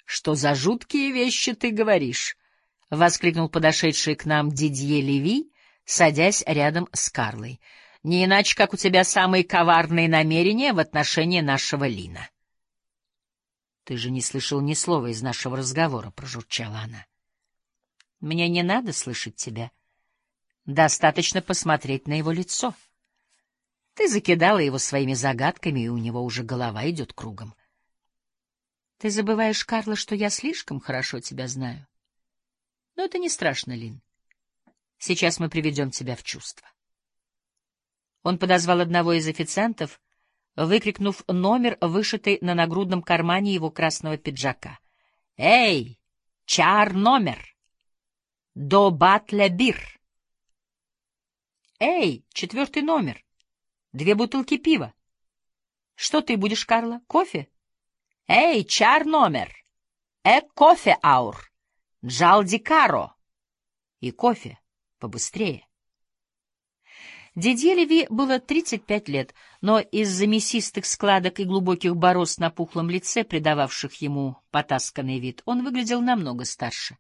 что за жуткие вещи ты говоришь? — воскликнул подошедший к нам Дидье Леви, садясь рядом с Карлой. — Не иначе, как у тебя самые коварные намерения в отношении нашего Лина. — Ты же не слышал ни слова из нашего разговора, — прожурчала она. — Мне не надо слышать тебя. Достаточно посмотреть на его лицо. Ты закидала его своими загадками, и у него уже голова идет кругом. Ты забываешь, Карла, что я слишком хорошо тебя знаю. Но это не страшно, Лин. Сейчас мы приведем тебя в чувство. Он подозвал одного из официантов, выкрикнув номер, вышитый на нагрудном кармане его красного пиджака. «Эй, чар номер! До батля бир!» «Эй, четвертый номер! Две бутылки пива!» «Что ты будешь, Карла? Кофе?» Эй, чар номер! Э кофе аур! Джалди каро! И кофе побыстрее. Дидье Леви было 35 лет, но из-за мясистых складок и глубоких борозд на пухлом лице, придававших ему потасканный вид, он выглядел намного старше.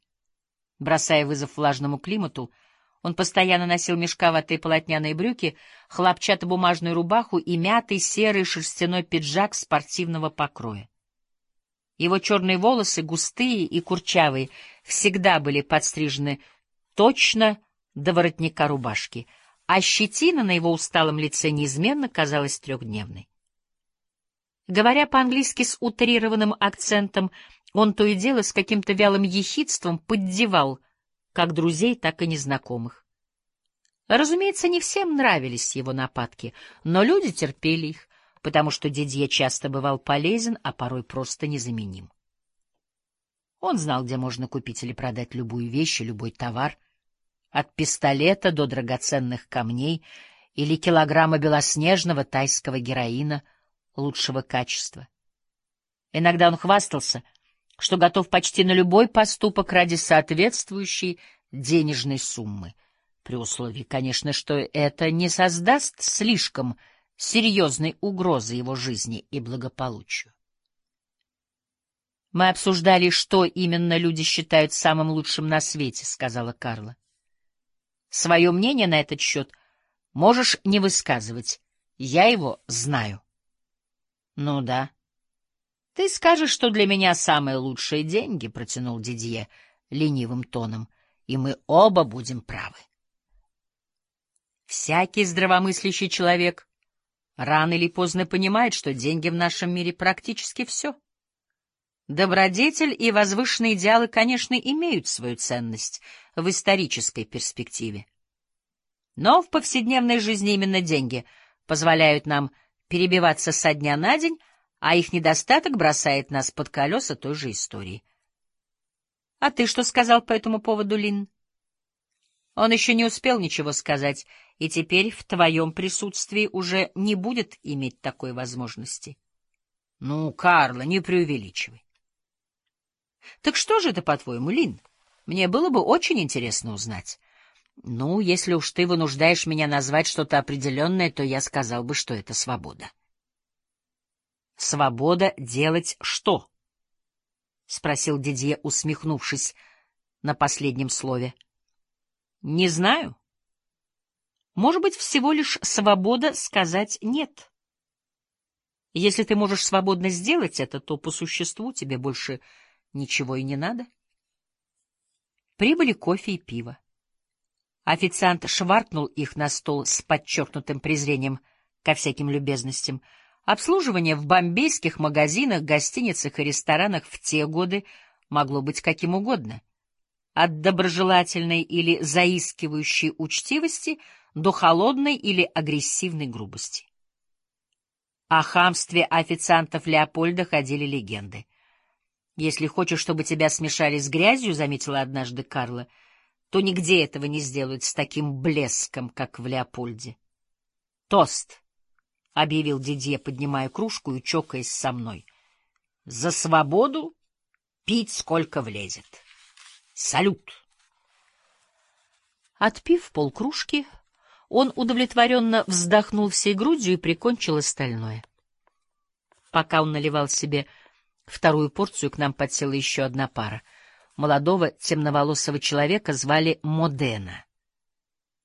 Бросая вызов влажному климату, он постоянно носил мешковатые полотняные брюки, хлопчатобумажную рубаху и мятый серый шерстяной пиджак спортивного покроя. Его черные волосы, густые и курчавые, всегда были подстрижены точно до воротника рубашки, а щетина на его усталом лице неизменно казалась трехдневной. Говоря по-английски с утрированным акцентом, он то и дело с каким-то вялым ехидством поддевал как друзей, так и незнакомых. Разумеется, не всем нравились его нападки, но люди терпели их, потому что Дидье часто бывал полезен, а порой просто незаменим. Он знал, где можно купить или продать любую вещь любой товар, от пистолета до драгоценных камней или килограмма белоснежного тайского героина лучшего качества. Иногда он хвастался, что готов почти на любой поступок ради соответствующей денежной суммы, при условии, конечно, что это не создаст слишком серьезной угрозы его жизни и благополучию. «Мы обсуждали, что именно люди считают самым лучшим на свете», — сказала Карла. «Свое мнение на этот счет можешь не высказывать. Я его знаю». «Ну да». «Ты скажешь, что для меня самые лучшие деньги», — протянул Дидье ленивым тоном, — «и мы оба будем правы». Всякий здравомыслящий человек рано или поздно понимает, что деньги в нашем мире практически все. Добродетель и возвышенные идеалы, конечно, имеют свою ценность в исторической перспективе. Но в повседневной жизни именно деньги позволяют нам перебиваться со дня на день, а их недостаток бросает нас под колеса той же истории. — А ты что сказал по этому поводу, Лин? Он еще не успел ничего сказать, и теперь в твоем присутствии уже не будет иметь такой возможности. — Ну, Карла, не преувеличивай. — Так что же это, по-твоему, Лин? Мне было бы очень интересно узнать. Ну, если уж ты вынуждаешь меня назвать что-то определенное, то я сказал бы, что это свобода. — Свобода делать что? — спросил Дидье, усмехнувшись на последнем слове. — Не знаю. Может быть, всего лишь свобода сказать «нет». Если ты можешь свободно сделать это, то по существу тебе больше Ничего и не надо. Прибыли кофе и пиво. Официант шваркнул их на стол с подчеркнутым презрением ко всяким любезностям. Обслуживание в бомбейских магазинах, гостиницах и ресторанах в те годы могло быть каким угодно. От доброжелательной или заискивающей учтивости до холодной или агрессивной грубости. О хамстве официантов Леопольда ходили легенды. Если хочешь, чтобы тебя смешали с грязью, — заметила однажды Карла, — то нигде этого не сделают с таким блеском, как в Леопольде. — Тост! — объявил Дидье, поднимая кружку и чокаясь со мной. — За свободу пить сколько влезет. Салют! Отпив полкружки, он удовлетворенно вздохнул всей грудью и прикончил остальное. Пока он наливал себе Вторую порцию к нам подсела еще одна пара. Молодого темноволосого человека звали Модена.